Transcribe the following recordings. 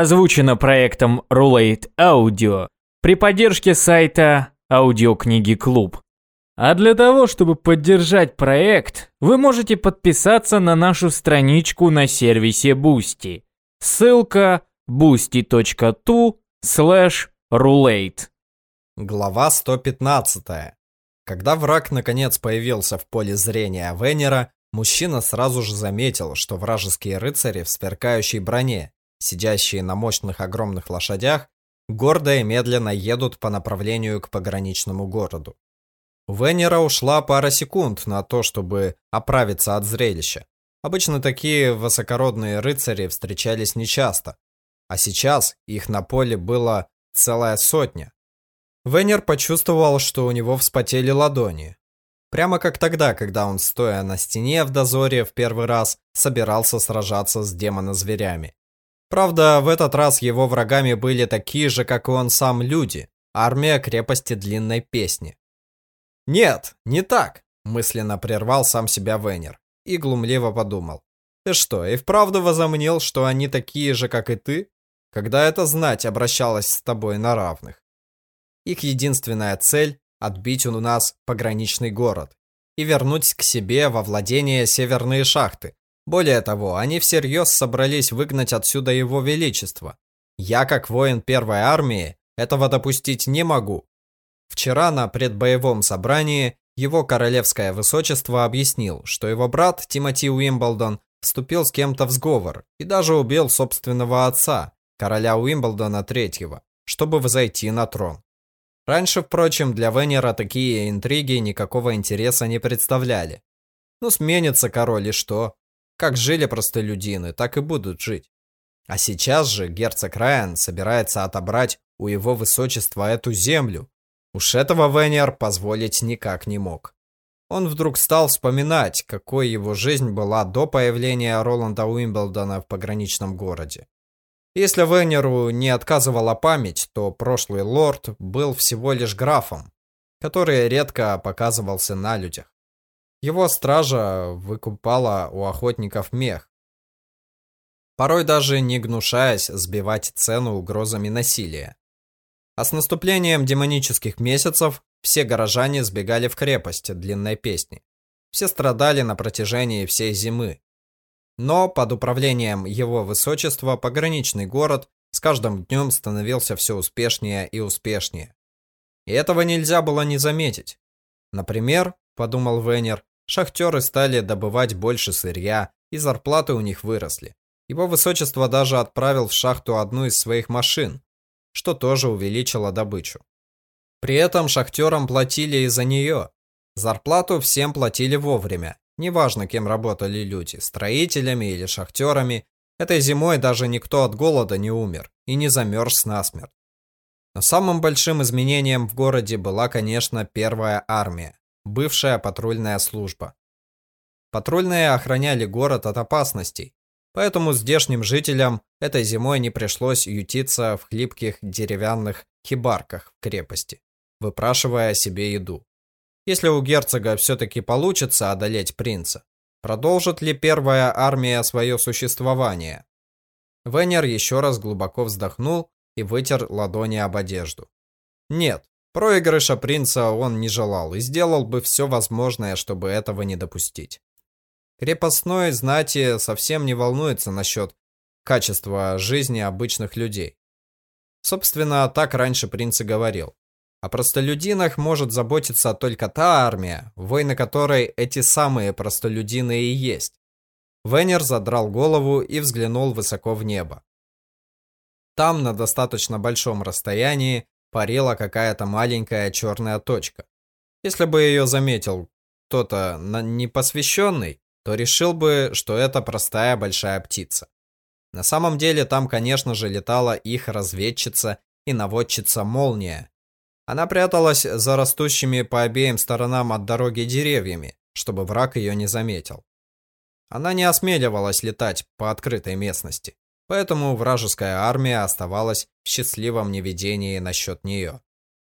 Озвучено проектом Roulette Audio при поддержке сайта Аудиокниги Клуб. А для того, чтобы поддержать проект, вы можете подписаться на нашу страничку на сервисе Boosty. Ссылка boosty.tu slash roulette. Глава 115. Когда враг наконец появился в поле зрения Венера, мужчина сразу же заметил, что вражеские рыцари в сверкающей броне, сидящие на мощных огромных лошадях, гордо и медленно едут по направлению к пограничному городу. У Венера ушла пара секунд на то, чтобы оправиться от зрелища. Обычно такие высокородные рыцари встречались нечасто, а сейчас их на поле было целая сотня. Венер почувствовал, что у него вспотели ладони. Прямо как тогда, когда он, стоя на стене в дозоре в первый раз, собирался сражаться с демона-зверями. Правда, в этот раз его врагами были такие же, как и он сам, люди. Армия крепости Длинной Песни. «Нет, не так!» – мысленно прервал сам себя Венер и глумливо подумал. «Ты что, и вправду возомнил, что они такие же, как и ты? Когда эта знать обращалась с тобой на равных?» Их единственная цель – отбить у нас пограничный город и вернуть к себе во владение северные шахты, более того, они всерьез собрались выгнать отсюда его величество. Я, как воин первой армии, этого допустить не могу. Вчера на предбоевом собрании его королевское высочество объяснил, что его брат Тимоти Уимблдон вступил с кем-то в сговор и даже убил собственного отца, короля Уимблдона III, чтобы взойти на трон. Раньше, впрочем, для Венера такие интриги никакого интереса не представляли. Ну, сменится король и что? Как жили простолюдины, так и будут жить. А сейчас же герцог Райан собирается отобрать у его высочества эту землю. Уж этого Венер позволить никак не мог. Он вдруг стал вспоминать, какой его жизнь была до появления Роланда Уимблдона в пограничном городе. Если Венеру не отказывала память, то прошлый лорд был всего лишь графом, который редко показывался на людях. Его стража выкупала у охотников мех. Порой даже не гнушаясь сбивать цену угрозами насилия. А с наступлением демонических месяцев все горожане сбегали в крепость длинной песни. Все страдали на протяжении всей зимы. Но под управлением его высочества пограничный город с каждым днем становился все успешнее и успешнее. И этого нельзя было не заметить. Например, подумал Венер, Шахтеры стали добывать больше сырья, и зарплаты у них выросли. Его высочество даже отправил в шахту одну из своих машин, что тоже увеличило добычу. При этом шахтерам платили и за нее. Зарплату всем платили вовремя. Неважно, кем работали люди, строителями или шахтерами. Этой зимой даже никто от голода не умер и не замерз насмерть. Но самым большим изменением в городе была, конечно, первая армия бывшая патрульная служба. Патрульные охраняли город от опасностей, поэтому здешним жителям этой зимой не пришлось ютиться в хлипких деревянных хибарках в крепости, выпрашивая себе еду. Если у герцога все-таки получится одолеть принца, продолжит ли первая армия свое существование? Венер еще раз глубоко вздохнул и вытер ладони об одежду. Нет, Проигрыша принца он не желал и сделал бы все возможное, чтобы этого не допустить. Крепостной знати совсем не волнуется насчет качества жизни обычных людей. Собственно, так раньше принц и говорил. О простолюдинах может заботиться только та армия, воины которой эти самые простолюдины и есть. Венер задрал голову и взглянул высоко в небо. Там, на достаточно большом расстоянии, парила какая-то маленькая черная точка. Если бы ее заметил кто-то непосвященный, то решил бы, что это простая большая птица. На самом деле там, конечно же, летала их разведчица и наводчица Молния. Она пряталась за растущими по обеим сторонам от дороги деревьями, чтобы враг ее не заметил. Она не осмеливалась летать по открытой местности. Поэтому вражеская армия оставалась в счастливом неведении насчет нее,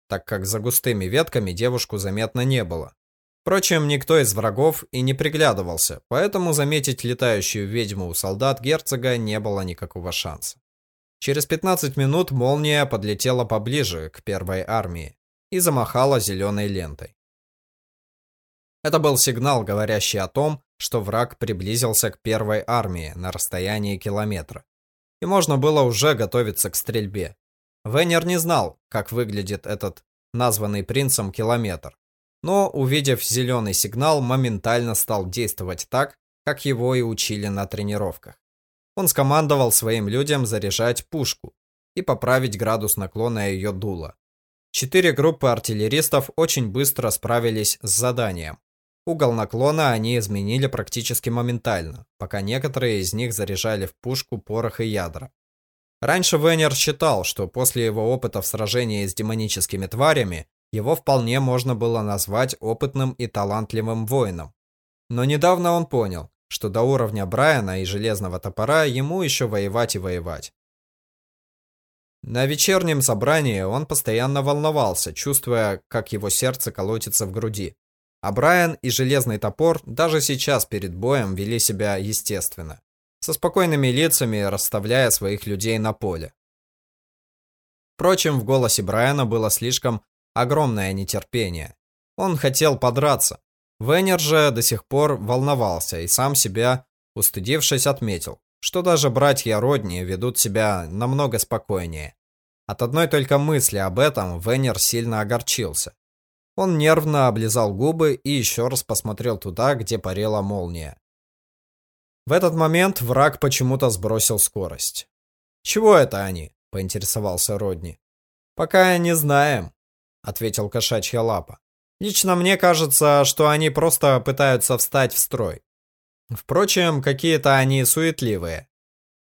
так как за густыми ветками девушку заметно не было. Впрочем, никто из врагов и не приглядывался, поэтому заметить летающую ведьму у солдат герцога не было никакого шанса. Через 15 минут молния подлетела поближе к первой армии и замахала зеленой лентой. Это был сигнал, говорящий о том, что враг приблизился к первой армии на расстоянии километра. И можно было уже готовиться к стрельбе. Венер не знал, как выглядит этот названный принцем километр. Но, увидев зеленый сигнал, моментально стал действовать так, как его и учили на тренировках. Он скомандовал своим людям заряжать пушку и поправить градус наклона ее дула. Четыре группы артиллеристов очень быстро справились с заданием. Угол наклона они изменили практически моментально, пока некоторые из них заряжали в пушку порох и ядра. Раньше Венер считал, что после его опыта в сражении с демоническими тварями, его вполне можно было назвать опытным и талантливым воином. Но недавно он понял, что до уровня Брайана и Железного Топора ему еще воевать и воевать. На вечернем собрании он постоянно волновался, чувствуя, как его сердце колотится в груди. А Брайан и Железный Топор даже сейчас перед боем вели себя естественно, со спокойными лицами расставляя своих людей на поле. Впрочем, в голосе Брайана было слишком огромное нетерпение. Он хотел подраться, Венер же до сих пор волновался и сам себя, устыдившись, отметил, что даже братья Родни ведут себя намного спокойнее. От одной только мысли об этом Венер сильно огорчился. Он нервно облизал губы и еще раз посмотрел туда, где парила молния. В этот момент враг почему-то сбросил скорость. «Чего это они?» – поинтересовался Родни. «Пока не знаем», – ответил кошачья лапа. Лично мне кажется, что они просто пытаются встать в строй. Впрочем, какие-то они суетливые.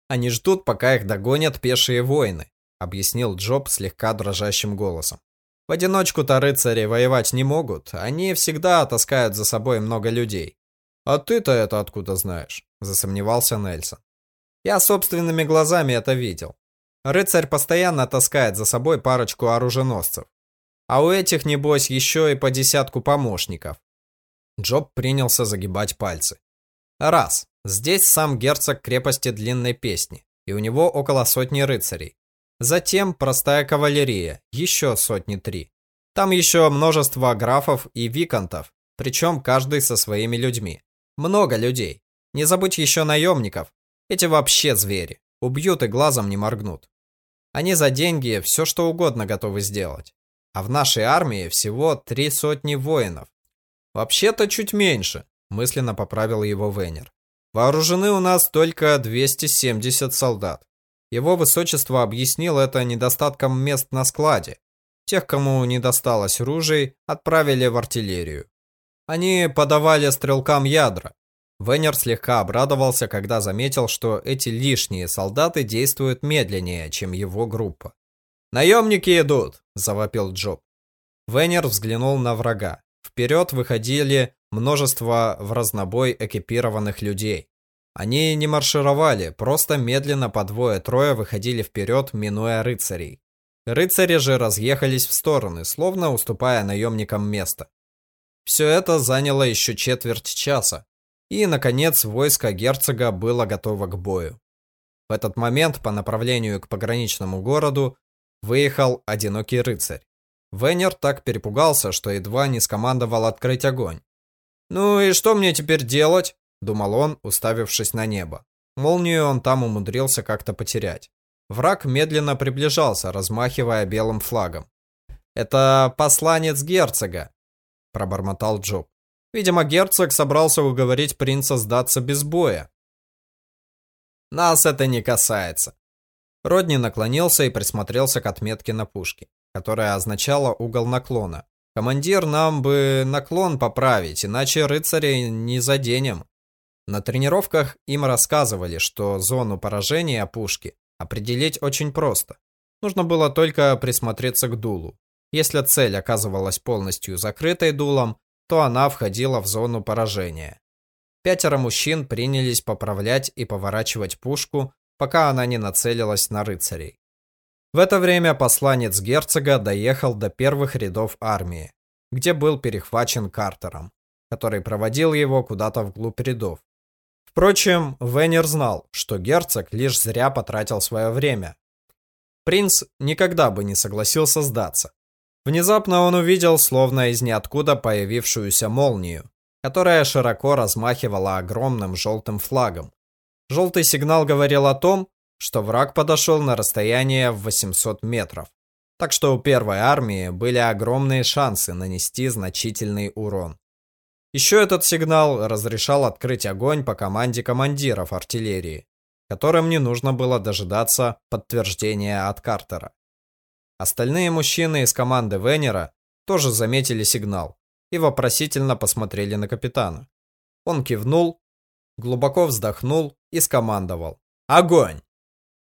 Они ждут, пока их догонят пешие воины, объяснил Джоб слегка дрожащим голосом. В одиночку-то рыцари воевать не могут, они всегда таскают за собой много людей. А ты-то это откуда знаешь? засомневался Нельсон. Я собственными глазами это видел. Рыцарь постоянно таскает за собой парочку оруженосцев. А у этих, небось, еще и по десятку помощников. Джоб принялся загибать пальцы. Раз. Здесь сам герцог крепости Длинной Песни, и у него около сотни рыцарей. Затем простая кавалерия, еще сотни три. Там еще множество графов и виконтов, причем каждый со своими людьми. Много людей. Не забудь еще наемников. Эти вообще звери. Убьют и глазом не моргнут. Они за деньги все что угодно готовы сделать а в нашей армии всего три сотни воинов. Вообще-то чуть меньше, мысленно поправил его Венер. Вооружены у нас только 270 солдат. Его высочество объяснил это недостатком мест на складе. Тех, кому не досталось ружей, отправили в артиллерию. Они подавали стрелкам ядра. Венер слегка обрадовался, когда заметил, что эти лишние солдаты действуют медленнее, чем его группа. «Наемники идут!» – завопил Джоб. Венер взглянул на врага. Вперед выходили множество в разнобой экипированных людей. Они не маршировали, просто медленно по двое-трое выходили вперед, минуя рыцарей. Рыцари же разъехались в стороны, словно уступая наемникам место. Все это заняло еще четверть часа, и, наконец, войско герцога было готово к бою. В этот момент по направлению к пограничному городу выехал одинокий рыцарь. Венер так перепугался, что едва не скомандовал открыть огонь. «Ну и что мне теперь делать?» – думал он, уставившись на небо. Молнию он там умудрился как-то потерять. Враг медленно приближался, размахивая белым флагом. «Это посланец герцога», – пробормотал Джоб. «Видимо, герцог собрался уговорить принца сдаться без боя». «Нас это не касается», Родни наклонился и присмотрелся к отметке на пушке, которая означала угол наклона. «Командир, нам бы наклон поправить, иначе рыцарей не заденем». На тренировках им рассказывали, что зону поражения пушки определить очень просто. Нужно было только присмотреться к дулу. Если цель оказывалась полностью закрытой дулом, то она входила в зону поражения. Пятеро мужчин принялись поправлять и поворачивать пушку, пока она не нацелилась на рыцарей. В это время посланец герцога доехал до первых рядов армии, где был перехвачен Картером, который проводил его куда-то вглубь рядов. Впрочем, Венер знал, что герцог лишь зря потратил свое время. принц никогда бы не согласился сдаться. Внезапно он увидел, словно из ниоткуда появившуюся молнию, которая широко размахивала огромным желтым флагом. Желтый сигнал говорил о том, что враг подошел на расстояние в 800 метров. Так что у первой армии были огромные шансы нанести значительный урон. Еще этот сигнал разрешал открыть огонь по команде командиров артиллерии, которым не нужно было дожидаться подтверждения от Картера. Остальные мужчины из команды Венера тоже заметили сигнал и вопросительно посмотрели на капитана. Он кивнул, глубоко вздохнул и скомандовал. «Огонь!»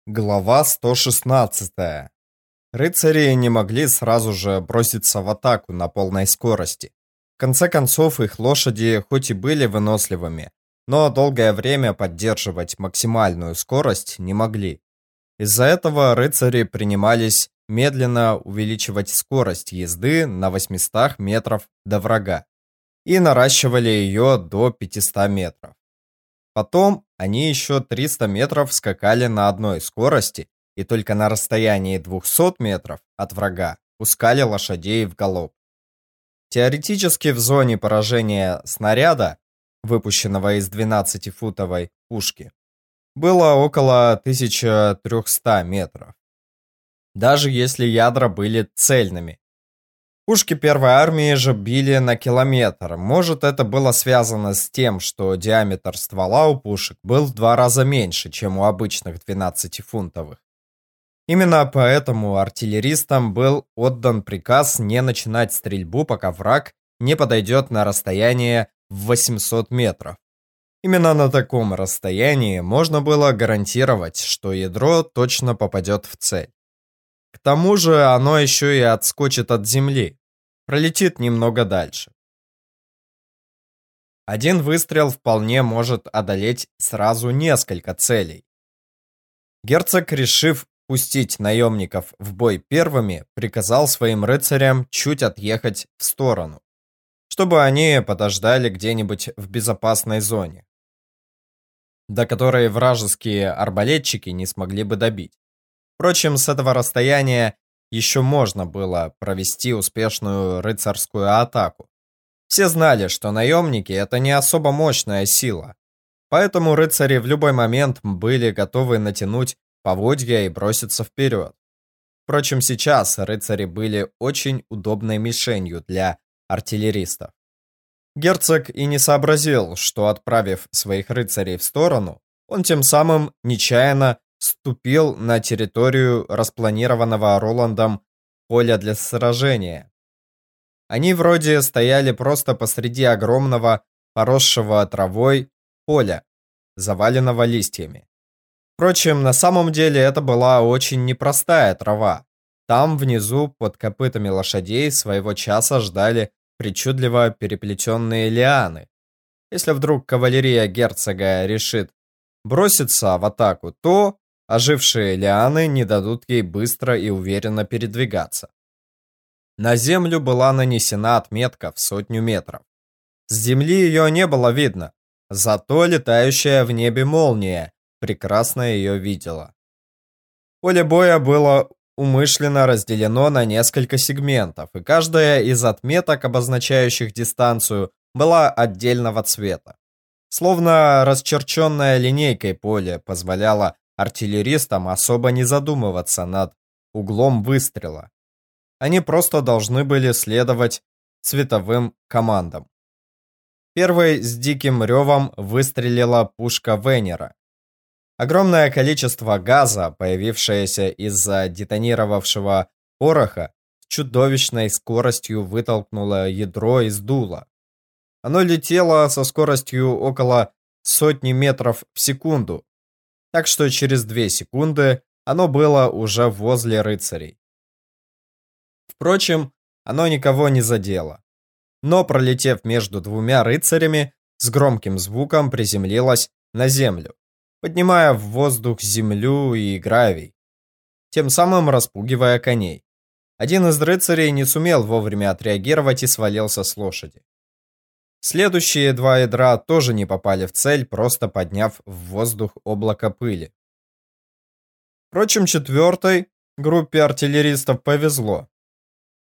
Глава 116. Рыцари не могли сразу же броситься в атаку на полной скорости конце концов, их лошади хоть и были выносливыми, но долгое время поддерживать максимальную скорость не могли. Из-за этого рыцари принимались медленно увеличивать скорость езды на 800 метров до врага и наращивали ее до 500 метров. Потом они еще 300 метров скакали на одной скорости и только на расстоянии 200 метров от врага пускали лошадей в галоп. Теоретически в зоне поражения снаряда, выпущенного из 12-футовой пушки, было около 1300 метров. Даже если ядра были цельными. Пушки первой армии же били на километр. Может, это было связано с тем, что диаметр ствола у пушек был в два раза меньше, чем у обычных 12-фунтовых. Именно поэтому артиллеристам был отдан приказ не начинать стрельбу, пока враг не подойдет на расстояние в 800 метров. Именно на таком расстоянии можно было гарантировать, что ядро точно попадет в цель. К тому же оно еще и отскочит от земли, пролетит немного дальше. Один выстрел вполне может одолеть сразу несколько целей. Герцог, решив пустить наемников в бой первыми, приказал своим рыцарям чуть отъехать в сторону, чтобы они подождали где-нибудь в безопасной зоне, до которой вражеские арбалетчики не смогли бы добить. Впрочем, с этого расстояния еще можно было провести успешную рыцарскую атаку. Все знали, что наемники – это не особо мощная сила, поэтому рыцари в любой момент были готовы натянуть поводья и броситься вперед. Впрочем, сейчас рыцари были очень удобной мишенью для артиллеристов. Герцог и не сообразил, что, отправив своих рыцарей в сторону, он тем самым нечаянно ступил на территорию распланированного Роландом поля для сражения. Они вроде стояли просто посреди огромного, поросшего травой поля, заваленного листьями. Впрочем, на самом деле это была очень непростая трава. Там внизу под копытами лошадей своего часа ждали причудливо переплетенные лианы. Если вдруг кавалерия герцога решит броситься в атаку, то ожившие лианы не дадут ей быстро и уверенно передвигаться. На землю была нанесена отметка в сотню метров. С земли ее не было видно, зато летающая в небе молния прекрасно ее видела. Поле боя было умышленно разделено на несколько сегментов, и каждая из отметок, обозначающих дистанцию, была отдельного цвета. Словно расчерченная линейкой поле позволяло артиллеристам особо не задумываться над углом выстрела. Они просто должны были следовать цветовым командам. Первой с диким ревом выстрелила пушка Венера, Огромное количество газа, появившееся из-за детонировавшего пороха, чудовищной скоростью вытолкнуло ядро из дула. Оно летело со скоростью около сотни метров в секунду, так что через две секунды оно было уже возле рыцарей. Впрочем, оно никого не задело. Но, пролетев между двумя рыцарями, с громким звуком приземлилось на землю поднимая в воздух землю и гравий, тем самым распугивая коней. Один из рыцарей не сумел вовремя отреагировать и свалился с лошади. Следующие два ядра тоже не попали в цель, просто подняв в воздух облако пыли. Впрочем, четвертой группе артиллеристов повезло.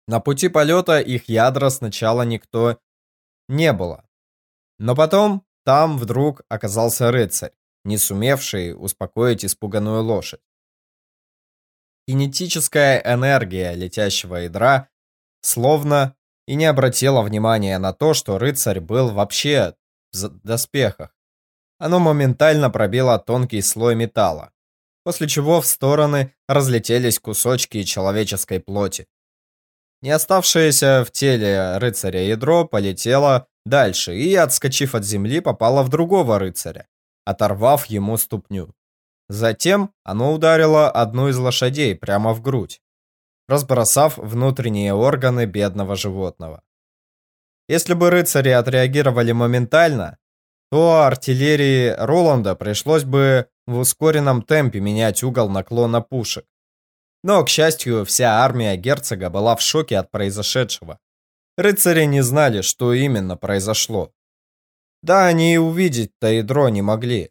На пути полета их ядра сначала никто не было. Но потом там вдруг оказался рыцарь, не сумевший успокоить испуганную лошадь. Кинетическая энергия летящего ядра словно и не обратила внимания на то, что рыцарь был вообще в доспехах. Оно моментально пробило тонкий слой металла, после чего в стороны разлетелись кусочки человеческой плоти. Не оставшееся в теле рыцаря ядро полетело дальше и, отскочив от земли, попало в другого рыцаря, оторвав ему ступню. Затем оно ударило одну из лошадей прямо в грудь, разбросав внутренние органы бедного животного. Если бы рыцари отреагировали моментально, то артиллерии Роланда пришлось бы в ускоренном темпе менять угол наклона пушек. Но, к счастью, вся армия герцога была в шоке от произошедшего. Рыцари не знали, что именно произошло. Да, они и увидеть-то ядро не могли,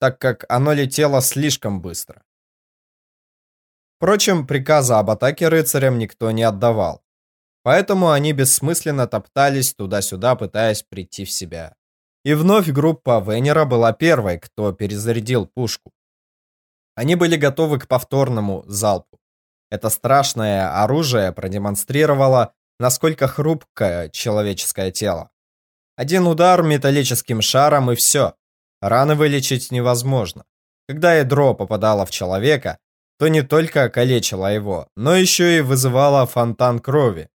так как оно летело слишком быстро. Впрочем, приказа об атаке рыцарям никто не отдавал. Поэтому они бессмысленно топтались туда-сюда, пытаясь прийти в себя. И вновь группа Венера была первой, кто перезарядил пушку. Они были готовы к повторному залпу. Это страшное оружие продемонстрировало, насколько хрупкое человеческое тело. Один удар металлическим шаром и все. Раны вылечить невозможно. Когда ядро попадало в человека, то не только калечило его, но еще и вызывало фонтан крови.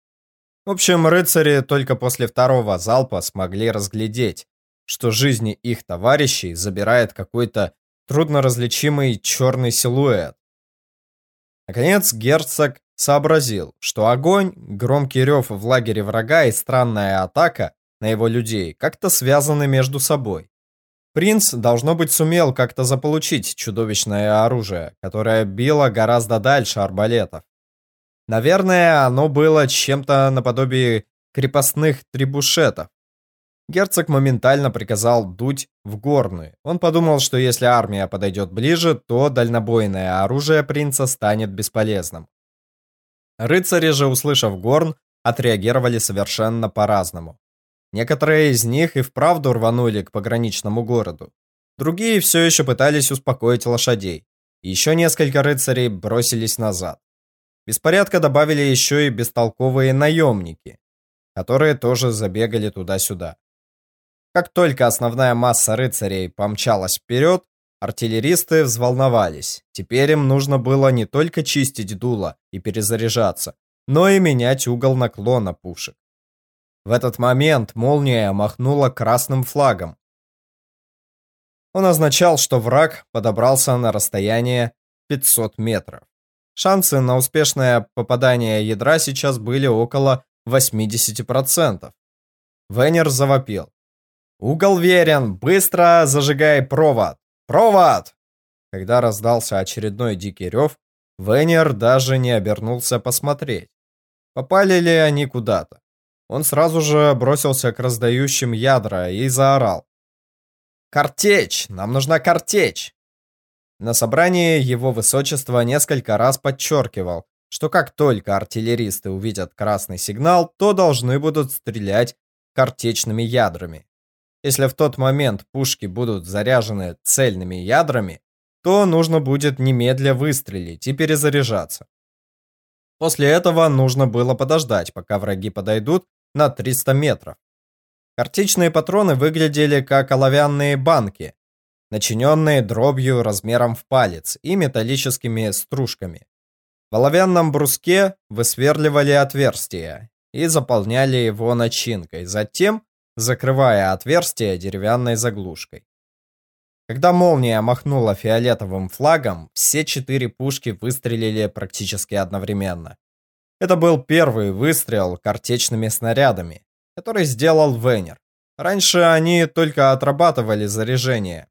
В общем, рыцари только после второго залпа смогли разглядеть, что жизни их товарищей забирает какой-то трудноразличимый черный силуэт. Наконец герцог сообразил, что огонь, громкий рев в лагере врага и странная атака на его людей как-то связаны между собой. Принц, должно быть, сумел как-то заполучить чудовищное оружие, которое било гораздо дальше арбалетов. Наверное, оно было чем-то наподобие крепостных трибушетов. Герцог моментально приказал дуть в горны. Он подумал, что если армия подойдет ближе, то дальнобойное оружие принца станет бесполезным. Рыцари же, услышав горн, отреагировали совершенно по-разному. Некоторые из них и вправду рванули к пограничному городу. Другие все еще пытались успокоить лошадей. Еще несколько рыцарей бросились назад. Беспорядка добавили еще и бестолковые наемники, которые тоже забегали туда-сюда. Как только основная масса рыцарей помчалась вперед, артиллеристы взволновались. Теперь им нужно было не только чистить дуло и перезаряжаться, но и менять угол наклона пушек. В этот момент молния махнула красным флагом. Он означал, что враг подобрался на расстояние 500 метров. Шансы на успешное попадание ядра сейчас были около 80%. Венер завопил. «Угол верен! Быстро зажигай провод! Провод!» Когда раздался очередной дикий рев, Венер даже не обернулся посмотреть, попали ли они куда-то. Он сразу же бросился к раздающим ядра и заорал. «Картечь! Нам нужна картечь!» На собрании его высочество несколько раз подчеркивал, что как только артиллеристы увидят красный сигнал, то должны будут стрелять картечными ядрами. Если в тот момент пушки будут заряжены цельными ядрами, то нужно будет немедля выстрелить и перезаряжаться. После этого нужно было подождать, пока враги подойдут на 300 метров. Картечные патроны выглядели как оловянные банки, начиненные дробью размером в палец и металлическими стружками. В оловянном бруске высверливали отверстия и заполняли его начинкой, затем закрывая отверстие деревянной заглушкой. Когда молния махнула фиолетовым флагом, все четыре пушки выстрелили практически одновременно. Это был первый выстрел картечными снарядами, который сделал Венер. Раньше они только отрабатывали заряжение.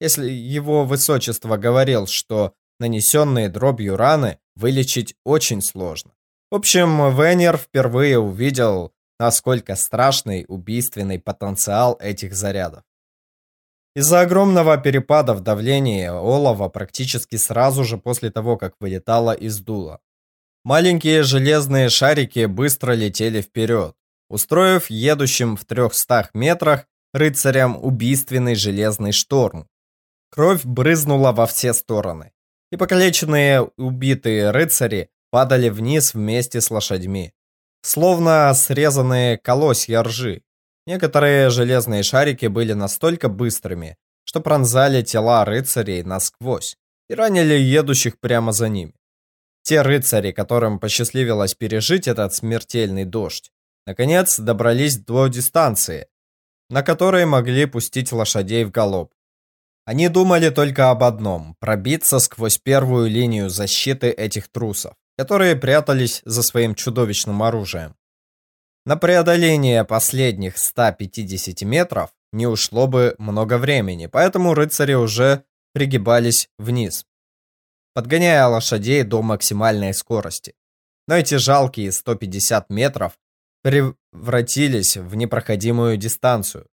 Если его высочество говорил, что нанесенные дробью раны вылечить очень сложно. В общем, Венер впервые увидел, насколько страшный убийственный потенциал этих зарядов. Из-за огромного перепада в давлении олова практически сразу же после того, как вылетало из дула. Маленькие железные шарики быстро летели вперед, устроив едущим в 300 метрах рыцарям убийственный железный шторм. Кровь брызнула во все стороны, и покалеченные убитые рыцари падали вниз вместе с лошадьми, словно срезанные колосья ржи. Некоторые железные шарики были настолько быстрыми, что пронзали тела рыцарей насквозь и ранили едущих прямо за ними. Те рыцари, которым посчастливилось пережить этот смертельный дождь, наконец добрались до дистанции, на которой могли пустить лошадей в галоп. Они думали только об одном – пробиться сквозь первую линию защиты этих трусов, которые прятались за своим чудовищным оружием. На преодоление последних 150 метров не ушло бы много времени, поэтому рыцари уже пригибались вниз, подгоняя лошадей до максимальной скорости. Но эти жалкие 150 метров превратились в непроходимую дистанцию.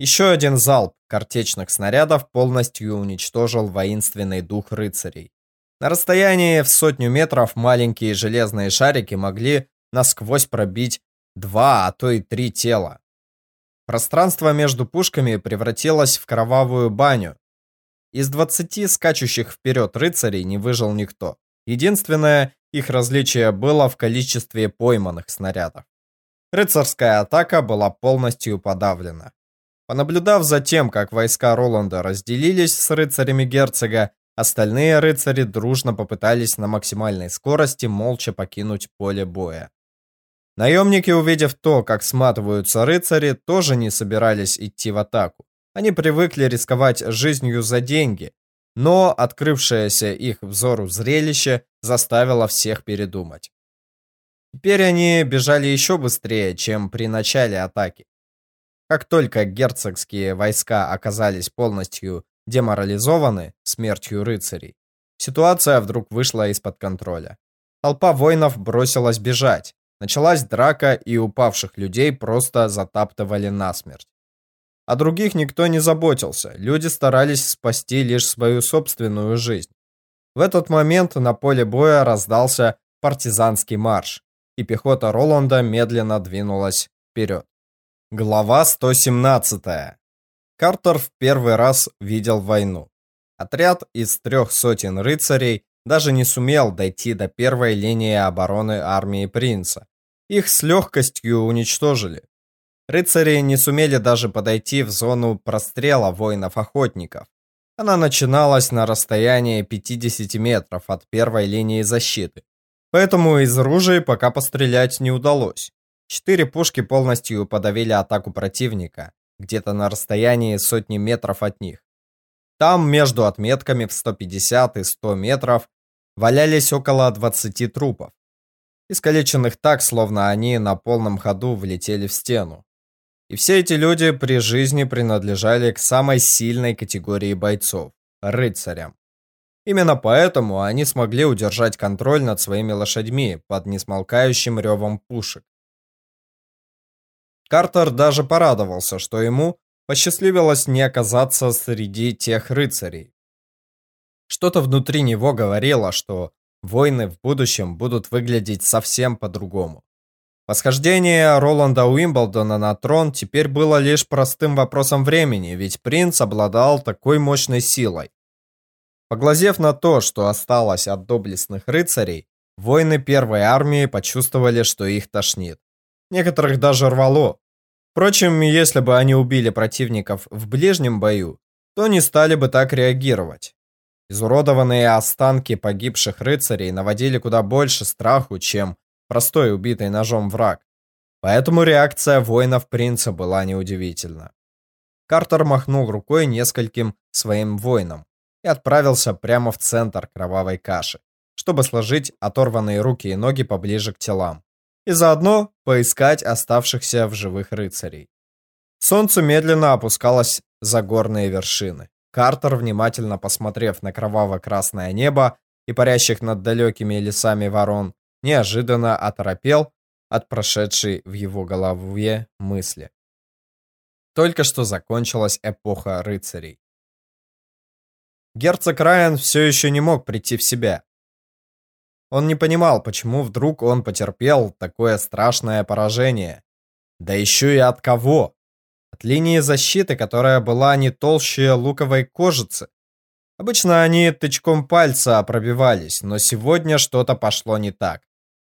Еще один залп картечных снарядов полностью уничтожил воинственный дух рыцарей. На расстоянии в сотню метров маленькие железные шарики могли насквозь пробить два, а то и три тела. Пространство между пушками превратилось в кровавую баню. Из 20 скачущих вперед рыцарей не выжил никто. Единственное их различие было в количестве пойманных снарядов. Рыцарская атака была полностью подавлена. Понаблюдав за тем, как войска Роланда разделились с рыцарями герцога, остальные рыцари дружно попытались на максимальной скорости молча покинуть поле боя. Наемники, увидев то, как сматываются рыцари, тоже не собирались идти в атаку. Они привыкли рисковать жизнью за деньги, но открывшееся их взору зрелище заставило всех передумать. Теперь они бежали еще быстрее, чем при начале атаки. Как только герцогские войска оказались полностью деморализованы смертью рыцарей, ситуация вдруг вышла из-под контроля. Толпа воинов бросилась бежать, Началась драка, и упавших людей просто затаптывали насмерть. О других никто не заботился, люди старались спасти лишь свою собственную жизнь. В этот момент на поле боя раздался партизанский марш, и пехота Роланда медленно двинулась вперед. Глава 117. Картер в первый раз видел войну. Отряд из трех сотен рыцарей даже не сумел дойти до первой линии обороны армии принца, их с легкостью уничтожили. Рыцари не сумели даже подойти в зону прострела воинов-охотников. Она начиналась на расстоянии 50 метров от первой линии защиты. Поэтому из ружей пока пострелять не удалось. Четыре пушки полностью подавили атаку противника, где-то на расстоянии сотни метров от них. Там, между отметками в 150 и 100 метров, валялись около 20 трупов искалеченных так, словно они на полном ходу влетели в стену. И все эти люди при жизни принадлежали к самой сильной категории бойцов – рыцарям. Именно поэтому они смогли удержать контроль над своими лошадьми под несмолкающим ревом пушек. Картер даже порадовался, что ему посчастливилось не оказаться среди тех рыцарей. Что-то внутри него говорило, что войны в будущем будут выглядеть совсем по-другому. Восхождение Роланда Уимблдона на трон теперь было лишь простым вопросом времени, ведь принц обладал такой мощной силой. Поглазев на то, что осталось от доблестных рыцарей, воины первой армии почувствовали, что их тошнит. Некоторых даже рвало. Впрочем, если бы они убили противников в ближнем бою, то не стали бы так реагировать. Изуродованные останки погибших рыцарей наводили куда больше страху, чем простой убитый ножом враг. Поэтому реакция воинов принца была неудивительна. Картер махнул рукой нескольким своим воинам и отправился прямо в центр кровавой каши, чтобы сложить оторванные руки и ноги поближе к телам и заодно поискать оставшихся в живых рыцарей. Солнце медленно опускалось за горные вершины. Картер, внимательно посмотрев на кроваво-красное небо и парящих над далекими лесами ворон, неожиданно оторопел от прошедшей в его голове мысли. только что закончилась эпоха рыцарей. Герцог Райан все еще не мог прийти в себя. Он не понимал, почему вдруг он потерпел такое страшное поражение. Да еще и от кого? От линии защиты, которая была не толще луковой кожицы. Обычно они тычком пальца пробивались, но сегодня что-то пошло не так.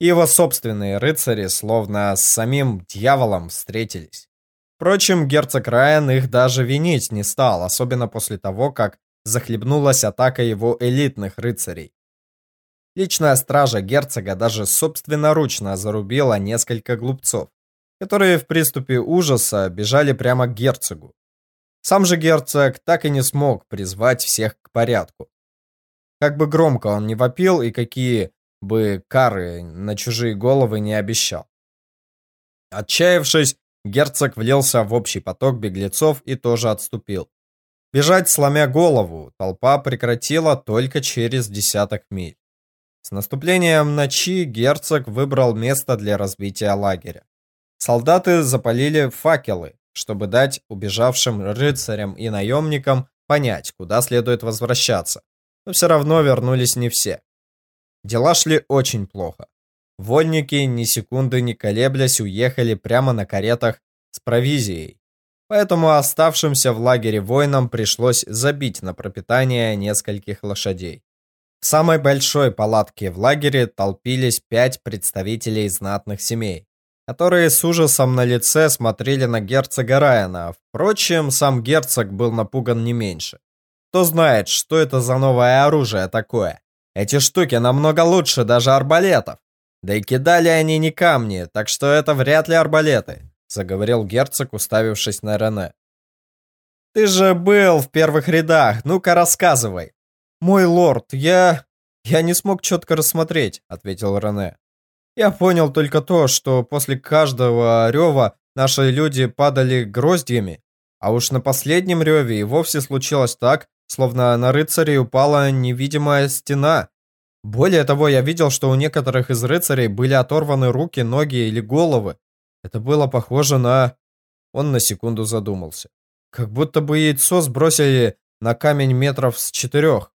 Его собственные рыцари, словно с самим дьяволом, встретились. Впрочем, герцог Райан их даже винить не стал, особенно после того, как захлебнулась атака его элитных рыцарей. Личная стража герцога даже собственноручно зарубила несколько глупцов, которые в приступе ужаса бежали прямо к герцогу. Сам же герцог так и не смог призвать всех к порядку. Как бы громко он ни вопил и какие бы кары на чужие головы не обещал. Отчаявшись, герцог влился в общий поток беглецов и тоже отступил. Бежать, сломя голову, толпа прекратила только через десяток миль. С наступлением ночи герцог выбрал место для разбития лагеря. Солдаты запалили факелы, чтобы дать убежавшим рыцарям и наемникам понять, куда следует возвращаться. Но все равно вернулись не все. Дела шли очень плохо. Вольники, ни секунды не колеблясь, уехали прямо на каретах с провизией. Поэтому оставшимся в лагере воинам пришлось забить на пропитание нескольких лошадей. В самой большой палатке в лагере толпились пять представителей знатных семей, которые с ужасом на лице смотрели на герцога Райана. Впрочем, сам герцог был напуган не меньше. Кто знает, что это за новое оружие такое? Эти штуки намного лучше даже арбалетов. Да и кидали они не камни, так что это вряд ли арбалеты, заговорил герцог, уставившись на Рене. Ты же был в первых рядах, ну-ка рассказывай. «Мой лорд, я... я не смог четко рассмотреть», — ответил Рене. «Я понял только то, что после каждого рева наши люди падали гроздьями, а уж на последнем реве и вовсе случилось так, словно на рыцарей упала невидимая стена. Более того, я видел, что у некоторых из рыцарей были оторваны руки, ноги или головы. Это было похоже на... Он на секунду задумался. Как будто бы яйцо сбросили на камень метров с четырех.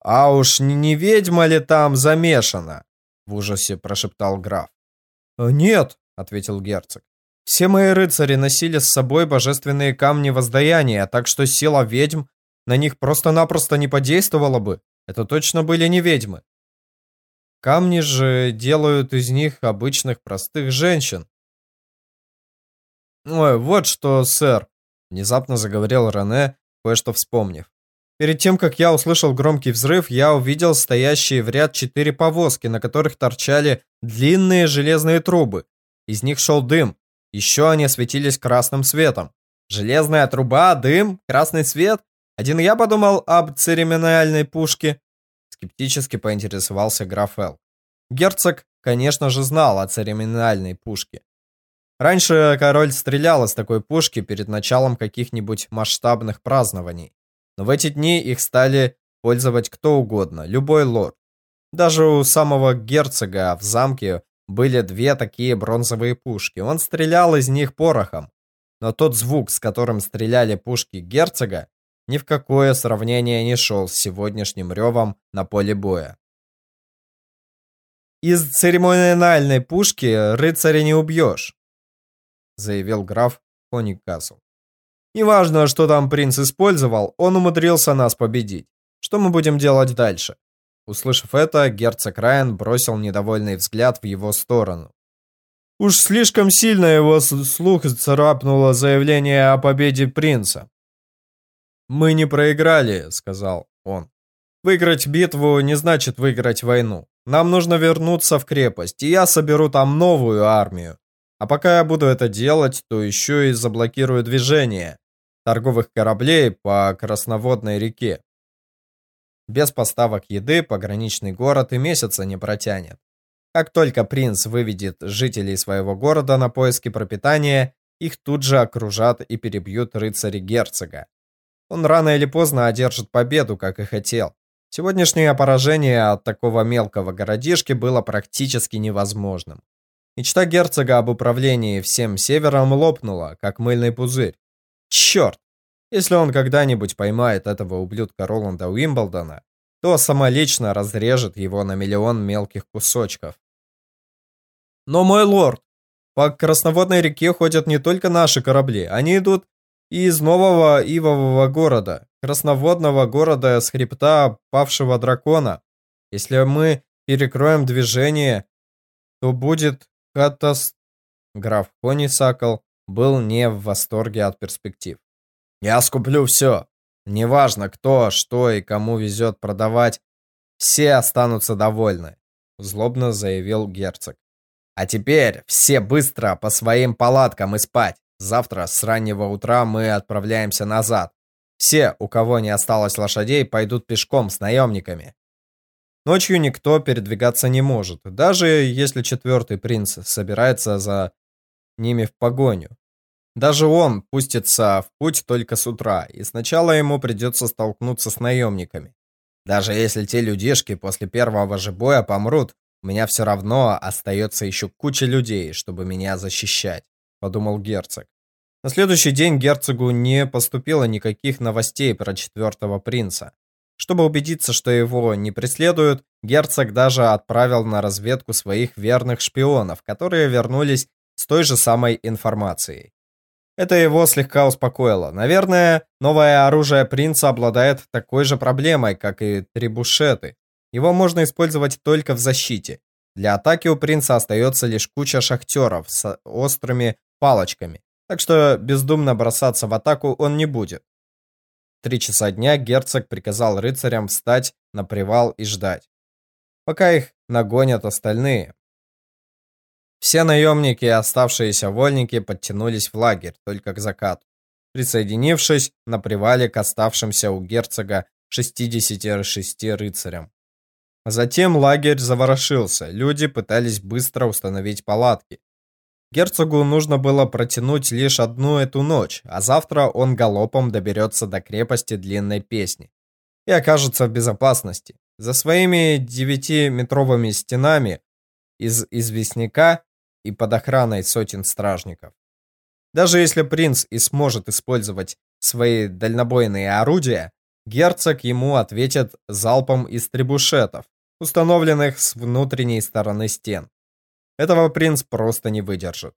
«А уж не ведьма ли там замешана?» — в ужасе прошептал граф. «Э, «Нет», — ответил герцог. «Все мои рыцари носили с собой божественные камни воздаяния, так что сила ведьм на них просто-напросто не подействовала бы. Это точно были не ведьмы. Камни же делают из них обычных простых женщин. «Ой, вот что, сэр», — внезапно заговорил Рене, кое-что вспомнив. Перед тем, как я услышал громкий взрыв, я увидел стоящие в ряд четыре повозки, на которых торчали длинные железные трубы. Из них шел дым. Еще они светились красным светом. Железная труба, дым, красный свет. Один я подумал об церемониальной пушке. Скептически поинтересовался граф Эл. Герцог, конечно же, знал о церемониальной пушке. Раньше король стрелял из такой пушки перед началом каких-нибудь масштабных празднований. Но в эти дни их стали пользовать кто угодно, любой лорд. Даже у самого герцога в замке были две такие бронзовые пушки. Он стрелял из них порохом. Но тот звук, с которым стреляли пушки герцога, ни в какое сравнение не шел с сегодняшним ревом на поле боя. «Из церемониальной пушки рыцаря не убьешь», заявил граф Хоникасл. Неважно, что там принц использовал, он умудрился нас победить. Что мы будем делать дальше? Услышав это, герцог Райан бросил недовольный взгляд в его сторону. Уж слишком сильно его слух царапнуло заявление о победе принца. «Мы не проиграли», — сказал он. «Выиграть битву не значит выиграть войну. Нам нужно вернуться в крепость, и я соберу там новую армию. А пока я буду это делать, то еще и заблокирую движение торговых кораблей по Красноводной реке. Без поставок еды пограничный город и месяца не протянет. Как только принц выведет жителей своего города на поиски пропитания, их тут же окружат и перебьют рыцари герцога. Он рано или поздно одержит победу, как и хотел. Сегодняшнее поражение от такого мелкого городишки было практически невозможным. Мечта герцога об управлении всем севером лопнула, как мыльный пузырь. Черт! Если он когда-нибудь поймает этого ублюдка Роланда Уимблдона, то самолично разрежет его на миллион мелких кусочков. Но, мой лорд, по Красноводной реке ходят не только наши корабли, они идут и из нового Ивового города, красноводного города с хребта павшего дракона. Если мы перекроем движение, то будет катас... Граф Конисакл был не в восторге от перспектив. Я скуплю все. Неважно, кто, что и кому везет продавать, все останутся довольны, злобно заявил герцог. А теперь все быстро по своим палаткам и спать. Завтра с раннего утра мы отправляемся назад. Все, у кого не осталось лошадей, пойдут пешком с наемниками. Ночью никто передвигаться не может, даже если четвертый принц собирается за ними в погоню. Даже он пустится в путь только с утра, и сначала ему придется столкнуться с наемниками. Даже если те людишки после первого же боя помрут, у меня все равно остается еще куча людей, чтобы меня защищать, подумал герцог. На следующий день герцогу не поступило никаких новостей про четвертого принца. Чтобы убедиться, что его не преследуют, герцог даже отправил на разведку своих верных шпионов, которые вернулись с той же самой информацией. Это его слегка успокоило. Наверное, новое оружие принца обладает такой же проблемой, как и трибушеты. Его можно использовать только в защите. Для атаки у принца остается лишь куча шахтеров с острыми палочками, так что бездумно бросаться в атаку он не будет три часа дня герцог приказал рыцарям встать на привал и ждать, пока их нагонят остальные. Все наемники и оставшиеся вольники подтянулись в лагерь только к закату, присоединившись на привале к оставшимся у герцога 66 рыцарям. Затем лагерь заворошился, люди пытались быстро установить палатки, Герцогу нужно было протянуть лишь одну эту ночь, а завтра он галопом доберется до крепости длинной песни и окажется в безопасности. За своими девятиметровыми стенами из известняка и под охраной сотен стражников. Даже если принц и сможет использовать свои дальнобойные орудия, герцог ему ответит залпом из требушетов, установленных с внутренней стороны стен. Этого принц просто не выдержит.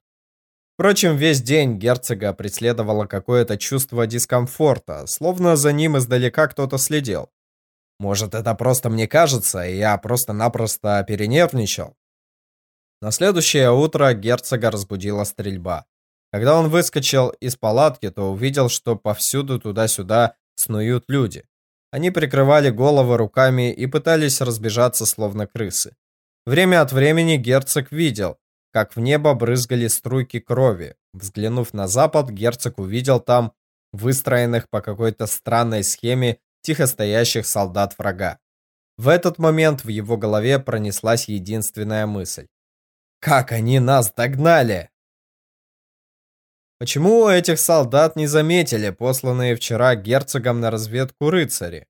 Впрочем, весь день герцога преследовало какое-то чувство дискомфорта, словно за ним издалека кто-то следил. Может, это просто мне кажется, и я просто-напросто перенервничал? На следующее утро герцога разбудила стрельба. Когда он выскочил из палатки, то увидел, что повсюду туда-сюда снуют люди. Они прикрывали головы руками и пытались разбежаться, словно крысы. Время от времени герцог видел, как в небо брызгали струйки крови. Взглянув на запад, герцог увидел там выстроенных по какой-то странной схеме тихо стоящих солдат врага. В этот момент в его голове пронеслась единственная мысль. «Как они нас догнали!» Почему этих солдат не заметили посланные вчера герцогом на разведку рыцари?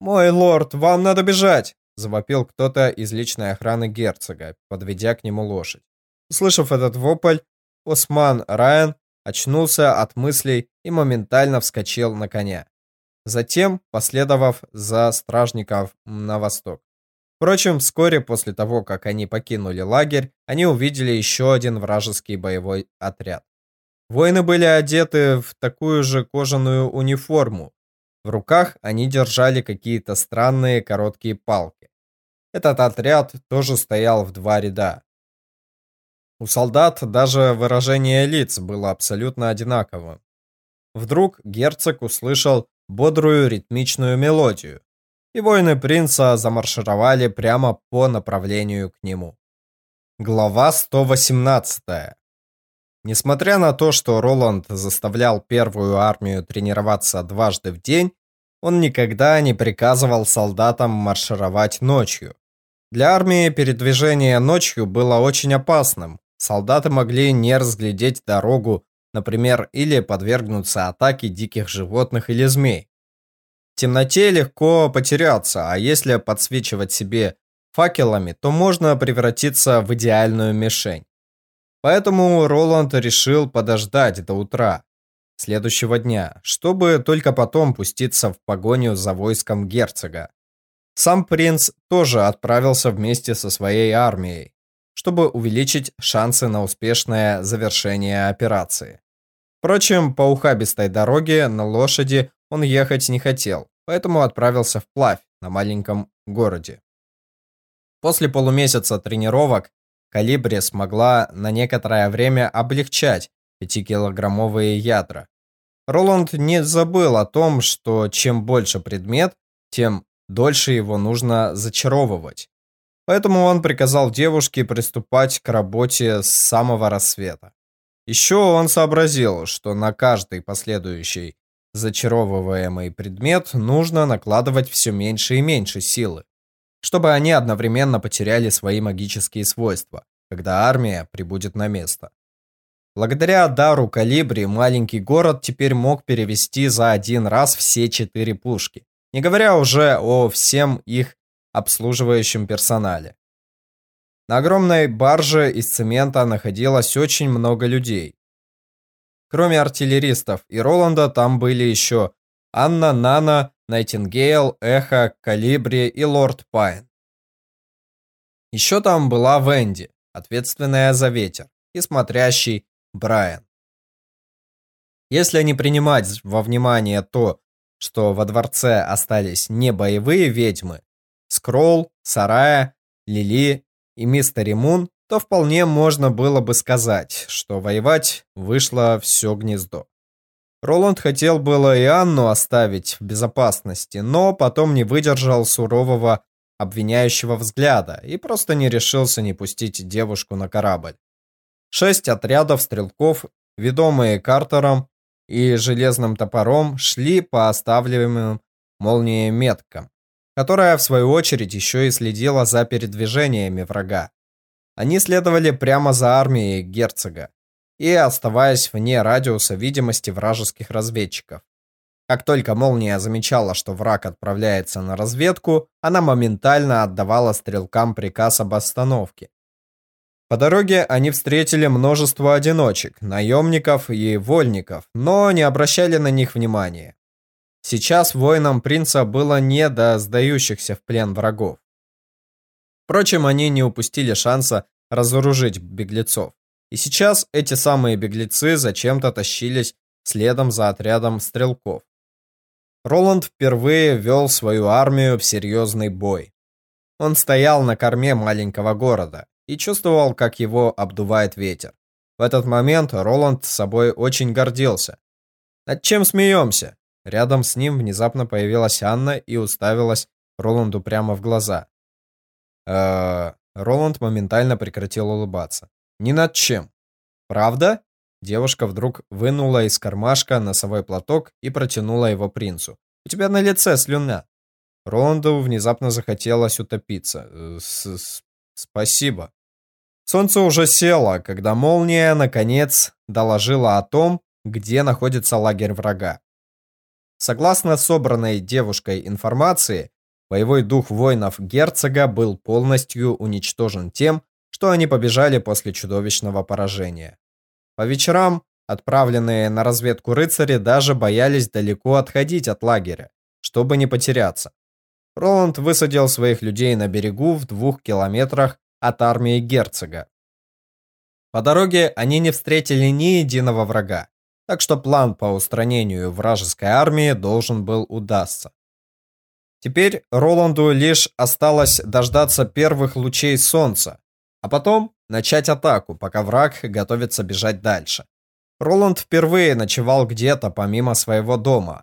«Мой лорд, вам надо бежать!» завопил кто-то из личной охраны герцога, подведя к нему лошадь. Услышав этот вопль, Осман Райан очнулся от мыслей и моментально вскочил на коня. Затем, последовав за стражников на восток. Впрочем, вскоре после того, как они покинули лагерь, они увидели еще один вражеский боевой отряд. Воины были одеты в такую же кожаную униформу, в руках они держали какие-то странные короткие палки. Этот отряд тоже стоял в два ряда. У солдат даже выражение лиц было абсолютно одинаковым. Вдруг герцог услышал бодрую ритмичную мелодию, и воины принца замаршировали прямо по направлению к нему. Глава 118. Несмотря на то, что Роланд заставлял первую армию тренироваться дважды в день, он никогда не приказывал солдатам маршировать ночью. Для армии передвижение ночью было очень опасным. Солдаты могли не разглядеть дорогу, например, или подвергнуться атаке диких животных или змей. В темноте легко потеряться, а если подсвечивать себе факелами, то можно превратиться в идеальную мишень. Поэтому Роланд решил подождать до утра следующего дня, чтобы только потом пуститься в погоню за войском герцога. Сам принц тоже отправился вместе со своей армией, чтобы увеличить шансы на успешное завершение операции. Впрочем, по ухабистой дороге на лошади он ехать не хотел, поэтому отправился вплавь на маленьком городе. После полумесяца тренировок Калибри смогла на некоторое время облегчать 5-килограммовые ядра. Роланд не забыл о том, что чем больше предмет, тем дольше его нужно зачаровывать. Поэтому он приказал девушке приступать к работе с самого рассвета. Еще он сообразил, что на каждый последующий зачаровываемый предмет нужно накладывать все меньше и меньше силы, чтобы они одновременно потеряли свои магические свойства, когда армия прибудет на место. Благодаря дару калибри маленький город теперь мог перевести за один раз все четыре пушки, не говоря уже о всем их обслуживающем персонале. На огромной барже из цемента находилось очень много людей. Кроме артиллеристов и Роланда, там были еще Анна, Нана, Найтингейл, Эхо, Калибри и Лорд Пайн. Еще там была Венди, ответственная за ветер, и смотрящий Брайан. Если не принимать во внимание то, что во дворце остались не боевые ведьмы, Скролл, Сарая, Лили и Мистер Мун, то вполне можно было бы сказать, что воевать вышло все гнездо. Роланд хотел было и Анну оставить в безопасности, но потом не выдержал сурового обвиняющего взгляда и просто не решился не пустить девушку на корабль. Шесть отрядов стрелков, ведомые Картером и железным топором, шли по оставляемым молнией меткам, которая в свою очередь еще и следила за передвижениями врага. Они следовали прямо за армией герцога и оставаясь вне радиуса видимости вражеских разведчиков. Как только молния замечала, что враг отправляется на разведку, она моментально отдавала стрелкам приказ об остановке. По дороге они встретили множество одиночек, наемников и вольников, но не обращали на них внимания. Сейчас воинам принца было не до сдающихся в плен врагов. Впрочем, они не упустили шанса разоружить беглецов. И сейчас эти самые беглецы зачем-то тащились следом за отрядом стрелков. Роланд впервые вел свою армию в серьезный бой. Он стоял на корме маленького города и чувствовал, как его обдувает ветер. В этот момент Роланд собой очень гордился. «Над чем смеемся?» Рядом с ним внезапно появилась Анна и уставилась Роланду прямо в глаза. Э Роланд моментально прекратил улыбаться. «Ни над чем». «Правда?» Девушка вдруг вынула из кармашка носовой платок и протянула его принцу. «У тебя на лице слюна». Роланду внезапно захотелось утопиться. «Э, с -с «Спасибо». Солнце уже село, когда молния, наконец, доложила о том, где находится лагерь врага. Согласно собранной девушкой информации, боевой дух воинов герцога был полностью уничтожен тем, что они побежали после чудовищного поражения. По вечерам отправленные на разведку рыцари даже боялись далеко отходить от лагеря, чтобы не потеряться. Роланд высадил своих людей на берегу в двух километрах от армии герцога. По дороге они не встретили ни единого врага так что план по устранению вражеской армии должен был удастся. Теперь Роланду лишь осталось дождаться первых лучей солнца, а потом начать атаку, пока враг готовится бежать дальше. Роланд впервые ночевал где-то помимо своего дома,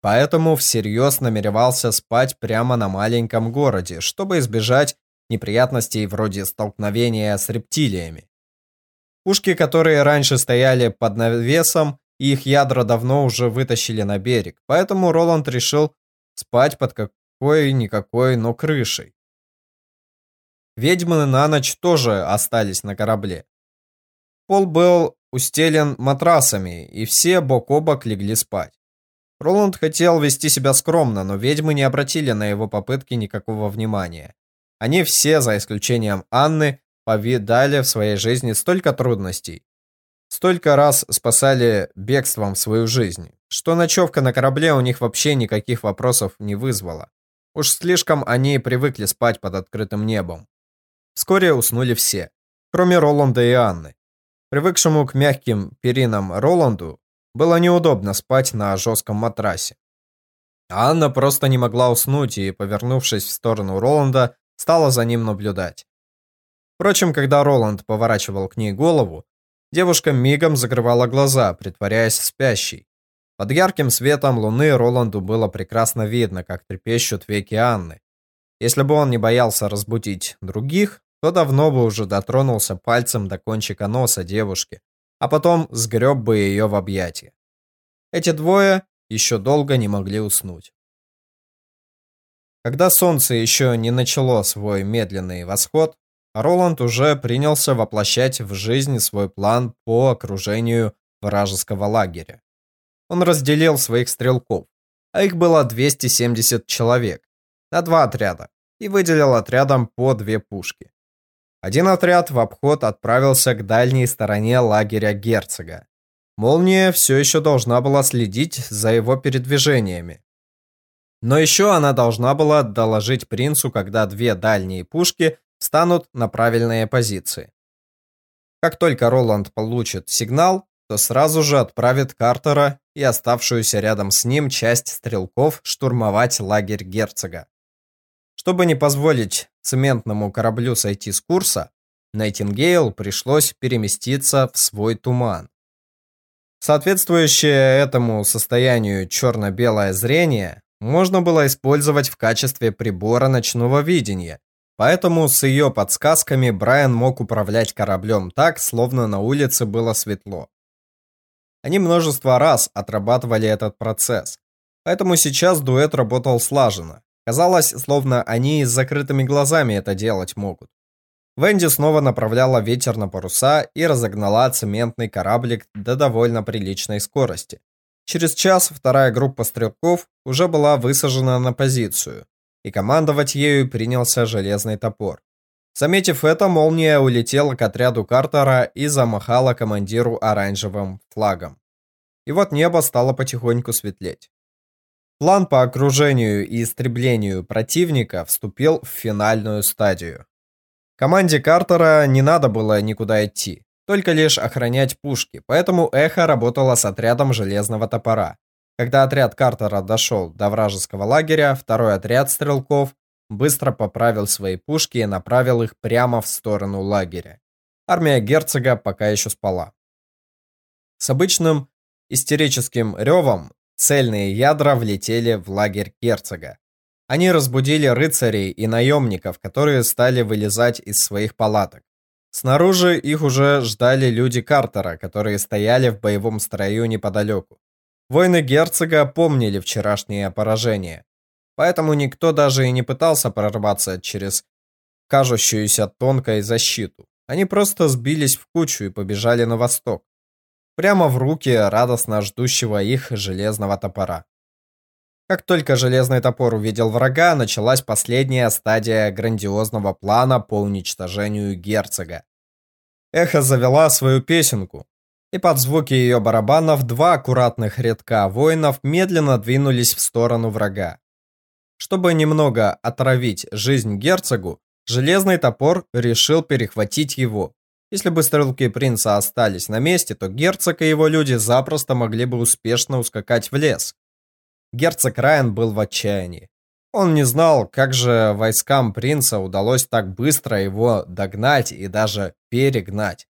поэтому всерьез намеревался спать прямо на маленьком городе, чтобы избежать неприятностей вроде столкновения с рептилиями. Пушки, которые раньше стояли под навесом, их ядра давно уже вытащили на берег, поэтому Роланд решил спать под какой-никакой, но крышей. Ведьмы на ночь тоже остались на корабле. Пол был устелен матрасами, и все бок о бок легли спать. Роланд хотел вести себя скромно, но ведьмы не обратили на его попытки никакого внимания. Они все, за исключением Анны, повидали в своей жизни столько трудностей, столько раз спасали бегством свою жизнь, что ночевка на корабле у них вообще никаких вопросов не вызвала. Уж слишком они привыкли спать под открытым небом. Вскоре уснули все, кроме Роланда и Анны. Привыкшему к мягким перинам Роланду было неудобно спать на жестком матрасе. Анна просто не могла уснуть и, повернувшись в сторону Роланда, стала за ним наблюдать. Впрочем, когда Роланд поворачивал к ней голову, девушка мигом закрывала глаза, притворяясь спящей. Под ярким светом луны Роланду было прекрасно видно, как трепещут веки Анны. Если бы он не боялся разбудить других, то давно бы уже дотронулся пальцем до кончика носа девушки, а потом сгреб бы ее в объятия. Эти двое еще долго не могли уснуть. Когда солнце еще не начало свой медленный восход, Роланд уже принялся воплощать в жизнь свой план по окружению вражеского лагеря. Он разделил своих стрелков, а их было 270 человек, на два отряда и выделил отрядам по две пушки. Один отряд в обход отправился к дальней стороне лагеря герцога. Молния все еще должна была следить за его передвижениями. Но еще она должна была доложить принцу, когда две дальние пушки станут на правильные позиции. Как только Роланд получит сигнал, то сразу же отправит Картера и оставшуюся рядом с ним часть стрелков штурмовать лагерь герцога. Чтобы не позволить цементному кораблю сойти с курса, Найтингейл пришлось переместиться в свой туман. Соответствующее этому состоянию черно-белое зрение можно было использовать в качестве прибора ночного видения, поэтому с ее подсказками Брайан мог управлять кораблем так, словно на улице было светло. Они множество раз отрабатывали этот процесс, поэтому сейчас дуэт работал слаженно. Казалось, словно они с закрытыми глазами это делать могут. Венди снова направляла ветер на паруса и разогнала цементный кораблик до довольно приличной скорости. Через час вторая группа стрелков уже была высажена на позицию, и командовать ею принялся железный топор. Заметив это, молния улетела к отряду Картера и замахала командиру оранжевым флагом. И вот небо стало потихоньку светлеть. План по окружению и истреблению противника вступил в финальную стадию. Команде Картера не надо было никуда идти, только лишь охранять пушки, поэтому Эхо работала с отрядом Железного Топора. Когда отряд Картера дошел до вражеского лагеря, второй отряд стрелков быстро поправил свои пушки и направил их прямо в сторону лагеря. Армия герцога пока еще спала. С обычным истерическим ревом Цельные ядра влетели в лагерь герцога. Они разбудили рыцарей и наемников, которые стали вылезать из своих палаток. Снаружи их уже ждали люди Картера, которые стояли в боевом строю неподалеку. Воины герцога помнили вчерашнее поражение, поэтому никто даже и не пытался прорваться через кажущуюся тонкой защиту. Они просто сбились в кучу и побежали на восток прямо в руки радостно ждущего их железного топора. Как только железный топор увидел врага, началась последняя стадия грандиозного плана по уничтожению герцога. Эхо завела свою песенку, и под звуки ее барабанов два аккуратных рядка воинов медленно двинулись в сторону врага. Чтобы немного отравить жизнь герцогу, железный топор решил перехватить его если бы стрелки принца остались на месте, то герцог и его люди запросто могли бы успешно ускакать в лес. Герцог Райан был в отчаянии. Он не знал, как же войскам принца удалось так быстро его догнать и даже перегнать.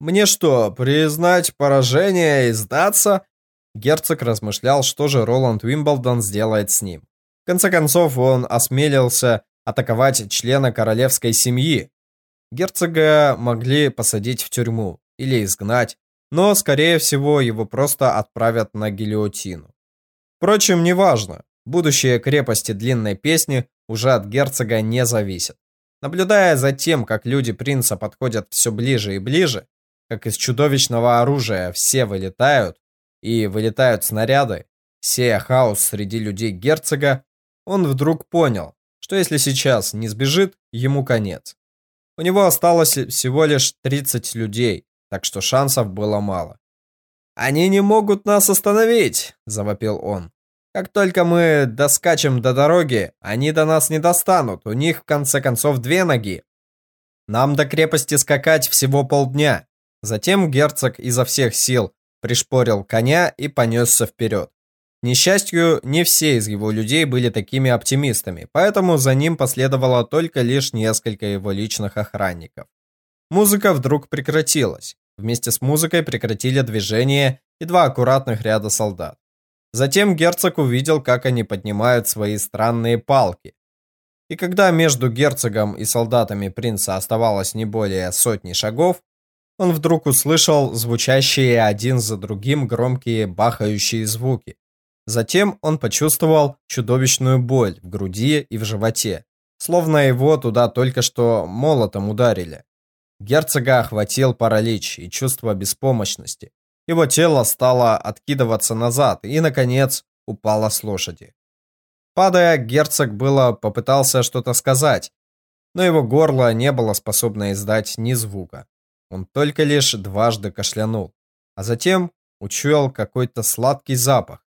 «Мне что, признать поражение и сдаться?» Герцог размышлял, что же Роланд Уимблдон сделает с ним. В конце концов, он осмелился атаковать члена королевской семьи, Герцога могли посадить в тюрьму или изгнать, но, скорее всего, его просто отправят на гильотину. Впрочем, неважно, будущее крепости длинной песни уже от герцога не зависит. Наблюдая за тем, как люди принца подходят все ближе и ближе, как из чудовищного оружия все вылетают, и вылетают снаряды, сея хаос среди людей герцога, он вдруг понял, что если сейчас не сбежит, ему конец. У него осталось всего лишь 30 людей, так что шансов было мало. «Они не могут нас остановить!» – завопил он. «Как только мы доскачем до дороги, они до нас не достанут, у них в конце концов две ноги. Нам до крепости скакать всего полдня». Затем герцог изо всех сил пришпорил коня и понесся вперед. К несчастью, не все из его людей были такими оптимистами, поэтому за ним последовало только лишь несколько его личных охранников. Музыка вдруг прекратилась. Вместе с музыкой прекратили движение и два аккуратных ряда солдат. Затем герцог увидел, как они поднимают свои странные палки. И когда между герцогом и солдатами принца оставалось не более сотни шагов, он вдруг услышал звучащие один за другим громкие бахающие звуки. Затем он почувствовал чудовищную боль в груди и в животе, словно его туда только что молотом ударили. Герцога охватил паралич и чувство беспомощности. Его тело стало откидываться назад и, наконец, упало с лошади. Падая, герцог было попытался что-то сказать, но его горло не было способно издать ни звука. Он только лишь дважды кашлянул, а затем учуял какой-то сладкий запах.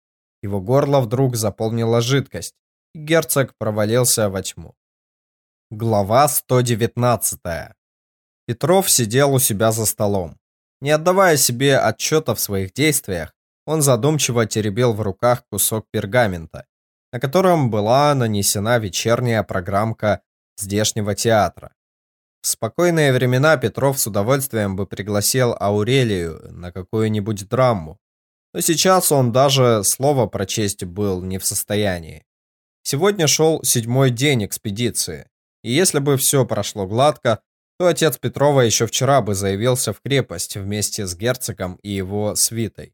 Его горло вдруг заполнила жидкость, и герцог провалился во тьму. Глава 119 Петров сидел у себя за столом. Не отдавая себе отчета в своих действиях, он задумчиво теребил в руках кусок пергамента, на котором была нанесена вечерняя программка здешнего театра. В спокойные времена Петров с удовольствием бы пригласил Аурелию на какую-нибудь драму, но сейчас он даже слова прочесть был не в состоянии. Сегодня шел седьмой день экспедиции, и если бы все прошло гладко, то отец Петрова еще вчера бы заявился в крепость вместе с герцогом и его свитой.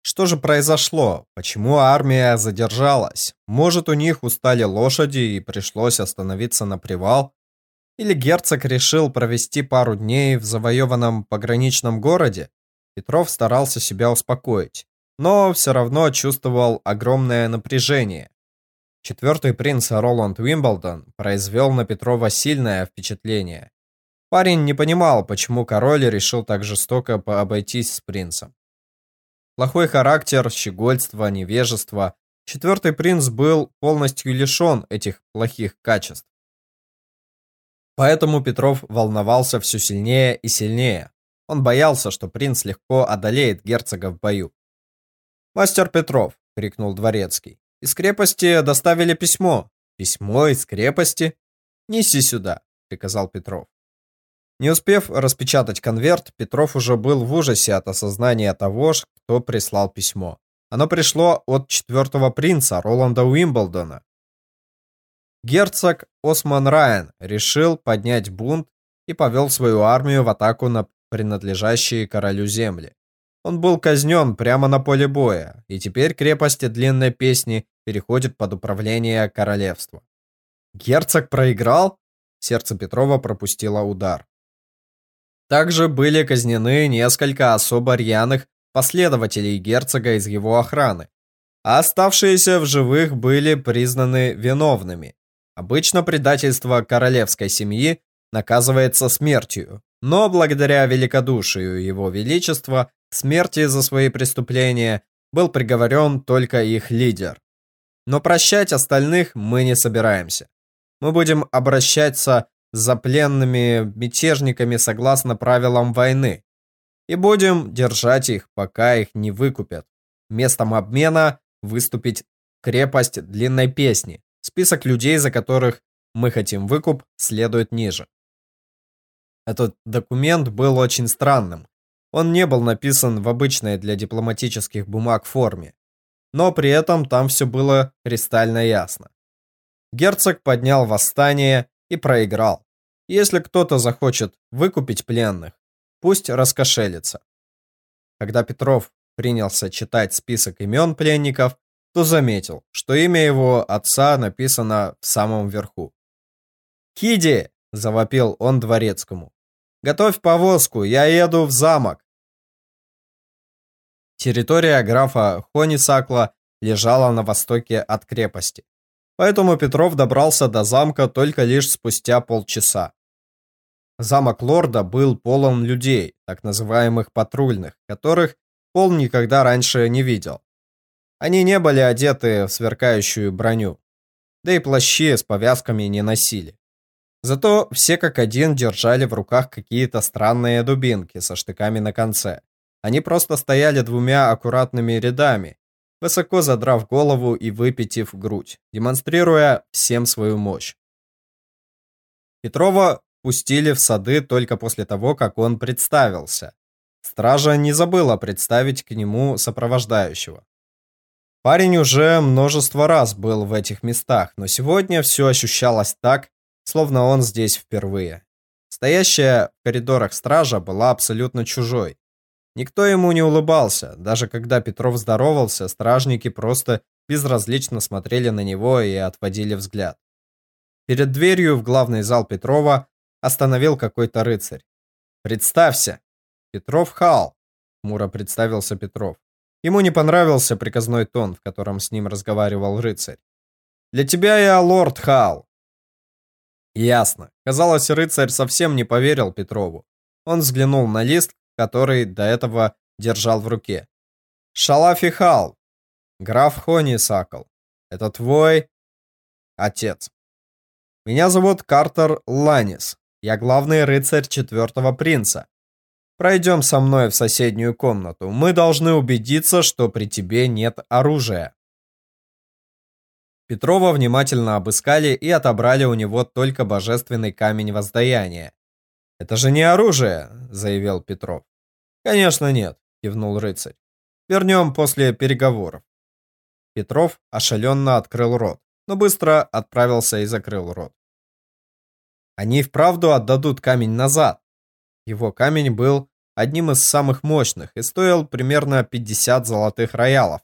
Что же произошло? Почему армия задержалась? Может, у них устали лошади и пришлось остановиться на привал? Или герцог решил провести пару дней в завоеванном пограничном городе? Петров старался себя успокоить, но все равно чувствовал огромное напряжение. Четвертый принц Роланд Уимблдон произвел на Петрова сильное впечатление. Парень не понимал, почему король решил так жестоко обойтись с принцем. Плохой характер, щегольство, невежество. Четвертый принц был полностью лишен этих плохих качеств. Поэтому Петров волновался все сильнее и сильнее. Он боялся, что принц легко одолеет герцога в бою. «Мастер Петров!» — крикнул дворецкий. «Из крепости доставили письмо». «Письмо из крепости?» «Неси сюда», — приказал Петров. Не успев распечатать конверт, Петров уже был в ужасе от осознания того, кто прислал письмо. Оно пришло от четвертого принца Роланда Уимблдона. Герцог Осман Райан решил поднять бунт и повел свою армию в атаку на принадлежащие королю земли. Он был казнен прямо на поле боя, и теперь крепости Длинной Песни переходит под управление королевства. Герцог проиграл? Сердце Петрова пропустило удар. Также были казнены несколько особо рьяных последователей герцога из его охраны, а оставшиеся в живых были признаны виновными. Обычно предательство королевской семьи наказывается смертью, но благодаря великодушию его величества смерти за свои преступления был приговорен только их лидер. Но прощать остальных мы не собираемся. Мы будем обращаться за пленными мятежниками согласно правилам войны. И будем держать их, пока их не выкупят. Местом обмена выступить крепость длинной песни. Список людей, за которых мы хотим выкуп, следует ниже. Этот документ был очень странным. Он не был написан в обычной для дипломатических бумаг форме. Но при этом там все было кристально ясно. Герцог поднял восстание и проиграл. Если кто-то захочет выкупить пленных, пусть раскошелится. Когда Петров принялся читать список имен пленников, то заметил, что имя его отца написано в самом верху. «Киди!» – завопил он дворецкому. «Готовь повозку, я еду в замок!» Территория графа Хонисакла лежала на востоке от крепости. Поэтому Петров добрался до замка только лишь спустя полчаса. Замок лорда был полон людей, так называемых патрульных, которых Пол никогда раньше не видел. Они не были одеты в сверкающую броню, да и плащи с повязками не носили. Зато все как один держали в руках какие-то странные дубинки со штыками на конце. Они просто стояли двумя аккуратными рядами, высоко задрав голову и выпитив грудь, демонстрируя всем свою мощь. Петрова пустили в сады только после того, как он представился. Стража не забыла представить к нему сопровождающего. Парень уже множество раз был в этих местах, но сегодня все ощущалось так, словно он здесь впервые. Стоящая в коридорах стража была абсолютно чужой. Никто ему не улыбался, даже когда Петров здоровался, стражники просто безразлично смотрели на него и отводили взгляд. Перед дверью в главный зал Петрова остановил какой-то рыцарь. «Представься!» «Петров Хал», — Мура представился Петров. Ему не понравился приказной тон, в котором с ним разговаривал рыцарь. «Для тебя я лорд Хал». Ясно. Казалось, рыцарь совсем не поверил Петрову. Он взглянул на лист, который до этого держал в руке. «Шалафи Хал, граф Хони Сакл, это твой отец. Меня зовут Картер Ланис. Я главный рыцарь четвертого принца. Пройдем со мной в соседнюю комнату. Мы должны убедиться, что при тебе нет оружия. Петрова внимательно обыскали и отобрали у него только божественный камень воздаяния. «Это же не оружие», — заявил Петров. «Конечно нет», — кивнул рыцарь. «Вернем после переговоров». Петров ошаленно открыл рот, но быстро отправился и закрыл рот. Они вправду отдадут камень назад. Его камень был одним из самых мощных и стоил примерно 50 золотых роялов.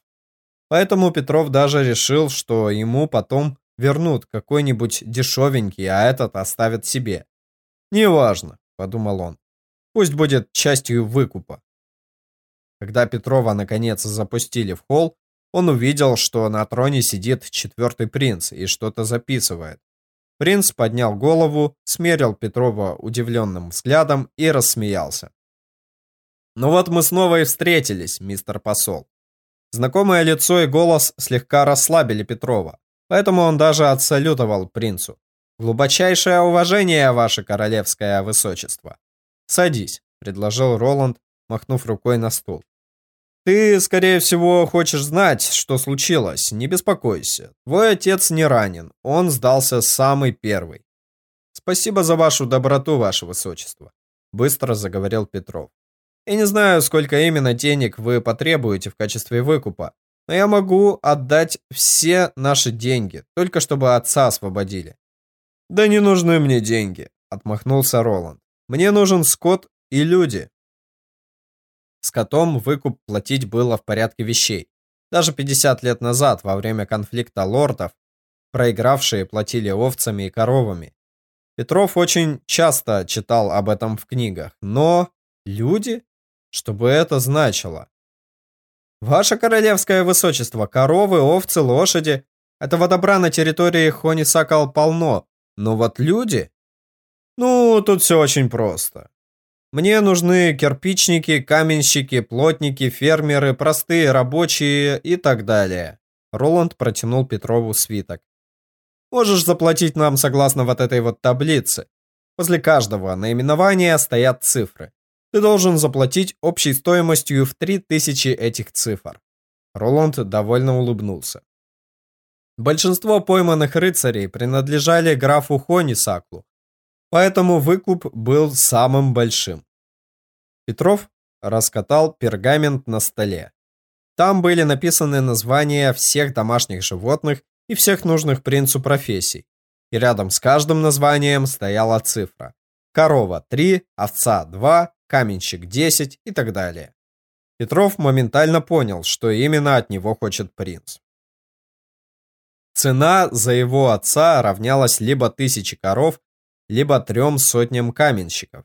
Поэтому Петров даже решил, что ему потом вернут какой-нибудь дешевенький, а этот оставят себе. «Неважно», — подумал он, — «пусть будет частью выкупа». Когда Петрова наконец запустили в холл, он увидел, что на троне сидит четвертый принц и что-то записывает. Принц поднял голову, смерил Петрова удивленным взглядом и рассмеялся. Ну вот мы снова и встретились, мистер посол. Знакомое лицо и голос слегка расслабили Петрова, поэтому он даже отсалютовал принцу. «Глубочайшее уважение, ваше королевское высочество!» «Садись», — предложил Роланд, махнув рукой на стул. «Ты, скорее всего, хочешь знать, что случилось. Не беспокойся. Твой отец не ранен. Он сдался самый первый». «Спасибо за вашу доброту, ваше высочество», — быстро заговорил Петров. Я не знаю, сколько именно денег вы потребуете в качестве выкупа, но я могу отдать все наши деньги, только чтобы отца освободили. Да не нужны мне деньги, отмахнулся Роланд. Мне нужен скот и люди. С котом выкуп платить было в порядке вещей. Даже 50 лет назад, во время конфликта лордов, проигравшие платили овцами и коровами. Петров очень часто читал об этом в книгах, но люди? Что бы это значило? Ваше королевское высочество, коровы, овцы, лошади. Этого добра на территории Хони-Сакал полно. Но вот люди... Ну, тут все очень просто. Мне нужны кирпичники, каменщики, плотники, фермеры, простые рабочие и так далее. Роланд протянул Петрову свиток. Можешь заплатить нам согласно вот этой вот таблице. Возле каждого наименования стоят цифры. Ты должен заплатить общей стоимостью в 3000 этих цифр. Роланд довольно улыбнулся. Большинство пойманных рыцарей принадлежали графу Хонисаклу, поэтому выкуп был самым большим. Петров раскатал пергамент на столе. Там были написаны названия всех домашних животных и всех нужных принцу профессий. И рядом с каждым названием стояла цифра. Корова 3, овца 2, каменщик 10 и так далее. Петров моментально понял, что именно от него хочет принц. Цена за его отца равнялась либо тысяче коров, либо трем сотням каменщиков.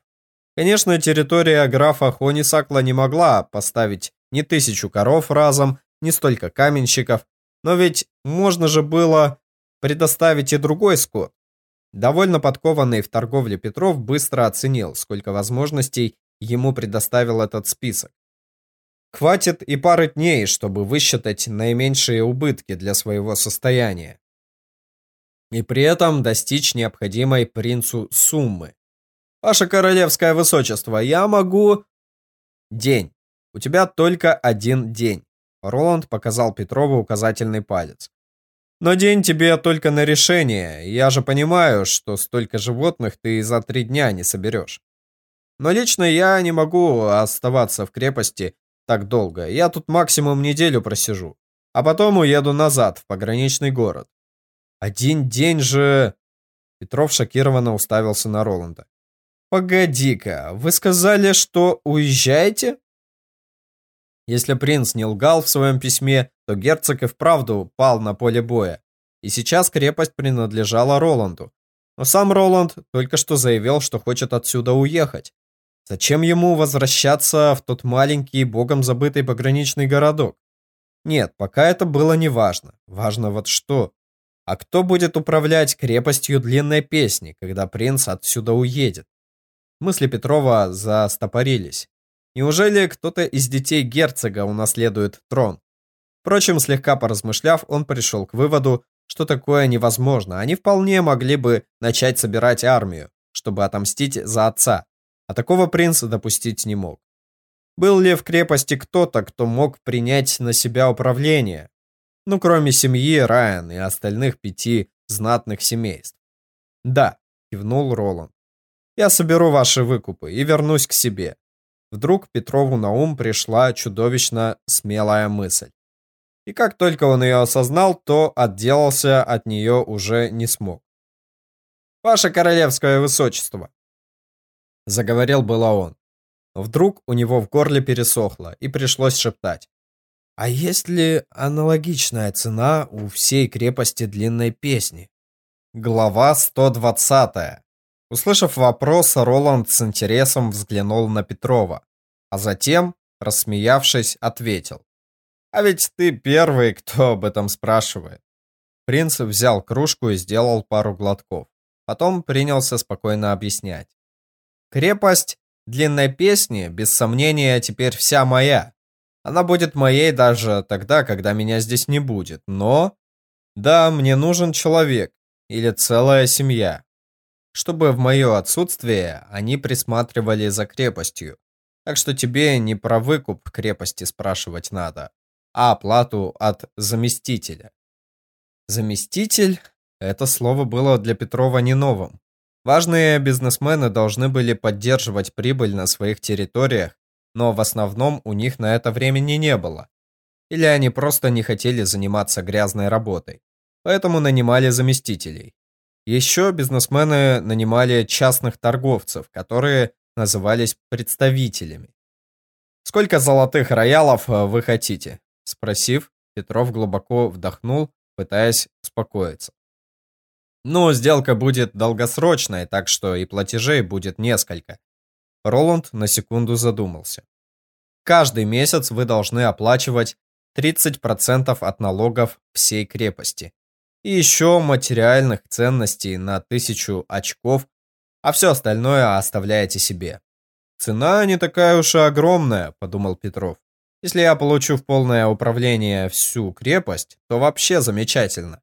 Конечно, территория графа Хонисакла не могла поставить ни тысячу коров разом, ни столько каменщиков, но ведь можно же было предоставить и другой скот. Довольно подкованный в торговле Петров быстро оценил, сколько возможностей ему предоставил этот список. Хватит и пары дней, чтобы высчитать наименьшие убытки для своего состояния. И при этом достичь необходимой принцу суммы. Ваше королевское высочество, я могу... День. У тебя только один день. Роланд показал Петрову указательный палец. Но день тебе только на решение. Я же понимаю, что столько животных ты за три дня не соберешь. Но лично я не могу оставаться в крепости так долго. Я тут максимум неделю просижу. А потом уеду назад, в пограничный город. Один день же... Петров шокированно уставился на Роланда. «Погоди-ка, вы сказали, что уезжаете?» Если принц не лгал в своем письме, то герцог и вправду пал на поле боя. И сейчас крепость принадлежала Роланду. Но сам Роланд только что заявил, что хочет отсюда уехать. Зачем ему возвращаться в тот маленький, богом забытый пограничный городок? Нет, пока это было не важно. Важно вот что. А кто будет управлять крепостью длинной песни, когда принц отсюда уедет? Мысли Петрова застопорились. Неужели кто-то из детей герцога унаследует трон? Впрочем, слегка поразмышляв, он пришел к выводу, что такое невозможно. Они вполне могли бы начать собирать армию, чтобы отомстить за отца. А такого принц допустить не мог. Был ли в крепости кто-то, кто мог принять на себя управление? Ну, кроме семьи Райан и остальных пяти знатных семейств. Да, кивнул Роланд. Я соберу ваши выкупы и вернусь к себе. Вдруг Петрову на ум пришла чудовищно смелая мысль. И как только он ее осознал, то отделался от нее уже не смог. «Ваше королевское высочество!» Заговорил было он. Но вдруг у него в горле пересохло, и пришлось шептать. «А есть ли аналогичная цена у всей крепости длинной песни?» Глава 120. Услышав вопрос, Роланд с интересом взглянул на Петрова, а затем, рассмеявшись, ответил. «А ведь ты первый, кто об этом спрашивает». Принц взял кружку и сделал пару глотков. Потом принялся спокойно объяснять. «Крепость длинной песни, без сомнения, теперь вся моя. Она будет моей даже тогда, когда меня здесь не будет. Но... Да, мне нужен человек. Или целая семья чтобы в мое отсутствие они присматривали за крепостью. Так что тебе не про выкуп крепости спрашивать надо, а оплату от заместителя. Заместитель – это слово было для Петрова не новым. Важные бизнесмены должны были поддерживать прибыль на своих территориях, но в основном у них на это времени не было. Или они просто не хотели заниматься грязной работой, поэтому нанимали заместителей. Еще бизнесмены нанимали частных торговцев, которые назывались представителями. «Сколько золотых роялов э, вы хотите?» Спросив, Петров глубоко вдохнул, пытаясь успокоиться. «Ну, сделка будет долгосрочной, так что и платежей будет несколько». Роланд на секунду задумался. «Каждый месяц вы должны оплачивать 30% от налогов всей крепости и еще материальных ценностей на тысячу очков, а все остальное оставляете себе. Цена не такая уж и огромная, подумал Петров. Если я получу в полное управление всю крепость, то вообще замечательно.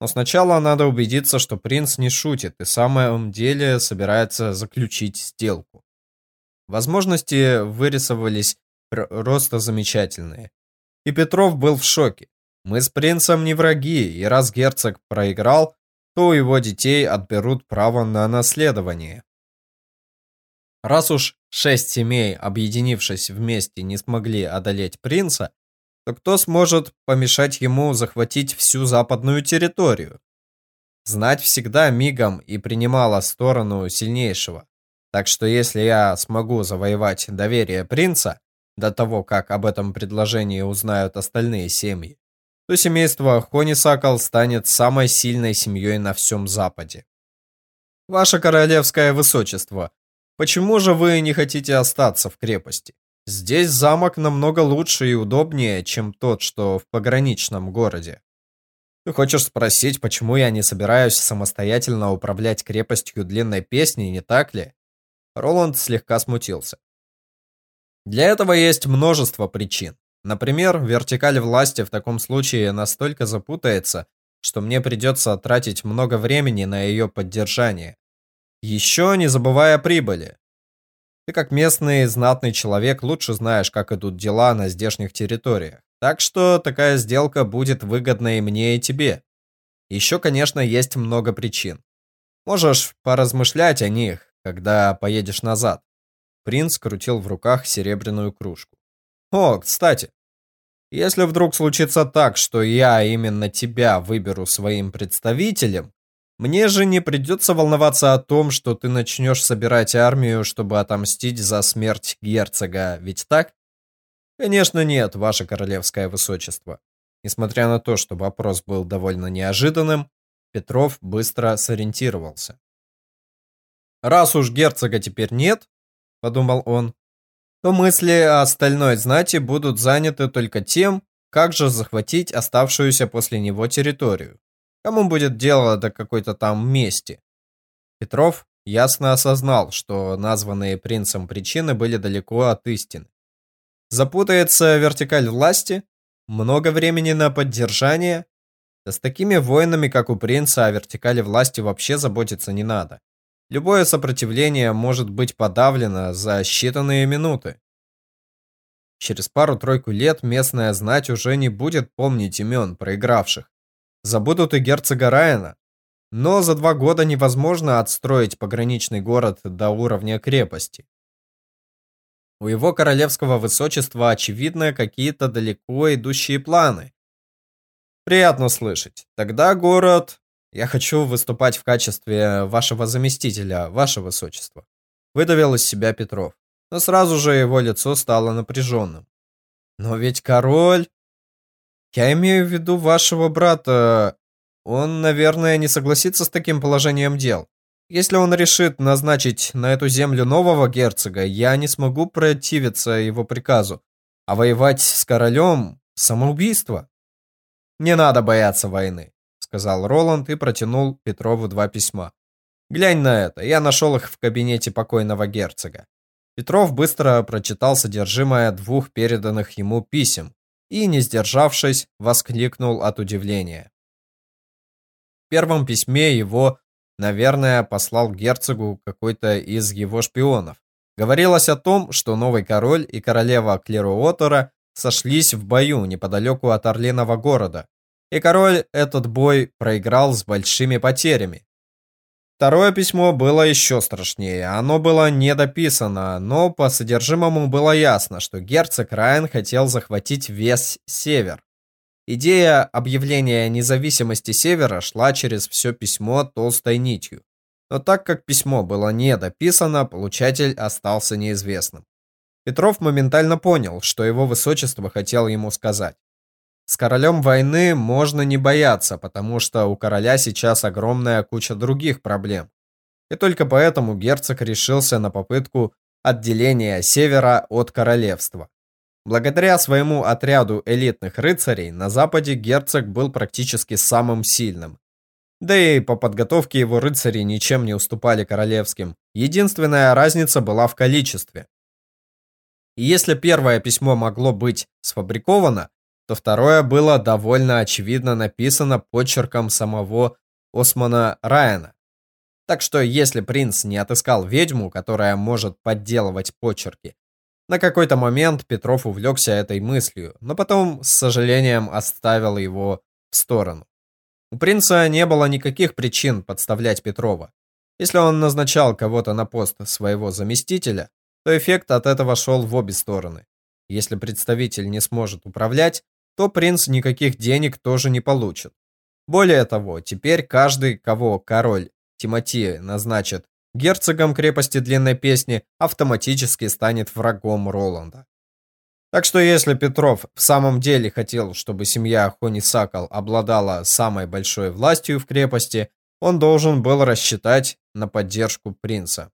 Но сначала надо убедиться, что принц не шутит и в самом деле собирается заключить сделку. Возможности вырисовывались просто замечательные. И Петров был в шоке. Мы с принцем не враги, и раз герцог проиграл, то у его детей отберут право на наследование. Раз уж шесть семей, объединившись вместе, не смогли одолеть принца, то кто сможет помешать ему захватить всю западную территорию? Знать всегда мигом и принимала сторону сильнейшего. Так что если я смогу завоевать доверие принца, до того, как об этом предложении узнают остальные семьи, то семейство Хонисакал станет самой сильной семьей на всем Западе. Ваше королевское высочество, почему же вы не хотите остаться в крепости? Здесь замок намного лучше и удобнее, чем тот, что в пограничном городе. Ты хочешь спросить, почему я не собираюсь самостоятельно управлять крепостью длинной песни, не так ли? Роланд слегка смутился. Для этого есть множество причин. Например, вертикаль власти в таком случае настолько запутается, что мне придется тратить много времени на ее поддержание. Еще не забывая прибыли. Ты как местный знатный человек лучше знаешь, как идут дела на здешних территориях. Так что такая сделка будет выгодна и мне, и тебе. Еще, конечно, есть много причин. Можешь поразмышлять о них, когда поедешь назад. Принц крутил в руках серебряную кружку. О, кстати, если вдруг случится так, что я именно тебя выберу своим представителем, мне же не придется волноваться о том, что ты начнешь собирать армию, чтобы отомстить за смерть герцога, ведь так? Конечно нет, ваше королевское высочество. Несмотря на то, что вопрос был довольно неожиданным, Петров быстро сориентировался. Раз уж герцога теперь нет, подумал он, то мысли о остальной знати будут заняты только тем, как же захватить оставшуюся после него территорию. Кому будет дело до какой-то там мести? Петров ясно осознал, что названные принцем причины были далеко от истины. Запутается вертикаль власти, много времени на поддержание. Да с такими воинами, как у принца, о вертикали власти вообще заботиться не надо. Любое сопротивление может быть подавлено за считанные минуты. Через пару-тройку лет местная знать уже не будет помнить имен проигравших. Забудут и герцога Райана. Но за два года невозможно отстроить пограничный город до уровня крепости. У его королевского высочества, очевидно, какие-то далеко идущие планы. Приятно слышать. Тогда город... Я хочу выступать в качестве вашего заместителя, ваше высочество. Выдавил из себя Петров. Но сразу же его лицо стало напряженным. Но ведь король... Я имею в виду вашего брата. Он, наверное, не согласится с таким положением дел. Если он решит назначить на эту землю нового герцога, я не смогу противиться его приказу. А воевать с королем – самоубийство. Не надо бояться войны, сказал Роланд и протянул Петрову два письма. Глянь на это, я нашел их в кабинете покойного герцога. Петров быстро прочитал содержимое двух переданных ему писем и, не сдержавшись, воскликнул от удивления. В первом письме его, наверное, послал герцогу какой-то из его шпионов. Говорилось о том, что новый король и королева Клеруотера сошлись в бою неподалеку от Орлиного города, и король этот бой проиграл с большими потерями. Второе письмо было еще страшнее. Оно было недописано, но по содержимому было ясно, что герцог Райан хотел захватить весь север. Идея объявления независимости севера шла через все письмо толстой нитью. Но так как письмо было недописано, получатель остался неизвестным. Петров моментально понял, что его высочество хотел ему сказать. С королем войны можно не бояться, потому что у короля сейчас огромная куча других проблем. И только поэтому герцог решился на попытку отделения севера от королевства. Благодаря своему отряду элитных рыцарей на западе герцог был практически самым сильным. Да и по подготовке его рыцари ничем не уступали королевским. Единственная разница была в количестве. И если первое письмо могло быть сфабриковано, то второе было довольно очевидно написано почерком самого Османа Райана. Так что если принц не отыскал ведьму, которая может подделывать почерки, на какой-то момент Петров увлекся этой мыслью, но потом с сожалением оставил его в сторону. У принца не было никаких причин подставлять Петрова. Если он назначал кого-то на пост своего заместителя, то эффект от этого шел в обе стороны. Если представитель не сможет управлять, то принц никаких денег тоже не получит. Более того, теперь каждый, кого король Тимати назначит герцогом крепости Длинной Песни, автоматически станет врагом Роланда. Так что если Петров в самом деле хотел, чтобы семья Хони-Сакал обладала самой большой властью в крепости, он должен был рассчитать на поддержку принца.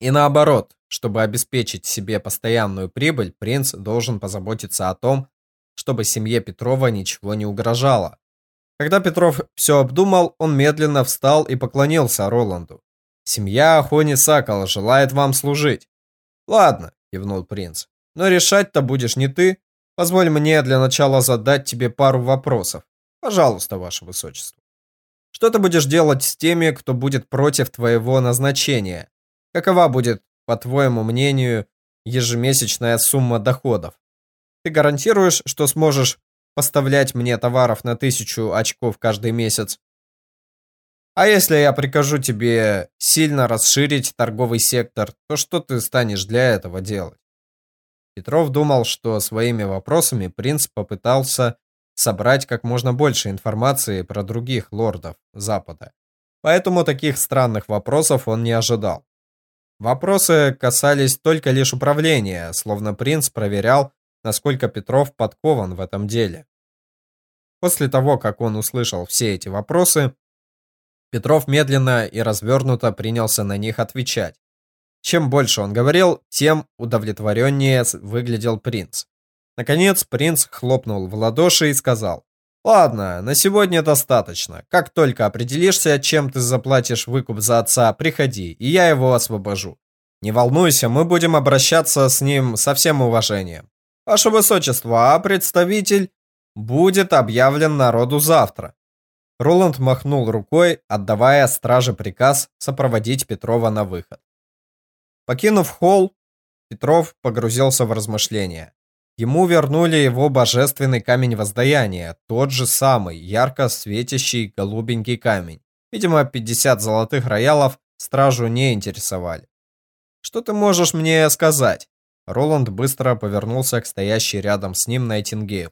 И наоборот, чтобы обеспечить себе постоянную прибыль, принц должен позаботиться о том, чтобы семье Петрова ничего не угрожало. Когда Петров все обдумал, он медленно встал и поклонился Роланду. «Семья Ахони Сакала желает вам служить». «Ладно», — кивнул принц, — «но решать-то будешь не ты. Позволь мне для начала задать тебе пару вопросов. Пожалуйста, ваше высочество. Что ты будешь делать с теми, кто будет против твоего назначения? Какова будет, по твоему мнению, ежемесячная сумма доходов? Ты гарантируешь, что сможешь поставлять мне товаров на тысячу очков каждый месяц? А если я прикажу тебе сильно расширить торговый сектор, то что ты станешь для этого делать? Петров думал, что своими вопросами принц попытался собрать как можно больше информации про других лордов Запада. Поэтому таких странных вопросов он не ожидал. Вопросы касались только лишь управления, словно принц проверял, насколько Петров подкован в этом деле. После того, как он услышал все эти вопросы, Петров медленно и развернуто принялся на них отвечать. Чем больше он говорил, тем удовлетвореннее выглядел принц. Наконец принц хлопнул в ладоши и сказал, «Ладно, на сегодня достаточно. Как только определишься, чем ты заплатишь выкуп за отца, приходи, и я его освобожу. Не волнуйся, мы будем обращаться с ним со всем уважением. Ваше Высочество, а представитель будет объявлен народу завтра». Роланд махнул рукой, отдавая страже приказ сопроводить Петрова на выход. Покинув холл, Петров погрузился в размышления. Ему вернули его божественный камень воздаяния, тот же самый, ярко светящий голубенький камень. Видимо, 50 золотых роялов стражу не интересовали. «Что ты можешь мне сказать?» Роланд быстро повернулся к стоящей рядом с ним Найтингейл.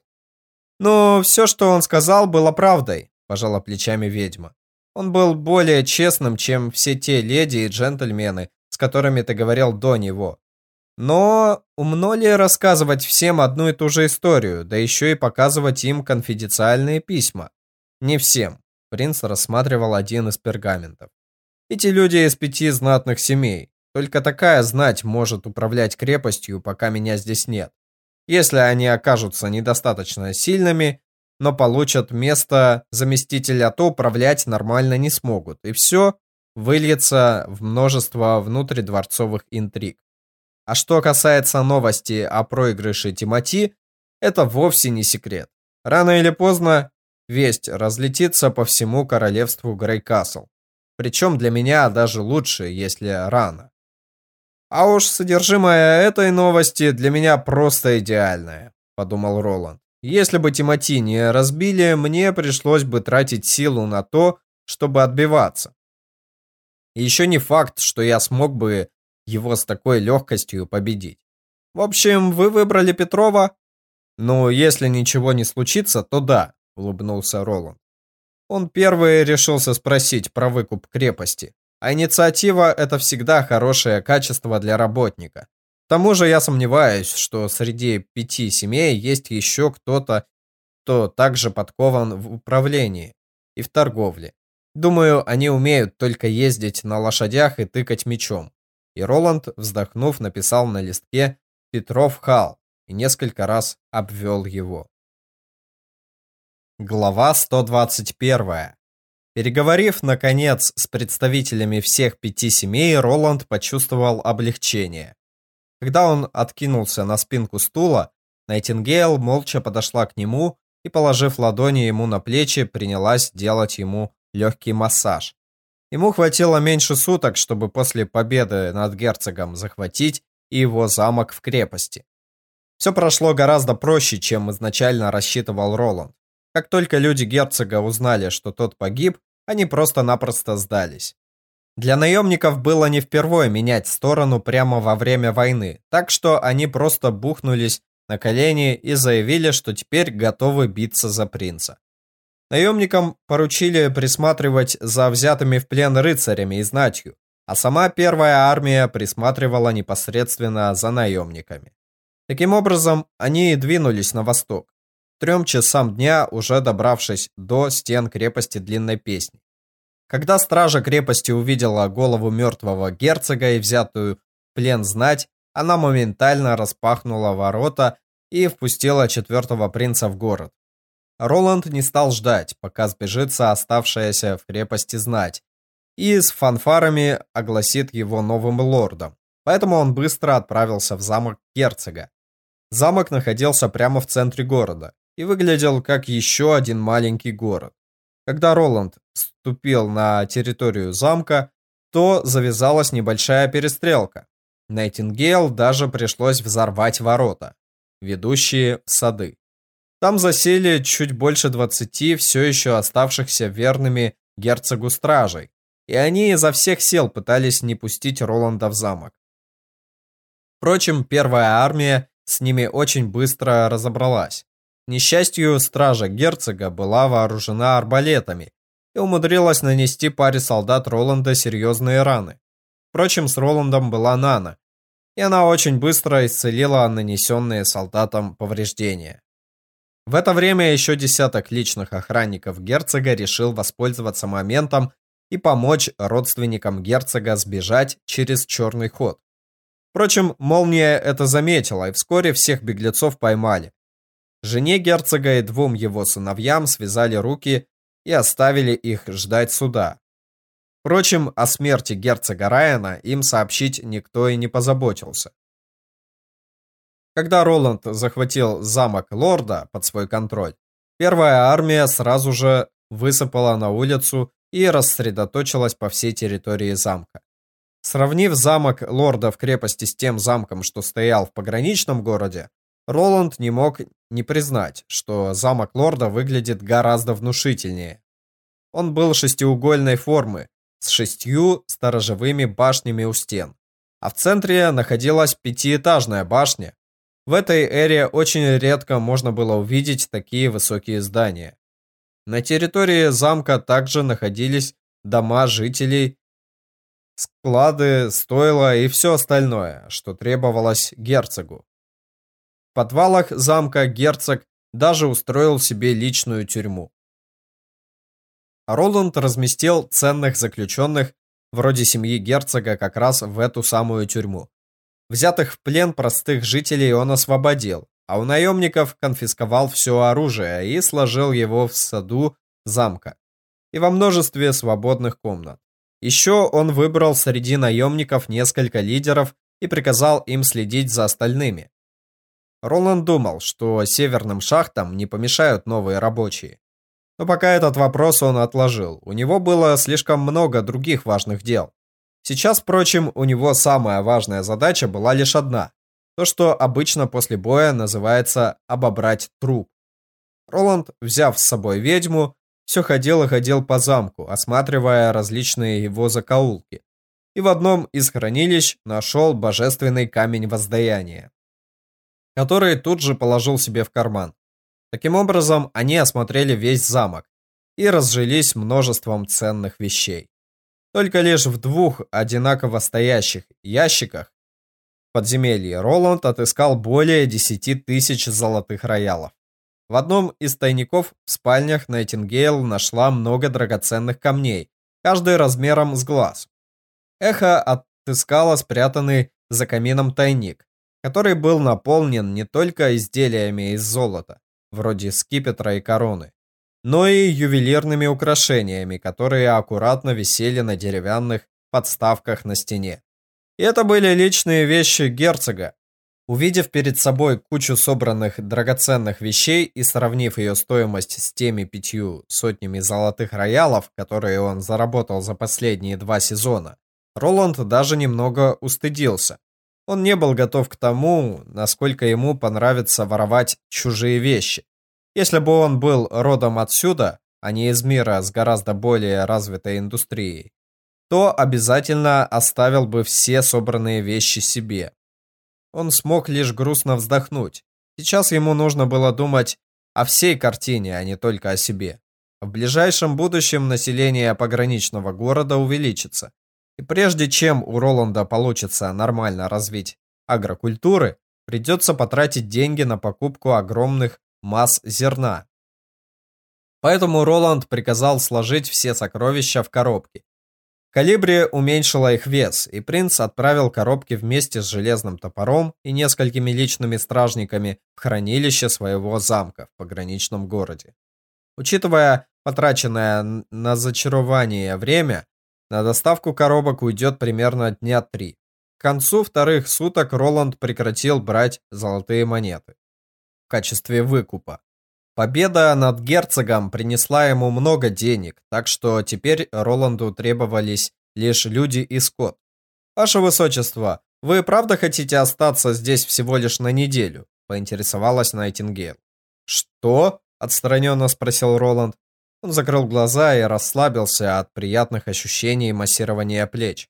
«Ну, все, что он сказал, было правдой», – пожала плечами ведьма. «Он был более честным, чем все те леди и джентльмены, с которыми ты говорил до него. Но умно ли рассказывать всем одну и ту же историю, да еще и показывать им конфиденциальные письма? Не всем. Принц рассматривал один из пергаментов. Эти люди из пяти знатных семей. Только такая знать может управлять крепостью, пока меня здесь нет. Если они окажутся недостаточно сильными, но получат место заместителя, то управлять нормально не смогут. И все выльется в множество внутридворцовых интриг. А что касается новости о проигрыше Тимати, это вовсе не секрет. Рано или поздно весть разлетится по всему королевству Грейкасл. Причем для меня даже лучше, если рано. А уж содержимое этой новости для меня просто идеальное, подумал Роланд. Если бы Тимати не разбили, мне пришлось бы тратить силу на то, чтобы отбиваться. И еще не факт, что я смог бы его с такой легкостью победить. В общем, вы выбрали Петрова? Ну, если ничего не случится, то да, улыбнулся Роланд. Он первый решился спросить про выкуп крепости. А инициатива – это всегда хорошее качество для работника. К тому же я сомневаюсь, что среди пяти семей есть еще кто-то, кто также подкован в управлении и в торговле. Думаю, они умеют только ездить на лошадях и тыкать мечом. И Роланд, вздохнув, написал на листке «Петров Хал» и несколько раз обвел его. Глава 121. Переговорив, наконец, с представителями всех пяти семей, Роланд почувствовал облегчение. Когда он откинулся на спинку стула, Найтингейл молча подошла к нему и, положив ладони ему на плечи, принялась делать ему легкий массаж. Ему хватило меньше суток, чтобы после победы над герцогом захватить и его замок в крепости. Все прошло гораздо проще, чем изначально рассчитывал Роланд. Как только люди герцога узнали, что тот погиб, они просто-напросто сдались. Для наемников было не впервые менять сторону прямо во время войны, так что они просто бухнулись на колени и заявили, что теперь готовы биться за принца. Наемникам поручили присматривать за взятыми в плен рыцарями и знатью, а сама первая армия присматривала непосредственно за наемниками. Таким образом, они двинулись на восток, трем часам дня уже добравшись до стен крепости Длинной Песни. Когда стража крепости увидела голову мертвого герцога и взятую плен знать, она моментально распахнула ворота и впустила четвертого принца в город. Роланд не стал ждать, пока сбежится оставшаяся в крепости знать, и с фанфарами огласит его новым лордом. Поэтому он быстро отправился в замок герцога. Замок находился прямо в центре города и выглядел как еще один маленький город. Когда Роланд вступил на территорию замка, то завязалась небольшая перестрелка. Найтингейл даже пришлось взорвать ворота, ведущие в сады. Там засели чуть больше 20 все еще оставшихся верными герцогу стражей, и они изо всех сил пытались не пустить Роланда в замок. Впрочем, первая армия с ними очень быстро разобралась. Несчастью, стража герцога была вооружена арбалетами и умудрилась нанести паре солдат Роланда серьезные раны. Впрочем, с Роландом была Нана, и она очень быстро исцелила нанесенные солдатам повреждения. В это время еще десяток личных охранников герцога решил воспользоваться моментом и помочь родственникам герцога сбежать через черный ход. Впрочем, молния это заметила, и вскоре всех беглецов поймали. Жене герцога и двум его сыновьям связали руки и оставили их ждать суда. Впрочем, о смерти герцога Райана им сообщить никто и не позаботился. Когда Роланд захватил замок лорда под свой контроль, первая армия сразу же высыпала на улицу и рассредоточилась по всей территории замка. Сравнив замок лорда в крепости с тем замком, что стоял в пограничном городе, Роланд не мог не признать, что замок лорда выглядит гораздо внушительнее. Он был шестиугольной формы, с шестью сторожевыми башнями у стен, а в центре находилась пятиэтажная башня. В этой эре очень редко можно было увидеть такие высокие здания. На территории замка также находились дома жителей, склады, стойла и все остальное, что требовалось герцогу. В подвалах замка герцог даже устроил себе личную тюрьму. Роланд разместил ценных заключенных, вроде семьи герцога, как раз в эту самую тюрьму. Взятых в плен простых жителей он освободил, а у наемников конфисковал все оружие и сложил его в саду замка и во множестве свободных комнат. Еще он выбрал среди наемников несколько лидеров и приказал им следить за остальными. Роланд думал, что северным шахтам не помешают новые рабочие. Но пока этот вопрос он отложил. У него было слишком много других важных дел. Сейчас, впрочем, у него самая важная задача была лишь одна. То, что обычно после боя называется «обобрать труп». Роланд, взяв с собой ведьму, все ходил и ходил по замку, осматривая различные его закоулки. И в одном из хранилищ нашел божественный камень воздаяния который тут же положил себе в карман. Таким образом, они осмотрели весь замок и разжились множеством ценных вещей. Только лишь в двух одинаково стоящих ящиках в подземелье Роланд отыскал более 10 тысяч золотых роялов. В одном из тайников в спальнях Найтингейл нашла много драгоценных камней, каждый размером с глаз. Эхо отыскала спрятанный за камином тайник, который был наполнен не только изделиями из золота, вроде скипетра и короны, но и ювелирными украшениями, которые аккуратно висели на деревянных подставках на стене. И это были личные вещи герцога. Увидев перед собой кучу собранных драгоценных вещей и сравнив ее стоимость с теми пятью сотнями золотых роялов, которые он заработал за последние два сезона, Роланд даже немного устыдился. Он не был готов к тому, насколько ему понравится воровать чужие вещи. Если бы он был родом отсюда, а не из мира с гораздо более развитой индустрией, то обязательно оставил бы все собранные вещи себе. Он смог лишь грустно вздохнуть. Сейчас ему нужно было думать о всей картине, а не только о себе. В ближайшем будущем население пограничного города увеличится, и прежде чем у Роланда получится нормально развить агрокультуры, придется потратить деньги на покупку огромных масс зерна. Поэтому Роланд приказал сложить все сокровища в коробки. Калибри уменьшила их вес, и принц отправил коробки вместе с железным топором и несколькими личными стражниками в хранилище своего замка в пограничном городе. Учитывая потраченное на зачарование время, на доставку коробок уйдет примерно дня три. К концу вторых суток Роланд прекратил брать золотые монеты в качестве выкупа. Победа над герцогом принесла ему много денег, так что теперь Роланду требовались лишь люди и скот. «Ваше Высочество, вы правда хотите остаться здесь всего лишь на неделю?» – поинтересовалась Найтингейл. «Что?» – отстраненно спросил Роланд. Он закрыл глаза и расслабился от приятных ощущений массирования плеч.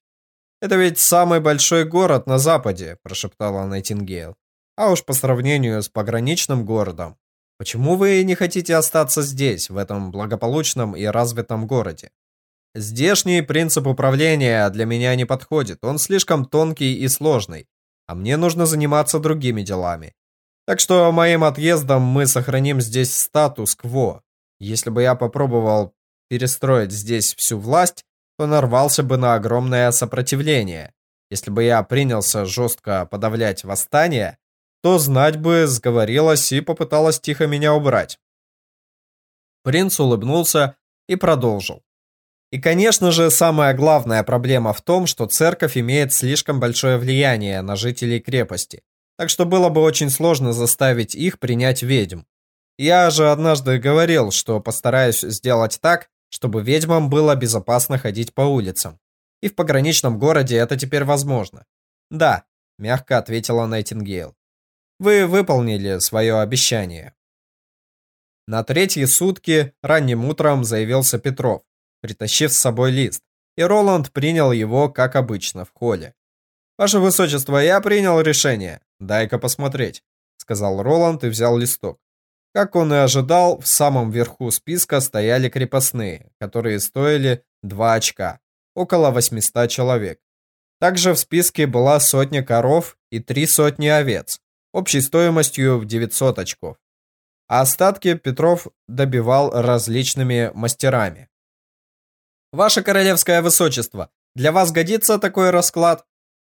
«Это ведь самый большой город на западе», – прошептала Найтингейл. «А уж по сравнению с пограничным городом, почему вы не хотите остаться здесь, в этом благополучном и развитом городе?» Здешний принцип управления для меня не подходит, он слишком тонкий и сложный, а мне нужно заниматься другими делами. Так что моим отъездом мы сохраним здесь статус-кво. Если бы я попробовал перестроить здесь всю власть, то нарвался бы на огромное сопротивление. Если бы я принялся жестко подавлять восстание, то знать бы сговорилась и попыталась тихо меня убрать. Принц улыбнулся и продолжил. И, конечно же, самая главная проблема в том, что церковь имеет слишком большое влияние на жителей крепости. Так что было бы очень сложно заставить их принять ведьм. Я же однажды говорил, что постараюсь сделать так, чтобы ведьмам было безопасно ходить по улицам. И в пограничном городе это теперь возможно. Да, мягко ответила Найтингейл. Вы выполнили свое обещание. На третьи сутки ранним утром заявился Петров притащив с собой лист, и Роланд принял его, как обычно, в холле. «Ваше Высочество, я принял решение. Дай-ка посмотреть», — сказал Роланд и взял листок. Как он и ожидал, в самом верху списка стояли крепостные, которые стоили 2 очка, около 800 человек. Также в списке была сотня коров и три сотни овец, общей стоимостью в 900 очков. А остатки Петров добивал различными мастерами. Ваше королевское высочество, для вас годится такой расклад?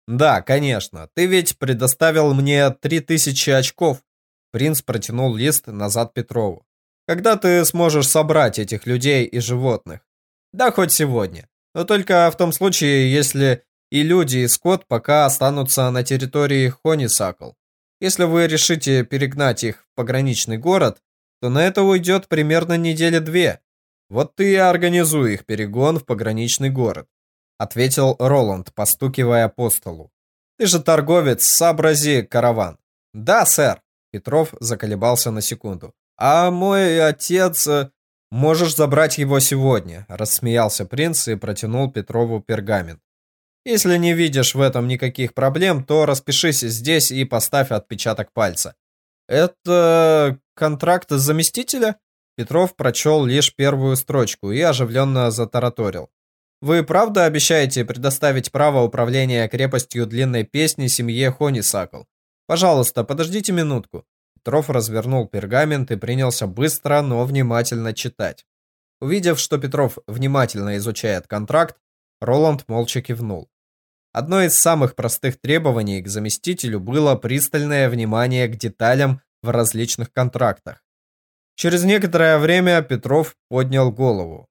Да, конечно. Ты ведь предоставил мне 3000 очков. Принц протянул лист назад Петрову. Когда ты сможешь собрать этих людей и животных? Да хоть сегодня. Но только в том случае, если и люди, и скот пока останутся на территории Хонисакл. Если вы решите перегнать их в пограничный город, то на это уйдет примерно недели две. Вот ты и организуй их перегон в пограничный город, ответил Роланд, постукивая по столу. Ты же торговец, сообрази караван. Да, сэр. Петров заколебался на секунду. А мой отец... Э, можешь забрать его сегодня, рассмеялся принц и протянул Петрову пергамент. Если не видишь в этом никаких проблем, то распишись здесь и поставь отпечаток пальца. Это контракт заместителя? Петров прочел лишь первую строчку и оживленно затараторил. «Вы правда обещаете предоставить право управления крепостью длинной песни семье Хонисакл? Пожалуйста, подождите минутку». Петров развернул пергамент и принялся быстро, но внимательно читать. Увидев, что Петров внимательно изучает контракт, Роланд молча кивнул. Одно из самых простых требований к заместителю было пристальное внимание к деталям в различных контрактах. Через некоторое время Петров поднял голову.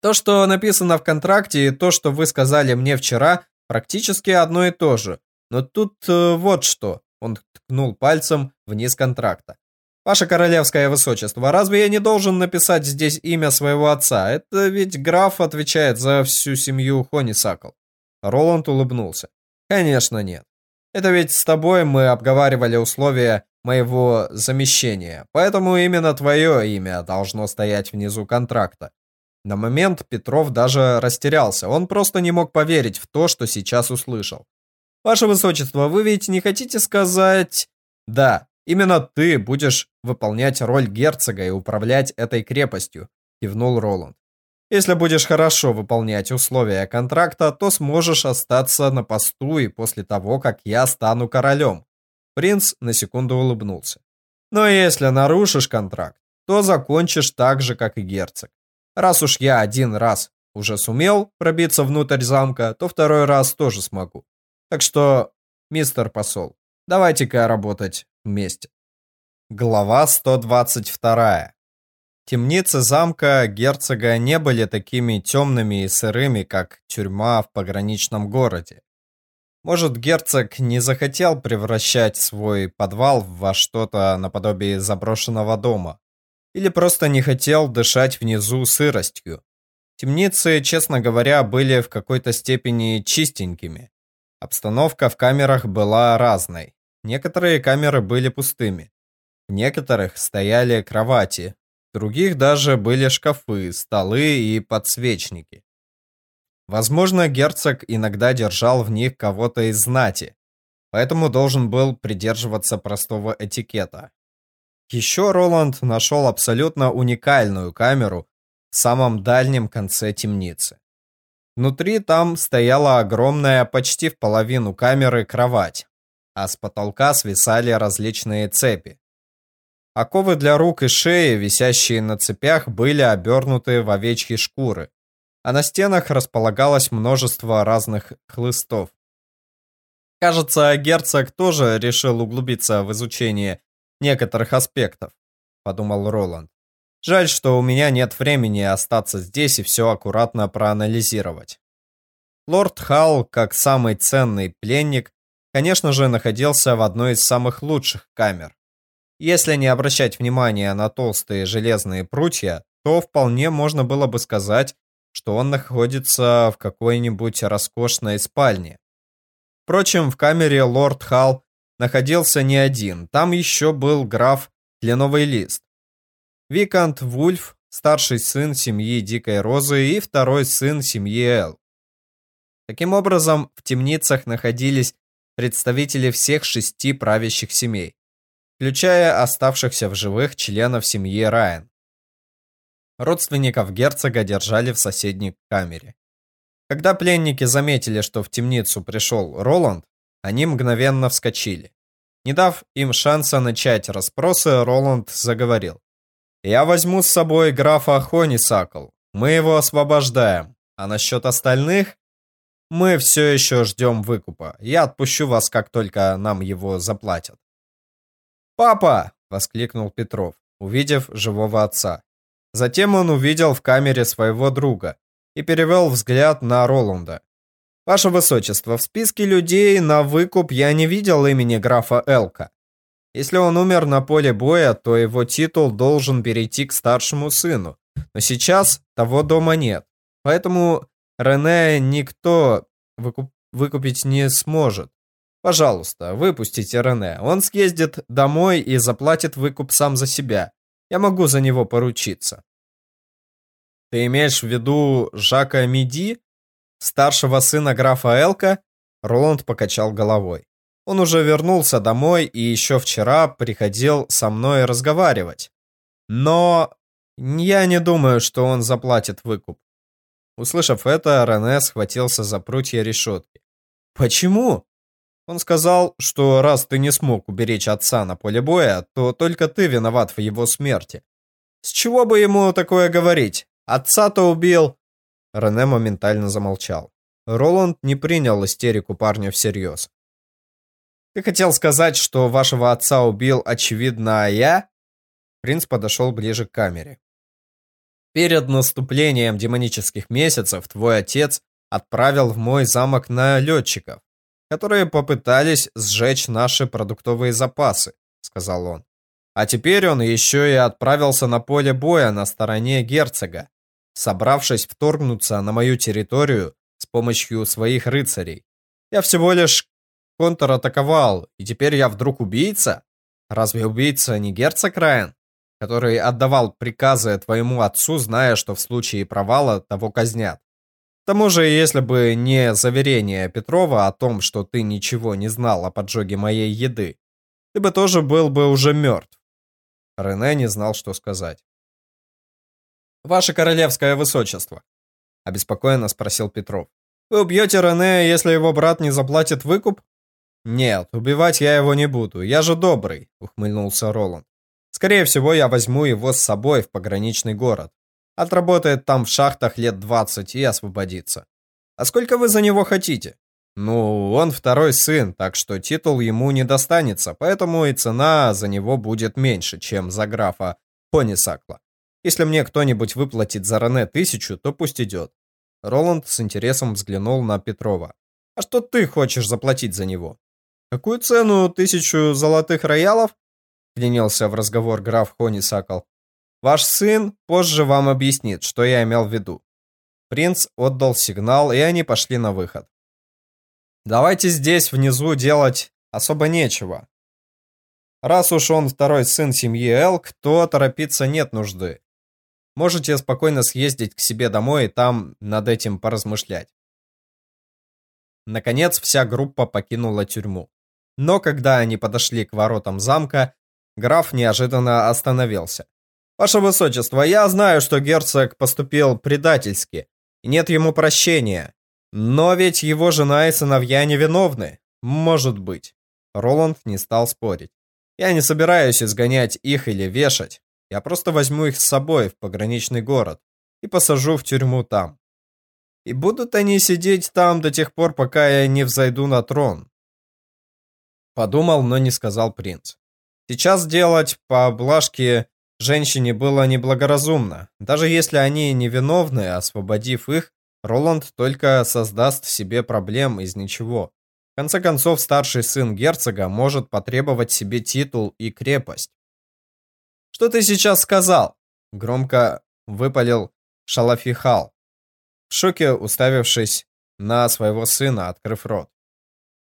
То, что написано в контракте, и то, что вы сказали мне вчера, практически одно и то же. Но тут э, вот что. Он ткнул пальцем вниз контракта. Ваше королевское высочество, разве я не должен написать здесь имя своего отца? Это ведь граф отвечает за всю семью Хонисакл. Роланд улыбнулся. Конечно, нет. Это ведь с тобой мы обговаривали условия моего замещения, поэтому именно твое имя должно стоять внизу контракта. На момент Петров даже растерялся, он просто не мог поверить в то, что сейчас услышал. «Ваше Высочество, вы ведь не хотите сказать...» «Да, именно ты будешь выполнять роль герцога и управлять этой крепостью», кивнул Роланд. «Если будешь хорошо выполнять условия контракта, то сможешь остаться на посту и после того, как я стану королем. Принц на секунду улыбнулся. Но если нарушишь контракт, то закончишь так же, как и герцог. Раз уж я один раз уже сумел пробиться внутрь замка, то второй раз тоже смогу. Так что, мистер посол, давайте-ка работать вместе. Глава 122. Темницы замка герцога не были такими темными и сырыми, как тюрьма в пограничном городе. Может, герцог не захотел превращать свой подвал во что-то наподобие заброшенного дома. Или просто не хотел дышать внизу сыростью. Темницы, честно говоря, были в какой-то степени чистенькими. Обстановка в камерах была разной. Некоторые камеры были пустыми. В некоторых стояли кровати, в других даже были шкафы, столы и подсвечники. Возможно, герцог иногда держал в них кого-то из знати, поэтому должен был придерживаться простого этикета. Еще Роланд нашел абсолютно уникальную камеру в самом дальнем конце темницы. Внутри там стояла огромная, почти в половину камеры, кровать, а с потолка свисали различные цепи. Оковы для рук и шеи, висящие на цепях, были обернуты в овечьи шкуры, а на стенах располагалось множество разных хлыстов. Кажется, герцог тоже решил углубиться в изучение некоторых аспектов, подумал Роланд. Жаль, что у меня нет времени остаться здесь и все аккуратно проанализировать. Лорд Халл, как самый ценный пленник, конечно же, находился в одной из самых лучших камер. Если не обращать внимания на толстые железные прутья, то вполне можно было бы сказать, что он находится в какой-нибудь роскошной спальне. Впрочем, в камере лорд Халл находился не один, там еще был граф Кленовый Лист. Викант Вульф, старший сын семьи Дикой Розы и второй сын семьи Эл. Таким образом, в темницах находились представители всех шести правящих семей, включая оставшихся в живых членов семьи Райан. Родственников герцога держали в соседней камере. Когда пленники заметили, что в темницу пришел Роланд, они мгновенно вскочили. Не дав им шанса начать расспросы, Роланд заговорил. «Я возьму с собой графа Хонисакл. Мы его освобождаем. А насчет остальных? Мы все еще ждем выкупа. Я отпущу вас, как только нам его заплатят». «Папа!» — воскликнул Петров, увидев живого отца. Затем он увидел в камере своего друга и перевел взгляд на Роланда. «Ваше Высочество, в списке людей на выкуп я не видел имени графа Элка. Если он умер на поле боя, то его титул должен перейти к старшему сыну. Но сейчас того дома нет. Поэтому Рене никто выкуп выкупить не сможет. Пожалуйста, выпустите Рене. Он съездит домой и заплатит выкуп сам за себя. Я могу за него поручиться. Ты имеешь в виду Жака Миди, старшего сына графа Элка? Роланд покачал головой. Он уже вернулся домой и еще вчера приходил со мной разговаривать. Но я не думаю, что он заплатит выкуп. Услышав это, Рене схватился за прутья решетки. Почему? Он сказал, что раз ты не смог уберечь отца на поле боя, то только ты виноват в его смерти. С чего бы ему такое говорить? Отца-то убил. Рене моментально замолчал. Роланд не принял истерику парня всерьез. Ты хотел сказать, что вашего отца убил, очевидно, я? Принц подошел ближе к камере. Перед наступлением демонических месяцев твой отец отправил в мой замок налетчиков которые попытались сжечь наши продуктовые запасы», — сказал он. А теперь он еще и отправился на поле боя на стороне герцога, собравшись вторгнуться на мою территорию с помощью своих рыцарей. Я всего лишь контратаковал, и теперь я вдруг убийца? Разве убийца не герцог Райан, который отдавал приказы твоему отцу, зная, что в случае провала того казнят? К тому же, если бы не заверение Петрова о том, что ты ничего не знал о поджоге моей еды, ты бы тоже был бы уже мертв. Рене не знал, что сказать. «Ваше королевское высочество», — обеспокоенно спросил Петров. «Вы убьете Рене, если его брат не заплатит выкуп?» «Нет, убивать я его не буду, я же добрый», — ухмыльнулся Роланд. «Скорее всего, я возьму его с собой в пограничный город. Отработает там в шахтах лет 20 и освободится. А сколько вы за него хотите? Ну, он второй сын, так что титул ему не достанется, поэтому и цена за него будет меньше, чем за графа Понисакла. Если мне кто-нибудь выплатит за Рене тысячу, то пусть идет. Роланд с интересом взглянул на Петрова. А что ты хочешь заплатить за него? Какую цену тысячу золотых роялов? Клянился в разговор граф Хонисакл. Ваш сын позже вам объяснит, что я имел в виду. Принц отдал сигнал, и они пошли на выход. Давайте здесь внизу делать особо нечего. Раз уж он второй сын семьи Элк, то торопиться нет нужды. Можете спокойно съездить к себе домой и там над этим поразмышлять. Наконец, вся группа покинула тюрьму. Но когда они подошли к воротам замка, граф неожиданно остановился. «Ваше Высочество, я знаю, что герцог поступил предательски, нет ему прощения. Но ведь его жена и сыновья невиновны. Может быть». Роланд не стал спорить. «Я не собираюсь изгонять их или вешать. Я просто возьму их с собой в пограничный город и посажу в тюрьму там. И будут они сидеть там до тех пор, пока я не взойду на трон. Подумал, но не сказал принц. Сейчас делать по облажке женщине было неблагоразумно. Даже если они невиновны, освободив их, Роланд только создаст себе проблем из ничего. В конце концов, старший сын герцога может потребовать себе титул и крепость. «Что ты сейчас сказал?» Громко выпалил Шалафихал, в шоке уставившись на своего сына, открыв рот.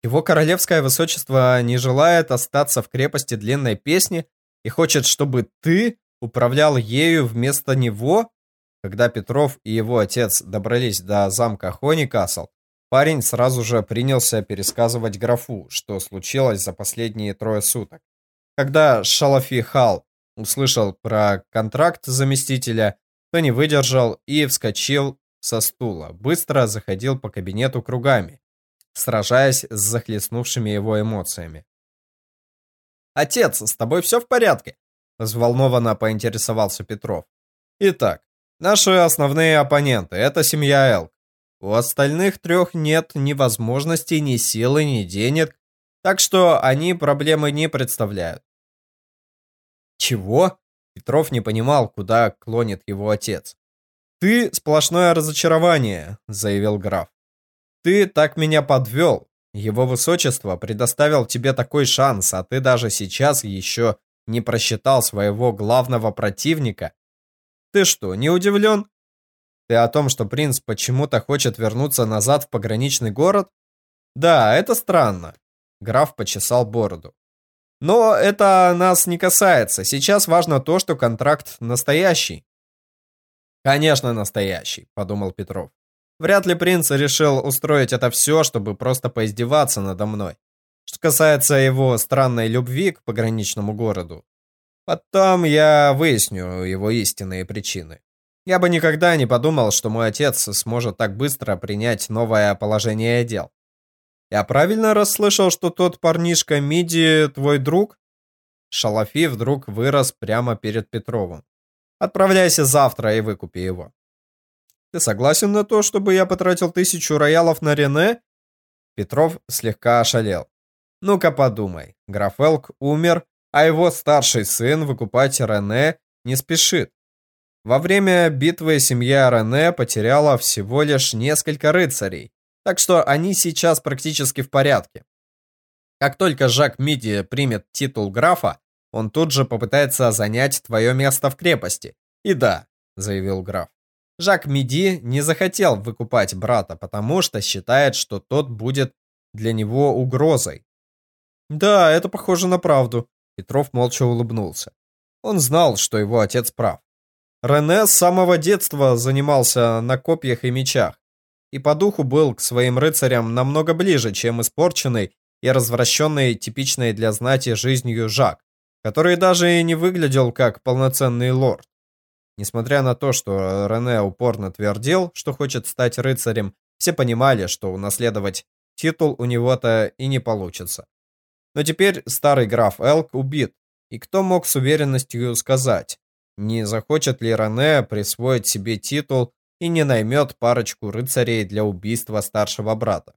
Его королевское высочество не желает остаться в крепости длинной песни и хочет, чтобы ты управлял ею вместо него? Когда Петров и его отец добрались до замка Хоникасл, парень сразу же принялся пересказывать графу, что случилось за последние трое суток. Когда Шалафи Хал услышал про контракт заместителя, то не выдержал и вскочил со стула, быстро заходил по кабинету кругами, сражаясь с захлестнувшими его эмоциями. «Отец, с тобой все в порядке?» – взволнованно поинтересовался Петров. «Итак, наши основные оппоненты – это семья Элк. У остальных трех нет ни возможностей, ни силы, ни денег, так что они проблемы не представляют. Чего? Петров не понимал, куда клонит его отец. «Ты сплошное разочарование», — заявил граф. «Ты так меня подвел. Его высочество предоставил тебе такой шанс, а ты даже сейчас еще не просчитал своего главного противника. Ты что, не удивлен? Ты о том, что принц почему-то хочет вернуться назад в пограничный город? Да, это странно. Граф почесал бороду. Но это нас не касается. Сейчас важно то, что контракт настоящий. Конечно, настоящий, подумал Петров. Вряд ли принц решил устроить это все, чтобы просто поиздеваться надо мной. Что касается его странной любви к пограничному городу, потом я выясню его истинные причины. Я бы никогда не подумал, что мой отец сможет так быстро принять новое положение дел. Я правильно расслышал, что тот парнишка Миди твой друг? Шалафи вдруг вырос прямо перед Петровым. Отправляйся завтра и выкупи его. Ты согласен на то, чтобы я потратил тысячу роялов на Рене? Петров слегка ошалел. Ну-ка подумай. Граф Элк умер, а его старший сын выкупать Рене не спешит. Во время битвы семья Рене потеряла всего лишь несколько рыцарей, так что они сейчас практически в порядке. Как только Жак Миди примет титул графа, он тут же попытается занять твое место в крепости. И да, заявил граф. Жак Миди не захотел выкупать брата, потому что считает, что тот будет для него угрозой. Да, это похоже на правду. Петров молча улыбнулся. Он знал, что его отец прав. Рене с самого детства занимался на копьях и мечах и по духу был к своим рыцарям намного ближе, чем испорченный и развращенный типичной для знати жизнью Жак, который даже и не выглядел как полноценный лорд. Несмотря на то, что Рене упорно твердил, что хочет стать рыцарем, все понимали, что унаследовать титул у него-то и не получится. Но теперь старый граф Элк убит, и кто мог с уверенностью сказать, не захочет ли Рене присвоить себе титул и не наймет парочку рыцарей для убийства старшего брата.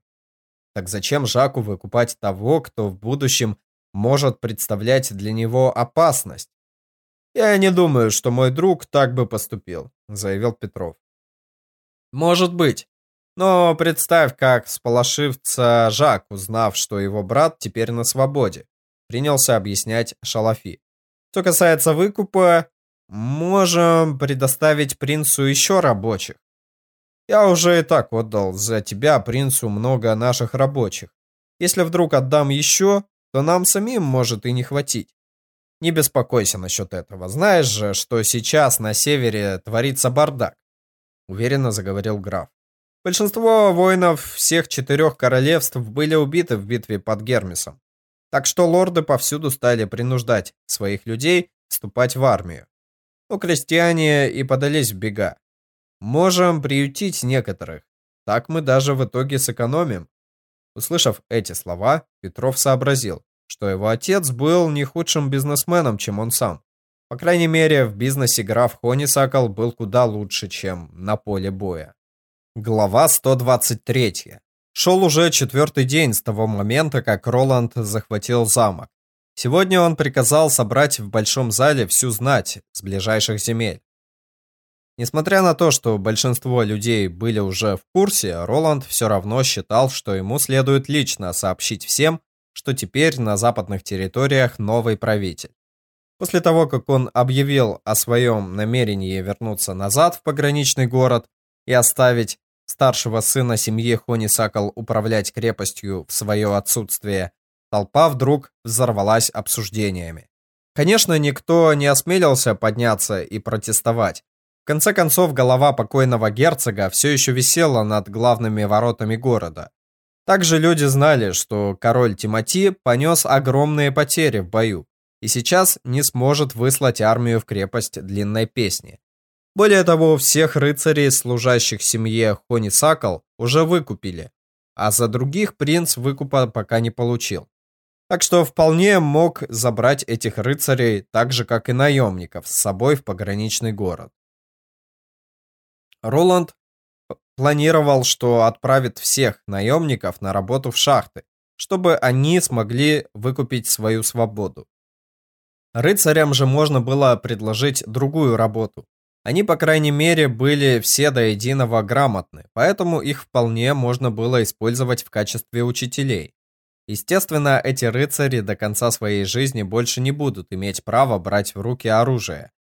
Так зачем Жаку выкупать того, кто в будущем может представлять для него опасность? «Я не думаю, что мой друг так бы поступил», — заявил Петров. «Может быть. Но представь, как сполошивца Жак, узнав, что его брат теперь на свободе», — принялся объяснять Шалафи. «Что касается выкупа, можем предоставить принцу еще рабочих. Я уже и так отдал за тебя принцу много наших рабочих. Если вдруг отдам еще, то нам самим может и не хватить. Не беспокойся насчет этого. Знаешь же, что сейчас на севере творится бардак. Уверенно заговорил граф. Большинство воинов всех четырех королевств были убиты в битве под Гермесом. Так что лорды повсюду стали принуждать своих людей вступать в армию. Но крестьяне и подались в бега. Можем приютить некоторых. Так мы даже в итоге сэкономим. Услышав эти слова, Петров сообразил, что его отец был не худшим бизнесменом, чем он сам. По крайней мере, в бизнесе граф Хонисакал был куда лучше, чем на поле боя. Глава 123. Шел уже четвертый день с того момента, как Роланд захватил замок. Сегодня он приказал собрать в большом зале всю знать с ближайших земель. Несмотря на то, что большинство людей были уже в курсе, Роланд все равно считал, что ему следует лично сообщить всем, что теперь на западных территориях новый правитель. После того, как он объявил о своем намерении вернуться назад в пограничный город и оставить старшего сына семьи Хони Сакал управлять крепостью в свое отсутствие, толпа вдруг взорвалась обсуждениями. Конечно, никто не осмелился подняться и протестовать. В конце концов, голова покойного герцога все еще висела над главными воротами города. Также люди знали, что король Тимати понес огромные потери в бою и сейчас не сможет выслать армию в крепость Длинной Песни. Более того, всех рыцарей, служащих семье Хонисакал, уже выкупили, а за других принц выкупа пока не получил. Так что вполне мог забрать этих рыцарей, так же как и наемников, с собой в пограничный город. Роланд планировал, что отправит всех наемников на работу в шахты, чтобы они смогли выкупить свою свободу. Рыцарям же можно было предложить другую работу. Они, по крайней мере, были все до единого грамотны, поэтому их вполне можно было использовать в качестве учителей. Естественно, эти рыцари до конца своей жизни больше не будут иметь права брать в руки оружие.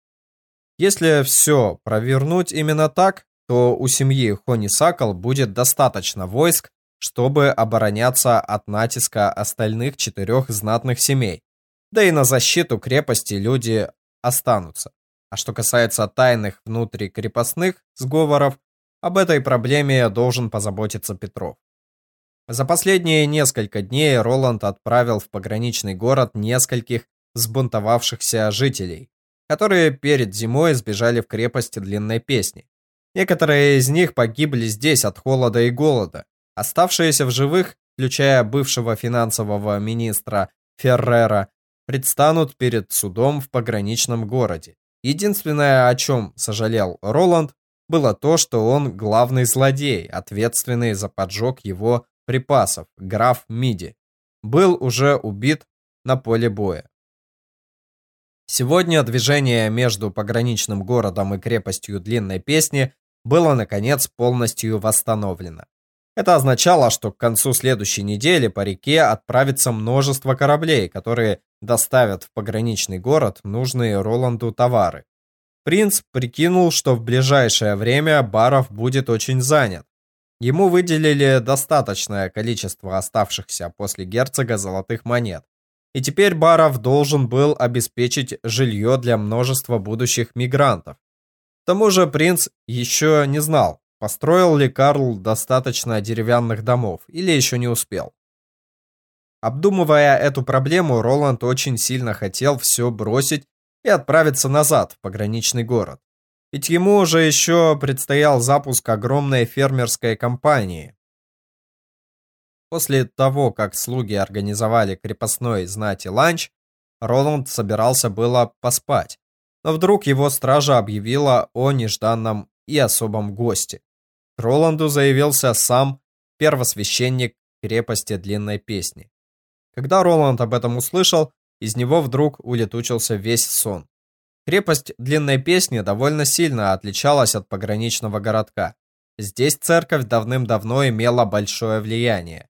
Если все провернуть именно так, то у семьи Хони-Сакал будет достаточно войск, чтобы обороняться от натиска остальных четырех знатных семей. Да и на защиту крепости люди останутся. А что касается тайных внутрикрепостных сговоров, об этой проблеме должен позаботиться Петров. За последние несколько дней Роланд отправил в пограничный город нескольких сбунтовавшихся жителей, которые перед зимой сбежали в крепость Длинной Песни. Некоторые из них погибли здесь от холода и голода. Оставшиеся в живых, включая бывшего финансового министра Феррера, предстанут перед судом в пограничном городе. Единственное, о чем сожалел Роланд, было то, что он главный злодей, ответственный за поджог его припасов, граф Миди, был уже убит на поле боя. Сегодня движение между пограничным городом и крепостью Длинной Песни было, наконец, полностью восстановлено. Это означало, что к концу следующей недели по реке отправится множество кораблей, которые доставят в пограничный город нужные Роланду товары. Принц прикинул, что в ближайшее время Баров будет очень занят. Ему выделили достаточное количество оставшихся после герцога золотых монет. И теперь Баров должен был обеспечить жилье для множества будущих мигрантов, тому же принц еще не знал, построил ли Карл достаточно деревянных домов или еще не успел. Обдумывая эту проблему, Роланд очень сильно хотел все бросить и отправиться назад в пограничный город. Ведь ему уже еще предстоял запуск огромной фермерской компании. После того, как слуги организовали крепостной знати ланч, Роланд собирался было поспать, но вдруг его стража объявила о нежданном и особом госте. К Роланду заявился сам первосвященник крепости Длинной Песни. Когда Роланд об этом услышал, из него вдруг улетучился весь сон. Крепость Длинной Песни довольно сильно отличалась от пограничного городка. Здесь церковь давным-давно имела большое влияние.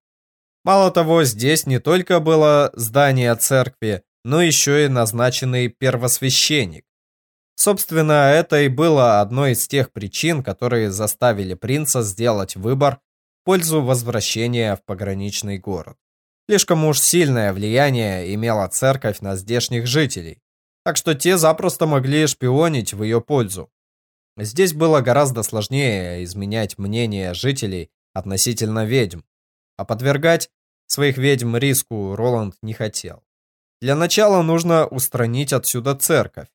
Мало того, здесь не только было здание церкви, но еще и назначенный первосвященник. Собственно, это и было одной из тех причин, которые заставили принца сделать выбор в пользу возвращения в пограничный город. Слишком уж сильное влияние имела церковь на здешних жителей, так что те запросто могли шпионить в ее пользу. Здесь было гораздо сложнее изменять мнение жителей относительно ведьм, а подвергать своих ведьм риску Роланд не хотел. Для начала нужно устранить отсюда церковь,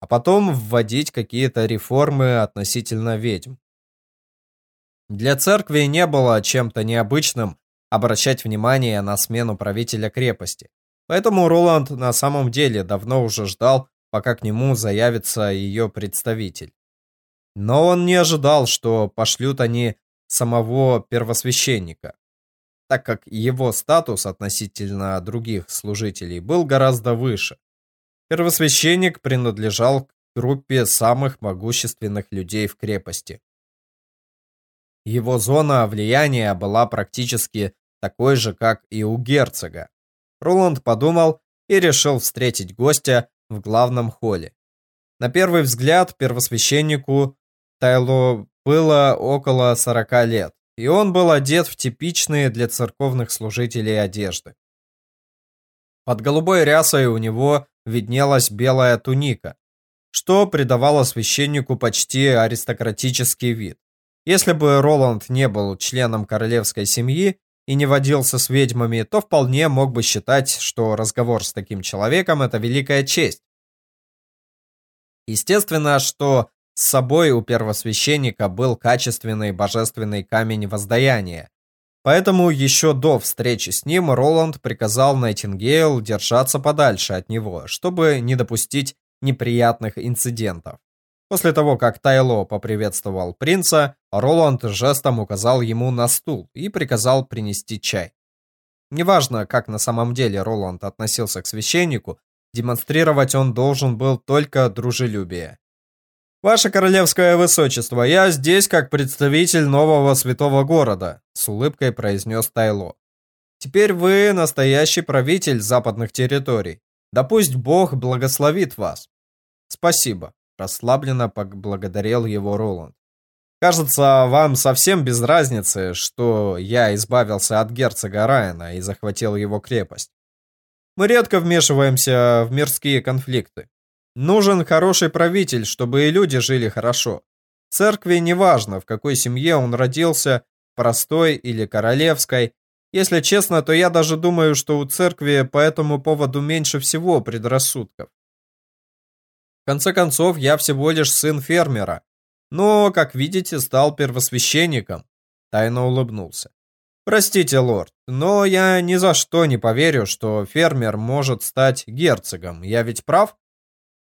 а потом вводить какие-то реформы относительно ведьм. Для церкви не было чем-то необычным обращать внимание на смену правителя крепости. Поэтому Роланд на самом деле давно уже ждал, пока к нему заявится ее представитель. Но он не ожидал, что пошлют они самого первосвященника, так как его статус относительно других служителей был гораздо выше. Первосвященник принадлежал к группе самых могущественных людей в крепости. Его зона влияния была практически такой же, как и у герцога. Роланд подумал и решил встретить гостя в главном холле. На первый взгляд первосвященнику Тайло было около 40 лет, и он был одет в типичные для церковных служителей одежды. Под голубой рясой у него виднелась белая туника, что придавало священнику почти аристократический вид. Если бы Роланд не был членом королевской семьи и не водился с ведьмами, то вполне мог бы считать, что разговор с таким человеком – это великая честь. Естественно, что с собой у первосвященника был качественный божественный камень воздаяния. Поэтому еще до встречи с ним Роланд приказал Найтингейл держаться подальше от него, чтобы не допустить неприятных инцидентов. После того, как Тайло поприветствовал принца, Роланд жестом указал ему на стул и приказал принести чай. Неважно, как на самом деле Роланд относился к священнику, демонстрировать он должен был только дружелюбие. «Ваше королевское высочество, я здесь как представитель нового святого города», с улыбкой произнес Тайло. «Теперь вы настоящий правитель западных территорий. Да пусть Бог благословит вас». «Спасибо», Расслабленно поблагодарил его Роланд. Кажется, вам совсем без разницы, что я избавился от герцога Райана и захватил его крепость. Мы редко вмешиваемся в мирские конфликты. Нужен хороший правитель, чтобы и люди жили хорошо. Церкви неважно, в какой семье он родился, простой или королевской. Если честно, то я даже думаю, что у церкви по этому поводу меньше всего предрассудков конце концов, я всего лишь сын фермера. Но, как видите, стал первосвященником. Тайно улыбнулся. Простите, лорд, но я ни за что не поверю, что фермер может стать герцогом. Я ведь прав?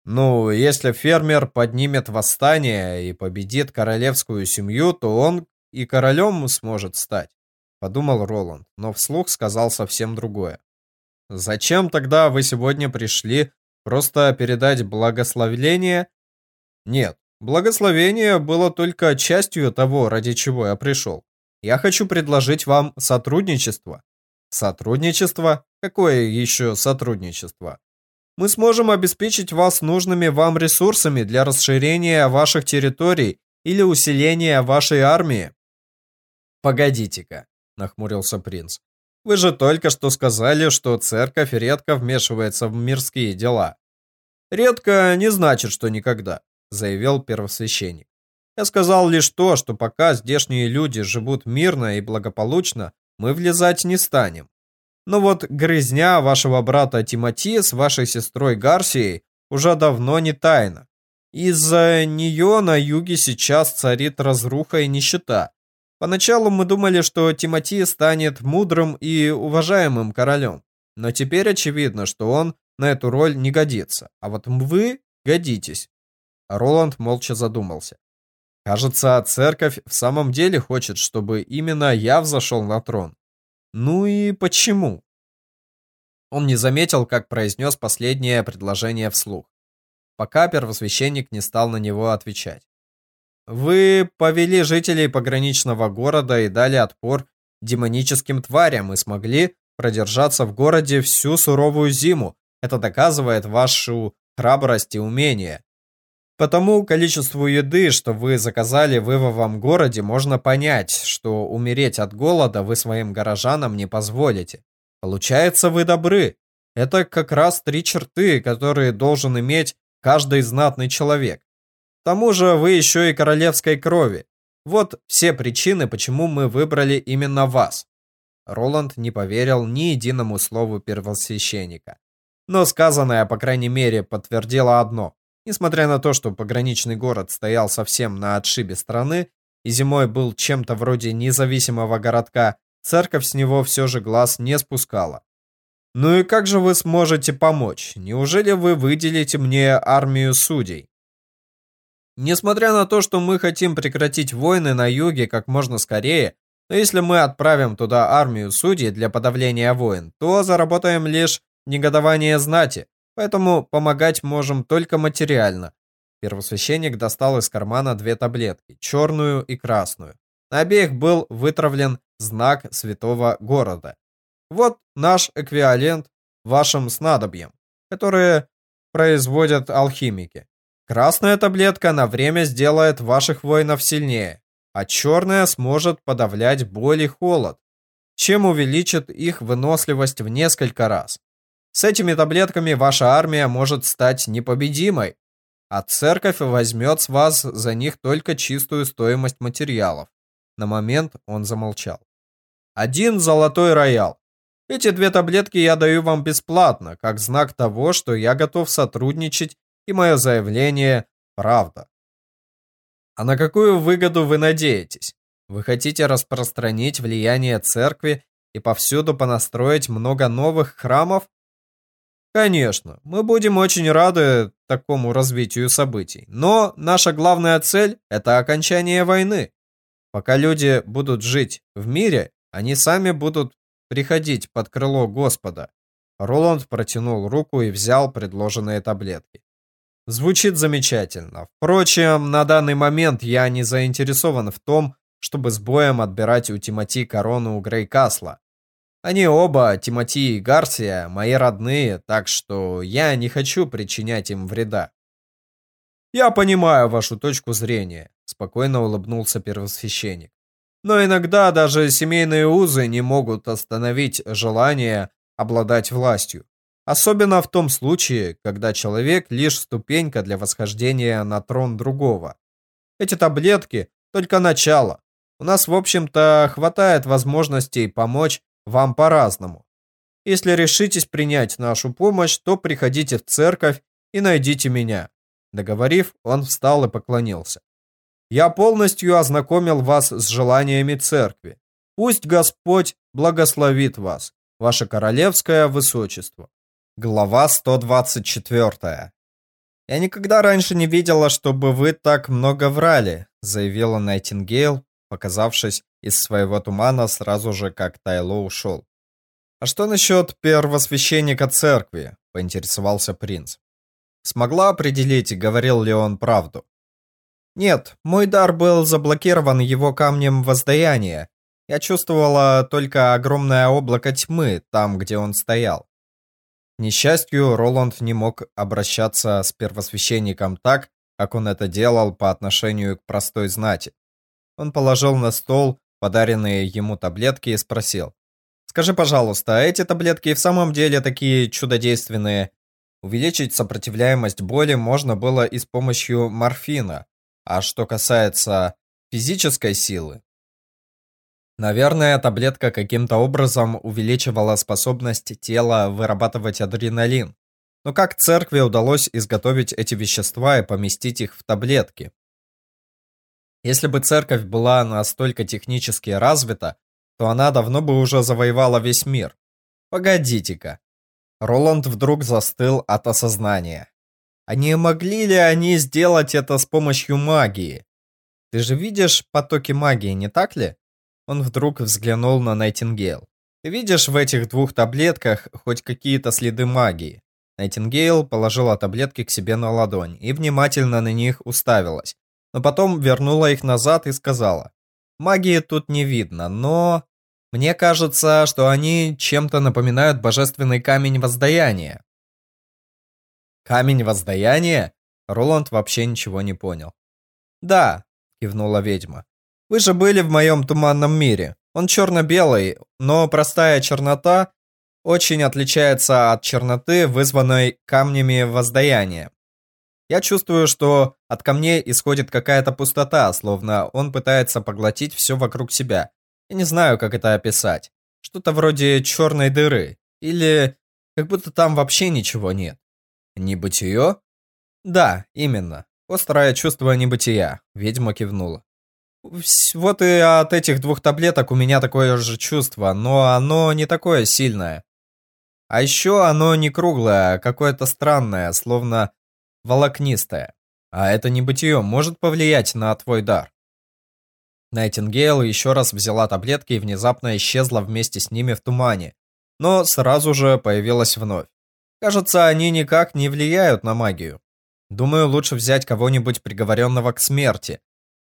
Ну, если фермер поднимет восстание и победит королевскую семью, то он и королем сможет стать, подумал Роланд, но вслух сказал совсем другое. Зачем тогда вы сегодня пришли Просто передать благословение? Нет, благословение было только частью того, ради чего я пришел. Я хочу предложить вам сотрудничество. Сотрудничество? Какое еще сотрудничество? Мы сможем обеспечить вас нужными вам ресурсами для расширения ваших территорий или усиления вашей армии. Погодите-ка, нахмурился принц. Вы же только что сказали, что церковь редко вмешивается в мирские дела. Редко не значит, что никогда, заявил первосвященник. Я сказал лишь то, что пока здешние люди живут мирно и благополучно, мы влезать не станем. Но вот грызня вашего брата Тимати с вашей сестрой Гарсией уже давно не тайна. Из-за нее на юге сейчас царит разруха и нищета. Поначалу мы думали, что Тимати станет мудрым и уважаемым королем, но теперь очевидно, что он на эту роль не годится, а вот вы годитесь. Роланд молча задумался. Кажется, церковь в самом деле хочет, чтобы именно я взошел на трон. Ну и почему? Он не заметил, как произнес последнее предложение вслух. пока первосвященник не стал на него отвечать. Вы повели жителей пограничного города и дали отпор демоническим тварям и смогли продержаться в городе всю суровую зиму. Это доказывает вашу храбрость и умение. По тому количеству еды, что вы заказали в Ивовом городе, можно понять, что умереть от голода вы своим горожанам не позволите. Получается, вы добры. Это как раз три черты, которые должен иметь каждый знатный человек. К тому же вы еще и королевской крови. Вот все причины, почему мы выбрали именно вас. Роланд не поверил ни единому слову первосвященника. Но сказанное, по крайней мере, подтвердило одно. Несмотря на то, что пограничный город стоял совсем на отшибе страны и зимой был чем-то вроде независимого городка, церковь с него все же глаз не спускала. «Ну и как же вы сможете помочь? Неужели вы выделите мне армию судей?» Несмотря на то, что мы хотим прекратить войны на юге как можно скорее, но если мы отправим туда армию судей для подавления войн, то заработаем лишь негодование знати, поэтому помогать можем только материально. Первосвященник достал из кармана две таблетки, черную и красную. На обеих был вытравлен знак святого города. Вот наш эквивалент вашим снадобьям, которые производят алхимики. Красная таблетка на время сделает ваших воинов сильнее, а черная сможет подавлять боль и холод, чем увеличит их выносливость в несколько раз. С этими таблетками ваша армия может стать непобедимой, а церковь возьмет с вас за них только чистую стоимость материалов. На момент он замолчал. Один золотой роял. Эти две таблетки я даю вам бесплатно, как знак того, что я готов сотрудничать и мое заявление – правда. А на какую выгоду вы надеетесь? Вы хотите распространить влияние церкви и повсюду понастроить много новых храмов? Конечно, мы будем очень рады такому развитию событий, но наша главная цель – это окончание войны. Пока люди будут жить в мире, они сами будут приходить под крыло Господа. Роланд протянул руку и взял предложенные таблетки. Звучит замечательно. Впрочем, на данный момент я не заинтересован в том, чтобы с боем отбирать у Тимати корону у Грейкасла. Они оба, Тимати и Гарсия, мои родные, так что я не хочу причинять им вреда. Я понимаю вашу точку зрения, спокойно улыбнулся первосвященник. Но иногда даже семейные узы не могут остановить желание обладать властью. Особенно в том случае, когда человек лишь ступенька для восхождения на трон другого. Эти таблетки только начало. У нас, в общем-то, хватает возможностей помочь вам по-разному. Если решитесь принять нашу помощь, то приходите в церковь и найдите меня. Договорив, он встал и поклонился. Я полностью ознакомил вас с желаниями церкви. Пусть Господь благословит вас, ваше королевское высочество. Глава 124. «Я никогда раньше не видела, чтобы вы так много врали», заявила Найтингейл, показавшись из своего тумана сразу же, как Тайло ушел. «А что насчет первосвященника церкви?» поинтересовался принц. Смогла определить, говорил ли он правду? Нет, мой дар был заблокирован его камнем воздаяния. Я чувствовала только огромное облако тьмы там, где он стоял несчастью, Роланд не мог обращаться с первосвященником так, как он это делал по отношению к простой знати. Он положил на стол подаренные ему таблетки и спросил. «Скажи, пожалуйста, а эти таблетки в самом деле такие чудодейственные? Увеличить сопротивляемость боли можно было и с помощью морфина. А что касается физической силы, Наверное, таблетка каким-то образом увеличивала способность тела вырабатывать адреналин. Но как церкви удалось изготовить эти вещества и поместить их в таблетки? Если бы церковь была настолько технически развита, то она давно бы уже завоевала весь мир. Погодите-ка. Роланд вдруг застыл от осознания. А не могли ли они сделать это с помощью магии? Ты же видишь потоки магии, не так ли? Он вдруг взглянул на Найтингейл. «Ты видишь в этих двух таблетках хоть какие-то следы магии?» Найтингейл положила таблетки к себе на ладонь и внимательно на них уставилась, но потом вернула их назад и сказала, «Магии тут не видно, но...» Мне кажется, что они чем-то напоминают божественный камень воздаяния. Камень воздаяния? Роланд вообще ничего не понял. Да, кивнула ведьма. Вы же были в моем туманном мире. Он черно-белый, но простая чернота очень отличается от черноты, вызванной камнями воздаяния. Я чувствую, что от камней исходит какая-то пустота, словно он пытается поглотить все вокруг себя. Я не знаю, как это описать. Что-то вроде черной дыры. Или как будто там вообще ничего нет. Небытие? Да, именно. Острое чувство небытия. Ведьма кивнула. Вот и от этих двух таблеток у меня такое же чувство, но оно не такое сильное. А еще оно не круглое, а какое-то странное, словно волокнистое. А это небытие может повлиять на твой дар. Найтингейл еще раз взяла таблетки и внезапно исчезла вместе с ними в тумане, но сразу же появилась вновь. Кажется, они никак не влияют на магию. Думаю, лучше взять кого-нибудь приговоренного к смерти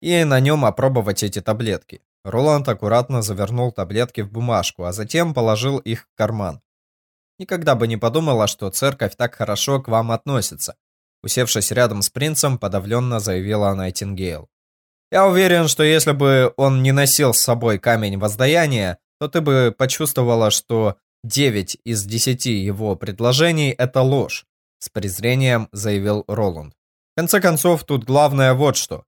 и на нем опробовать эти таблетки. Роланд аккуратно завернул таблетки в бумажку, а затем положил их в карман. Никогда бы не подумала, что церковь так хорошо к вам относится. Усевшись рядом с принцем, подавленно заявила Найтингейл. Я уверен, что если бы он не носил с собой камень воздаяния, то ты бы почувствовала, что 9 из 10 его предложений – это ложь, с презрением заявил Роланд. В конце концов, тут главное вот что.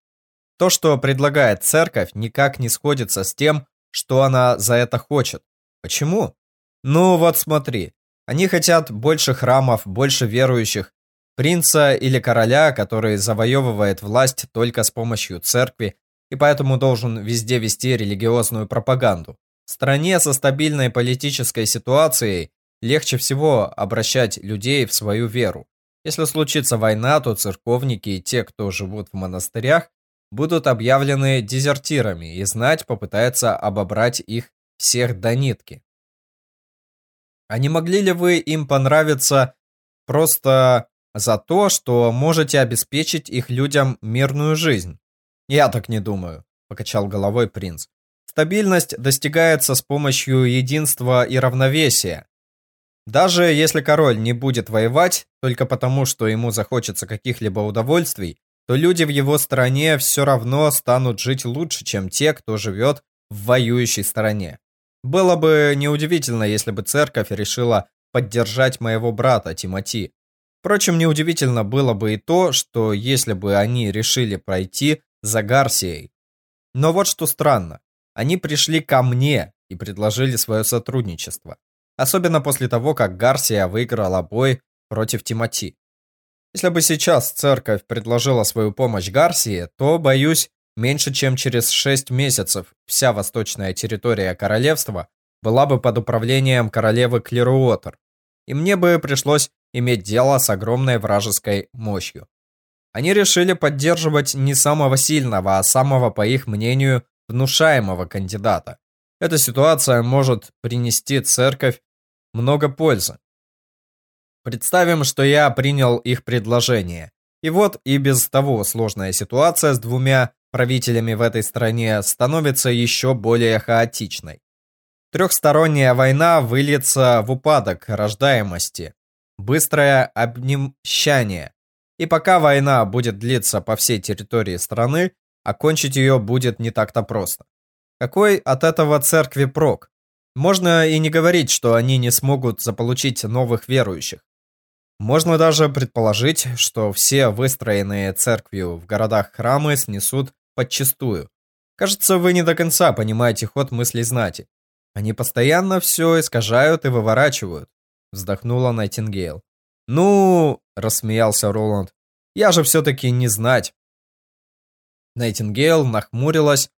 То, что предлагает церковь, никак не сходится с тем, что она за это хочет. Почему? Ну вот смотри, они хотят больше храмов, больше верующих, принца или короля, который завоевывает власть только с помощью церкви и поэтому должен везде вести религиозную пропаганду. В стране со стабильной политической ситуацией легче всего обращать людей в свою веру. Если случится война, то церковники и те, кто живут в монастырях, будут объявлены дезертирами, и знать попытается обобрать их всех до нитки. А не могли ли вы им понравиться просто за то, что можете обеспечить их людям мирную жизнь. Я так не думаю, покачал головой принц. Стабильность достигается с помощью единства и равновесия. Даже если король не будет воевать только потому, что ему захочется каких-либо удовольствий, то люди в его стране все равно станут жить лучше, чем те, кто живет в воюющей стороне. Было бы неудивительно, если бы церковь решила поддержать моего брата Тимати, Впрочем, неудивительно было бы и то, что если бы они решили пройти за Гарсией. Но вот что странно. Они пришли ко мне и предложили свое сотрудничество. Особенно после того, как Гарсия выиграла бой против Тимати. Если бы сейчас церковь предложила свою помощь Гарсии, то, боюсь, меньше чем через 6 месяцев вся восточная территория королевства была бы под управлением королевы Клеруотер. И мне бы пришлось иметь дело с огромной вражеской мощью. Они решили поддерживать не самого сильного, а самого, по их мнению, внушаемого кандидата. Эта ситуация может принести церковь много пользы. Представим, что я принял их предложение. И вот и без того сложная ситуация с двумя правителями в этой стране становится еще более хаотичной. Трехсторонняя война выльется в упадок рождаемости, быстрое обнищание. И пока война будет длиться по всей территории страны, окончить ее будет не так-то просто. Какой от этого церкви прок? Можно и не говорить, что они не смогут заполучить новых верующих. Можно даже предположить, что все выстроенные церковью в городах храмы снесут подчистую. Кажется, вы не до конца понимаете ход мыслей знати. Они постоянно все искажают и выворачивают вздохнула Найтингейл. «Ну...» – рассмеялся Роланд. «Я же все-таки не знать». Найтингейл нахмурилась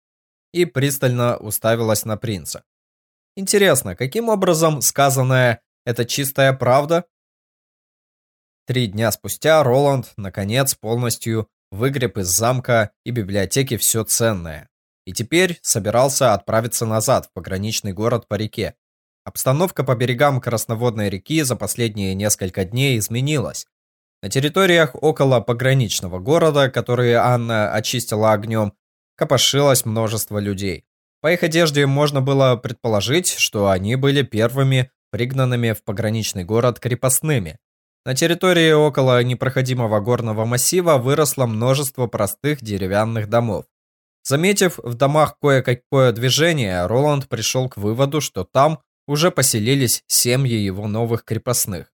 и пристально уставилась на принца. «Интересно, каким образом сказанное «это чистая правда»?» Три дня спустя Роланд, наконец, полностью выгреб из замка и библиотеки все ценное. И теперь собирался отправиться назад в пограничный город по реке, Обстановка по берегам Красноводной реки за последние несколько дней изменилась. На территориях около пограничного города, которые Анна очистила огнем, копошилось множество людей. По их одежде можно было предположить, что они были первыми пригнанными в пограничный город крепостными. На территории около непроходимого горного массива выросло множество простых деревянных домов. Заметив в домах кое-какое движение, Роланд пришел к выводу, что там уже поселились семьи его новых крепостных.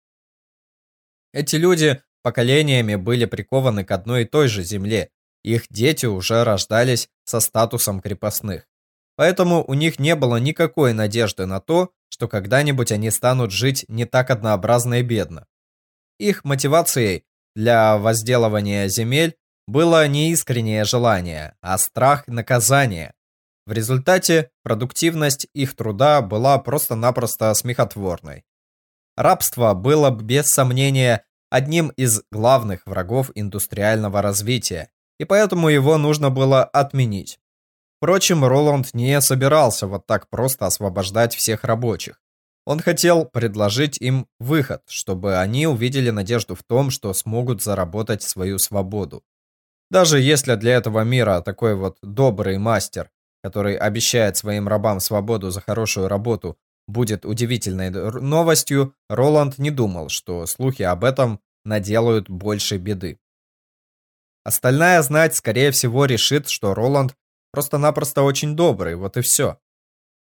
Эти люди поколениями были прикованы к одной и той же земле, их дети уже рождались со статусом крепостных. Поэтому у них не было никакой надежды на то, что когда-нибудь они станут жить не так однообразно и бедно. Их мотивацией для возделывания земель было не искреннее желание, а страх наказания. В результате продуктивность их труда была просто-напросто смехотворной. Рабство было без сомнения одним из главных врагов индустриального развития, и поэтому его нужно было отменить. Впрочем, Роланд не собирался вот так просто освобождать всех рабочих. Он хотел предложить им выход, чтобы они увидели надежду в том, что смогут заработать свою свободу. Даже если для этого мира такой вот добрый мастер, который обещает своим рабам свободу за хорошую работу, будет удивительной новостью, Роланд не думал, что слухи об этом наделают больше беды. Остальная знать, скорее всего, решит, что Роланд просто-напросто очень добрый, вот и все.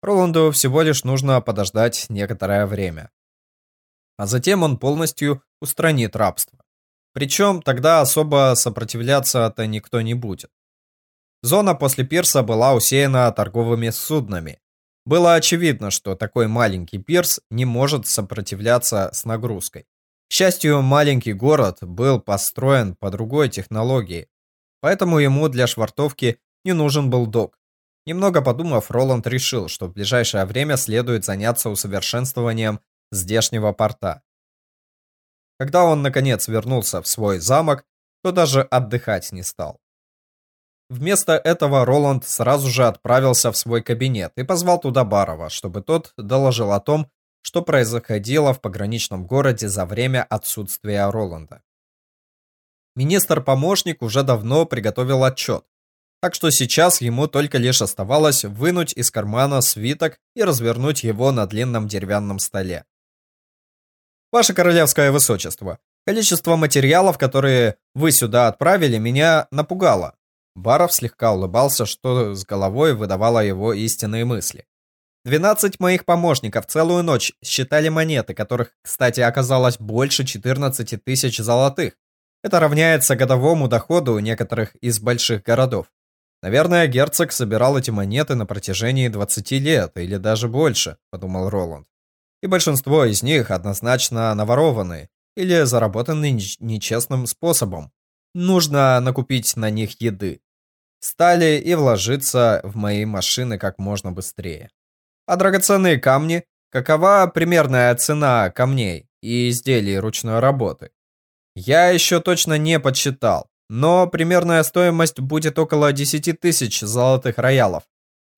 Роланду всего лишь нужно подождать некоторое время. А затем он полностью устранит рабство. Причем тогда особо сопротивляться-то никто не будет. Зона после пирса была усеяна торговыми суднами, было очевидно, что такой маленький пирс не может сопротивляться с нагрузкой. К счастью, маленький город был построен по другой технологии, поэтому ему для швартовки не нужен был док. Немного подумав, Роланд решил, что в ближайшее время следует заняться усовершенствованием здешнего порта. Когда он наконец вернулся в свой замок, то даже отдыхать не стал. Вместо этого Роланд сразу же отправился в свой кабинет и позвал туда Барова, чтобы тот доложил о том, что происходило в пограничном городе за время отсутствия Роланда. Министр-помощник уже давно приготовил отчет, так что сейчас ему только лишь оставалось вынуть из кармана свиток и развернуть его на длинном деревянном столе. Ваше королевское высочество, количество материалов, которые вы сюда отправили, меня напугало. Баров слегка улыбался, что с головой выдавало его истинные мысли. Двенадцать моих помощников целую ночь считали монеты, которых, кстати, оказалось больше 14 тысяч золотых. Это равняется годовому доходу некоторых из больших городов. Наверное, герцог собирал эти монеты на протяжении 20 лет или даже больше, подумал Роланд. И большинство из них однозначно наворованы или заработаны нечестным способом. Нужно накупить на них еды стали и вложиться в мои машины как можно быстрее. А драгоценные камни? Какова примерная цена камней и изделий ручной работы? Я еще точно не подсчитал, но примерная стоимость будет около 10 тысяч золотых роялов.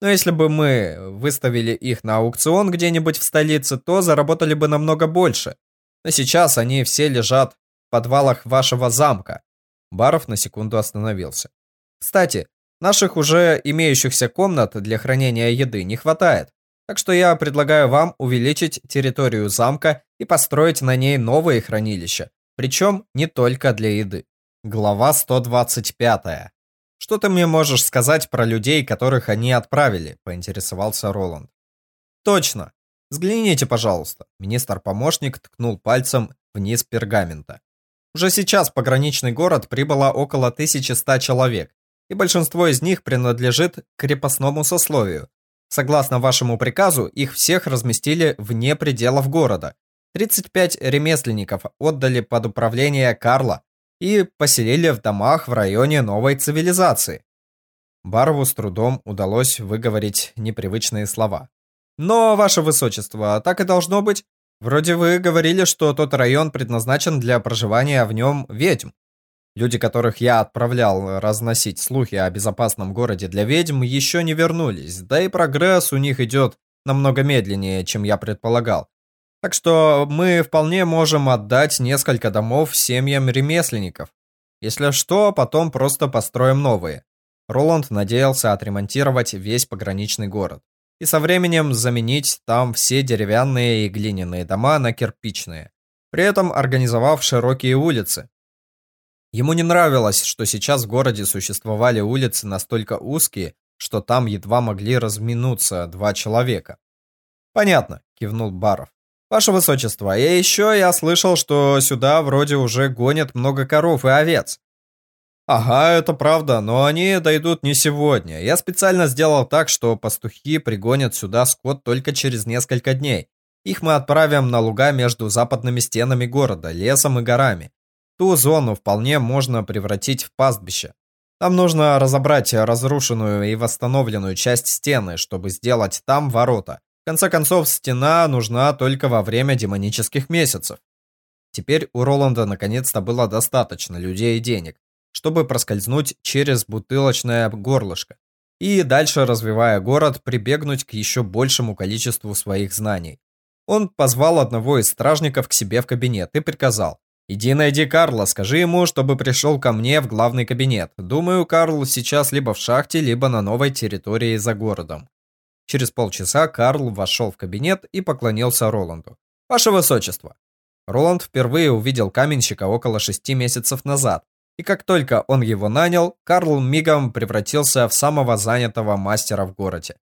Но если бы мы выставили их на аукцион где-нибудь в столице, то заработали бы намного больше. Но сейчас они все лежат в подвалах вашего замка. Баров на секунду остановился. Кстати, Наших уже имеющихся комнат для хранения еды не хватает, так что я предлагаю вам увеличить территорию замка и построить на ней новые хранилища, причем не только для еды. Глава 125. Что ты мне можешь сказать про людей, которых они отправили? поинтересовался Роланд. Точно. Взгляните, пожалуйста. Министр-помощник ткнул пальцем вниз пергамента. Уже сейчас в пограничный город прибыло около 1100 человек, и большинство из них принадлежит крепостному сословию. Согласно вашему приказу, их всех разместили вне пределов города. 35 ремесленников отдали под управление Карла и поселили в домах в районе новой цивилизации. Барву с трудом удалось выговорить непривычные слова. Но, ваше высочество, так и должно быть. Вроде вы говорили, что тот район предназначен для проживания в нем ведьм. Люди, которых я отправлял разносить слухи о безопасном городе для ведьм, еще не вернулись, да и прогресс у них идет намного медленнее, чем я предполагал. Так что мы вполне можем отдать несколько домов семьям ремесленников. Если что, потом просто построим новые. Роланд надеялся отремонтировать весь пограничный город и со временем заменить там все деревянные и глиняные дома на кирпичные, при этом организовав широкие улицы. Ему не нравилось, что сейчас в городе существовали улицы настолько узкие, что там едва могли разминуться два человека. «Понятно», — кивнул Баров. «Ваше Высочество, и еще я слышал, что сюда вроде уже гонят много коров и овец. Ага, это правда, но они дойдут не сегодня. Я специально сделал так, что пастухи пригонят сюда скот только через несколько дней. Их мы отправим на луга между западными стенами города, лесом и горами. Ту зону вполне можно превратить в пастбище. Нам нужно разобрать разрушенную и восстановленную часть стены, чтобы сделать там ворота. В конце концов, стена нужна только во время демонических месяцев. Теперь у Роланда наконец-то было достаточно людей и денег, чтобы проскользнуть через бутылочное горлышко и дальше, развивая город, прибегнуть к еще большему количеству своих знаний. Он позвал одного из стражников к себе в кабинет и приказал. «Иди найди Карла, скажи ему, чтобы пришел ко мне в главный кабинет. Думаю, Карл сейчас либо в шахте, либо на новой территории за городом». Через полчаса Карл вошел в кабинет и поклонился Роланду. «Ваше Высочество!» Роланд впервые увидел каменщика около шести месяцев назад, и как только он его нанял, Карл мигом превратился в самого занятого мастера в городе.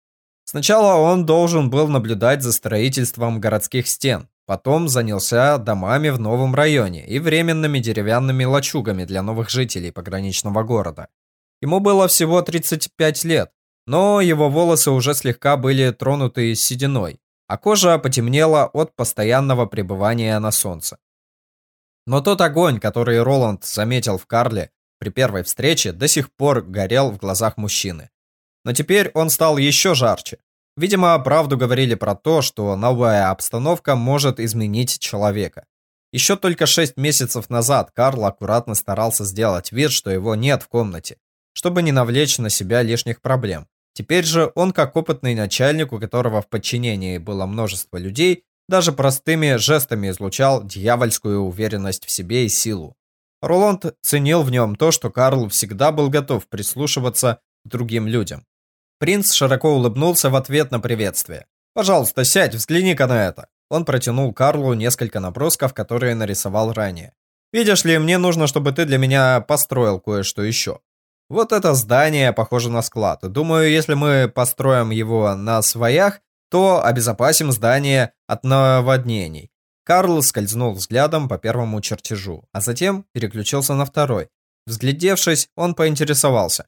Сначала он должен был наблюдать за строительством городских стен, потом занялся домами в новом районе и временными деревянными лачугами для новых жителей пограничного города. Ему было всего 35 лет, но его волосы уже слегка были тронуты сединой, а кожа потемнела от постоянного пребывания на солнце. Но тот огонь, который Роланд заметил в Карле при первой встрече, до сих пор горел в глазах мужчины. Но теперь он стал еще жарче. Видимо, правду говорили про то, что новая обстановка может изменить человека. Еще только шесть месяцев назад Карл аккуратно старался сделать вид, что его нет в комнате, чтобы не навлечь на себя лишних проблем. Теперь же он, как опытный начальник, у которого в подчинении было множество людей, даже простыми жестами излучал дьявольскую уверенность в себе и силу. Роланд ценил в нем то, что Карл всегда был готов прислушиваться к другим людям. Принц широко улыбнулся в ответ на приветствие. «Пожалуйста, сядь, взгляни-ка на это». Он протянул Карлу несколько набросков, которые нарисовал ранее. «Видишь ли, мне нужно, чтобы ты для меня построил кое-что еще. Вот это здание похоже на склад. Думаю, если мы построим его на своях, то обезопасим здание от наводнений. Карл скользнул взглядом по первому чертежу, а затем переключился на второй. Взглядевшись, он поинтересовался.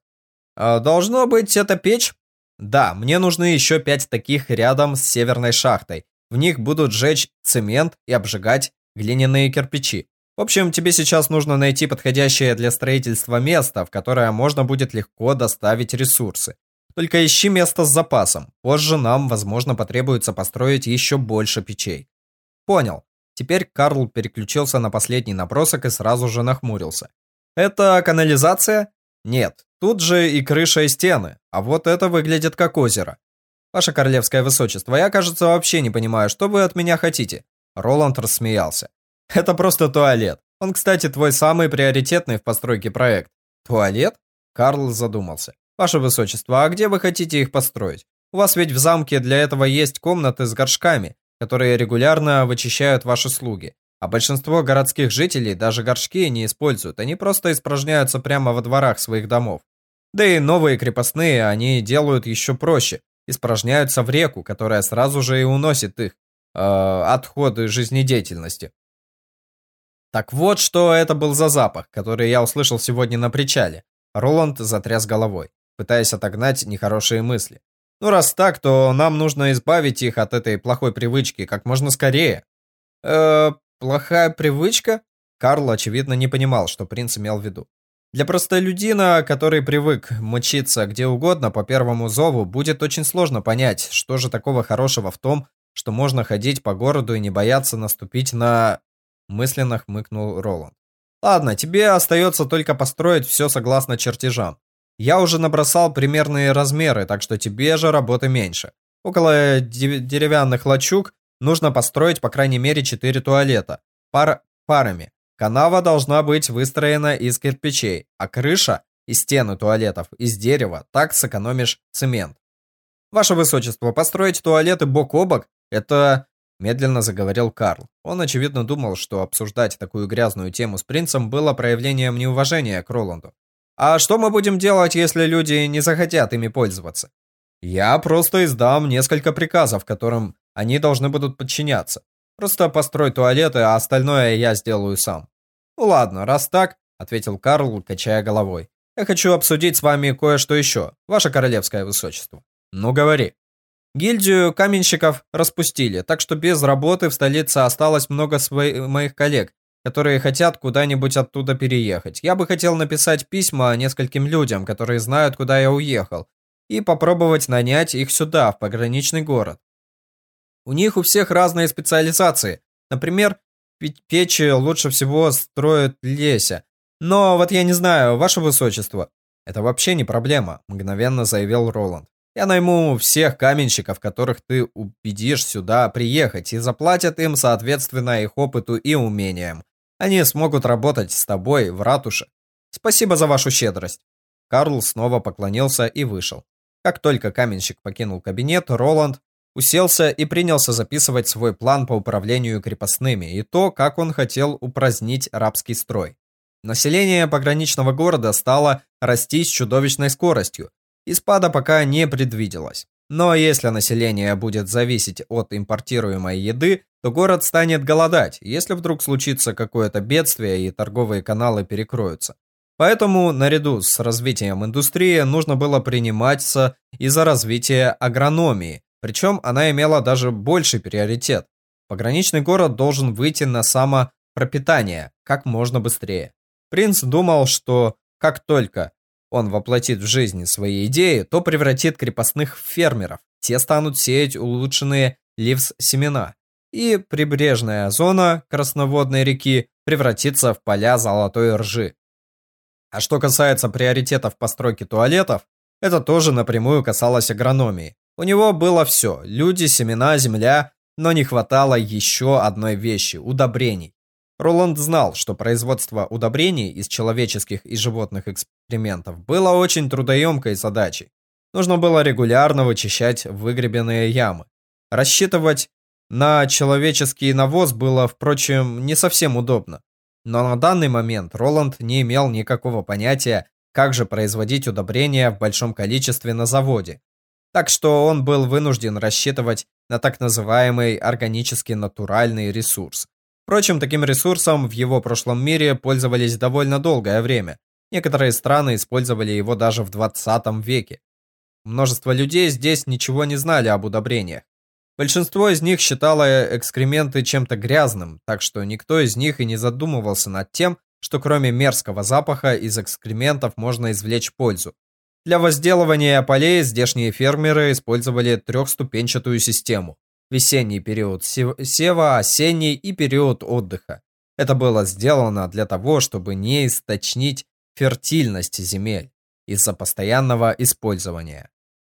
«А «Должно быть, это печь?» «Да, мне нужны еще пять таких рядом с северной шахтой. В них будут жечь цемент и обжигать глиняные кирпичи. В общем, тебе сейчас нужно найти подходящее для строительства место, в которое можно будет легко доставить ресурсы. Только ищи место с запасом. Позже нам, возможно, потребуется построить еще больше печей. Понял. Теперь Карл переключился на последний набросок и сразу же нахмурился. Это канализация? Нет. Тут же и крыша, и стены. А вот это выглядит как озеро. Ваше королевское высочество, я, кажется, вообще не понимаю, что вы от меня хотите. Роланд рассмеялся. Это просто туалет. Он, кстати, твой самый приоритетный в постройке проект. Туалет? Карл задумался. Ваше Высочество, а где вы хотите их построить? У вас ведь в замке для этого есть комнаты с горшками, которые регулярно вычищают ваши слуги. А большинство городских жителей даже горшки не используют, они просто испражняются прямо во дворах своих домов. Да и новые крепостные они делают еще проще, испражняются в реку, которая сразу же и уносит их э, отходы жизнедеятельности. Так вот, что это был за запах, который я услышал сегодня на причале. Роланд затряс головой пытаясь отогнать нехорошие мысли. Ну раз так, то нам нужно избавить их от этой плохой привычки как можно скорее. Э, плохая привычка? Карл, очевидно, не понимал, что принц имел в виду. Для простолюдина, который привык мочиться где угодно по первому зову, будет очень сложно понять, что же такого хорошего в том, что можно ходить по городу и не бояться наступить на... Мысленно хмыкнул Роланд. Ладно, тебе остается только построить все согласно чертежам. Я уже набросал примерные размеры, так что тебе же работы меньше. Около деревянных лачуг нужно построить по крайней мере 4 туалета пар парами. Канава должна быть выстроена из кирпичей, а крыша и стены туалетов из дерева, так сэкономишь цемент. Ваше Высочество, построить туалеты бок о бок – это Медленно заговорил Карл. Он, очевидно, думал, что обсуждать такую грязную тему с принцем было проявлением неуважения к Роланду. «А что мы будем делать, если люди не захотят ими пользоваться?» «Я просто издам несколько приказов, которым они должны будут подчиняться. Просто построй туалеты, а остальное я сделаю сам». «Ну ладно, раз так», — ответил Карл, качая головой. «Я хочу обсудить с вами кое-что еще, ваше королевское высочество». «Ну, говори». Гильдию каменщиков распустили, так что без работы в столице осталось много своих моих коллег, которые хотят куда-нибудь оттуда переехать. Я бы хотел написать письма нескольким людям, которые знают, куда я уехал, и попробовать нанять их сюда, в пограничный город. У них у всех разные специализации. Например, печи лучше всего строят Леся. Но вот я не знаю, ваше высочество. Это вообще не проблема, мгновенно заявил Роланд. Я найму всех каменщиков, которых ты убедишь сюда приехать, и заплатят им соответственно их опыту и умениям. Они смогут работать с тобой в ратуше. Спасибо за вашу щедрость. Карл снова поклонился и вышел. Как только каменщик покинул кабинет, Роланд уселся и принялся записывать свой план по управлению крепостными и то, как он хотел упразднить рабский строй. Население пограничного города стало расти с чудовищной скоростью, и спада пока не предвиделось. Но если население будет зависеть от импортируемой еды, то город станет голодать, если вдруг случится какое-то бедствие и торговые каналы перекроются. Поэтому, наряду с развитием индустрии, нужно было приниматься и за развитие агрономии, причем она имела даже больший приоритет. Пограничный город должен выйти на самопропитание как можно быстрее. Принц думал, что как только он воплотит в жизнь свои идеи, то превратит крепостных в фермеров. Те станут сеять улучшенные ливс-семена. И прибрежная зона Красноводной реки превратится в поля золотой ржи. А что касается приоритетов постройки туалетов, это тоже напрямую касалось агрономии. У него было все – люди, семена, земля, но не хватало еще одной вещи – удобрений. Роланд знал, что производство удобрений из человеческих и животных экспериментов было очень трудоемкой задачей. Нужно было регулярно вычищать выгребенные ямы. Рассчитывать на человеческий навоз было, впрочем, не совсем удобно. Но на данный момент Роланд не имел никакого понятия, как же производить удобрения в большом количестве на заводе. Так что он был вынужден рассчитывать на так называемый органический натуральный ресурс, Впрочем, таким ресурсом в его прошлом мире пользовались довольно долгое время. Некоторые страны использовали его даже в 20 веке. Множество людей здесь ничего не знали об удобрениях. Большинство из них считало экскременты чем-то грязным, так что никто из них и не задумывался над тем, что кроме мерзкого запаха из экскрементов можно извлечь пользу. Для возделывания полей здешние фермеры использовали трехступенчатую систему весенний период сева, осенний и период отдыха. Это было сделано для того, чтобы не источнить фертильность земель из-за постоянного использования.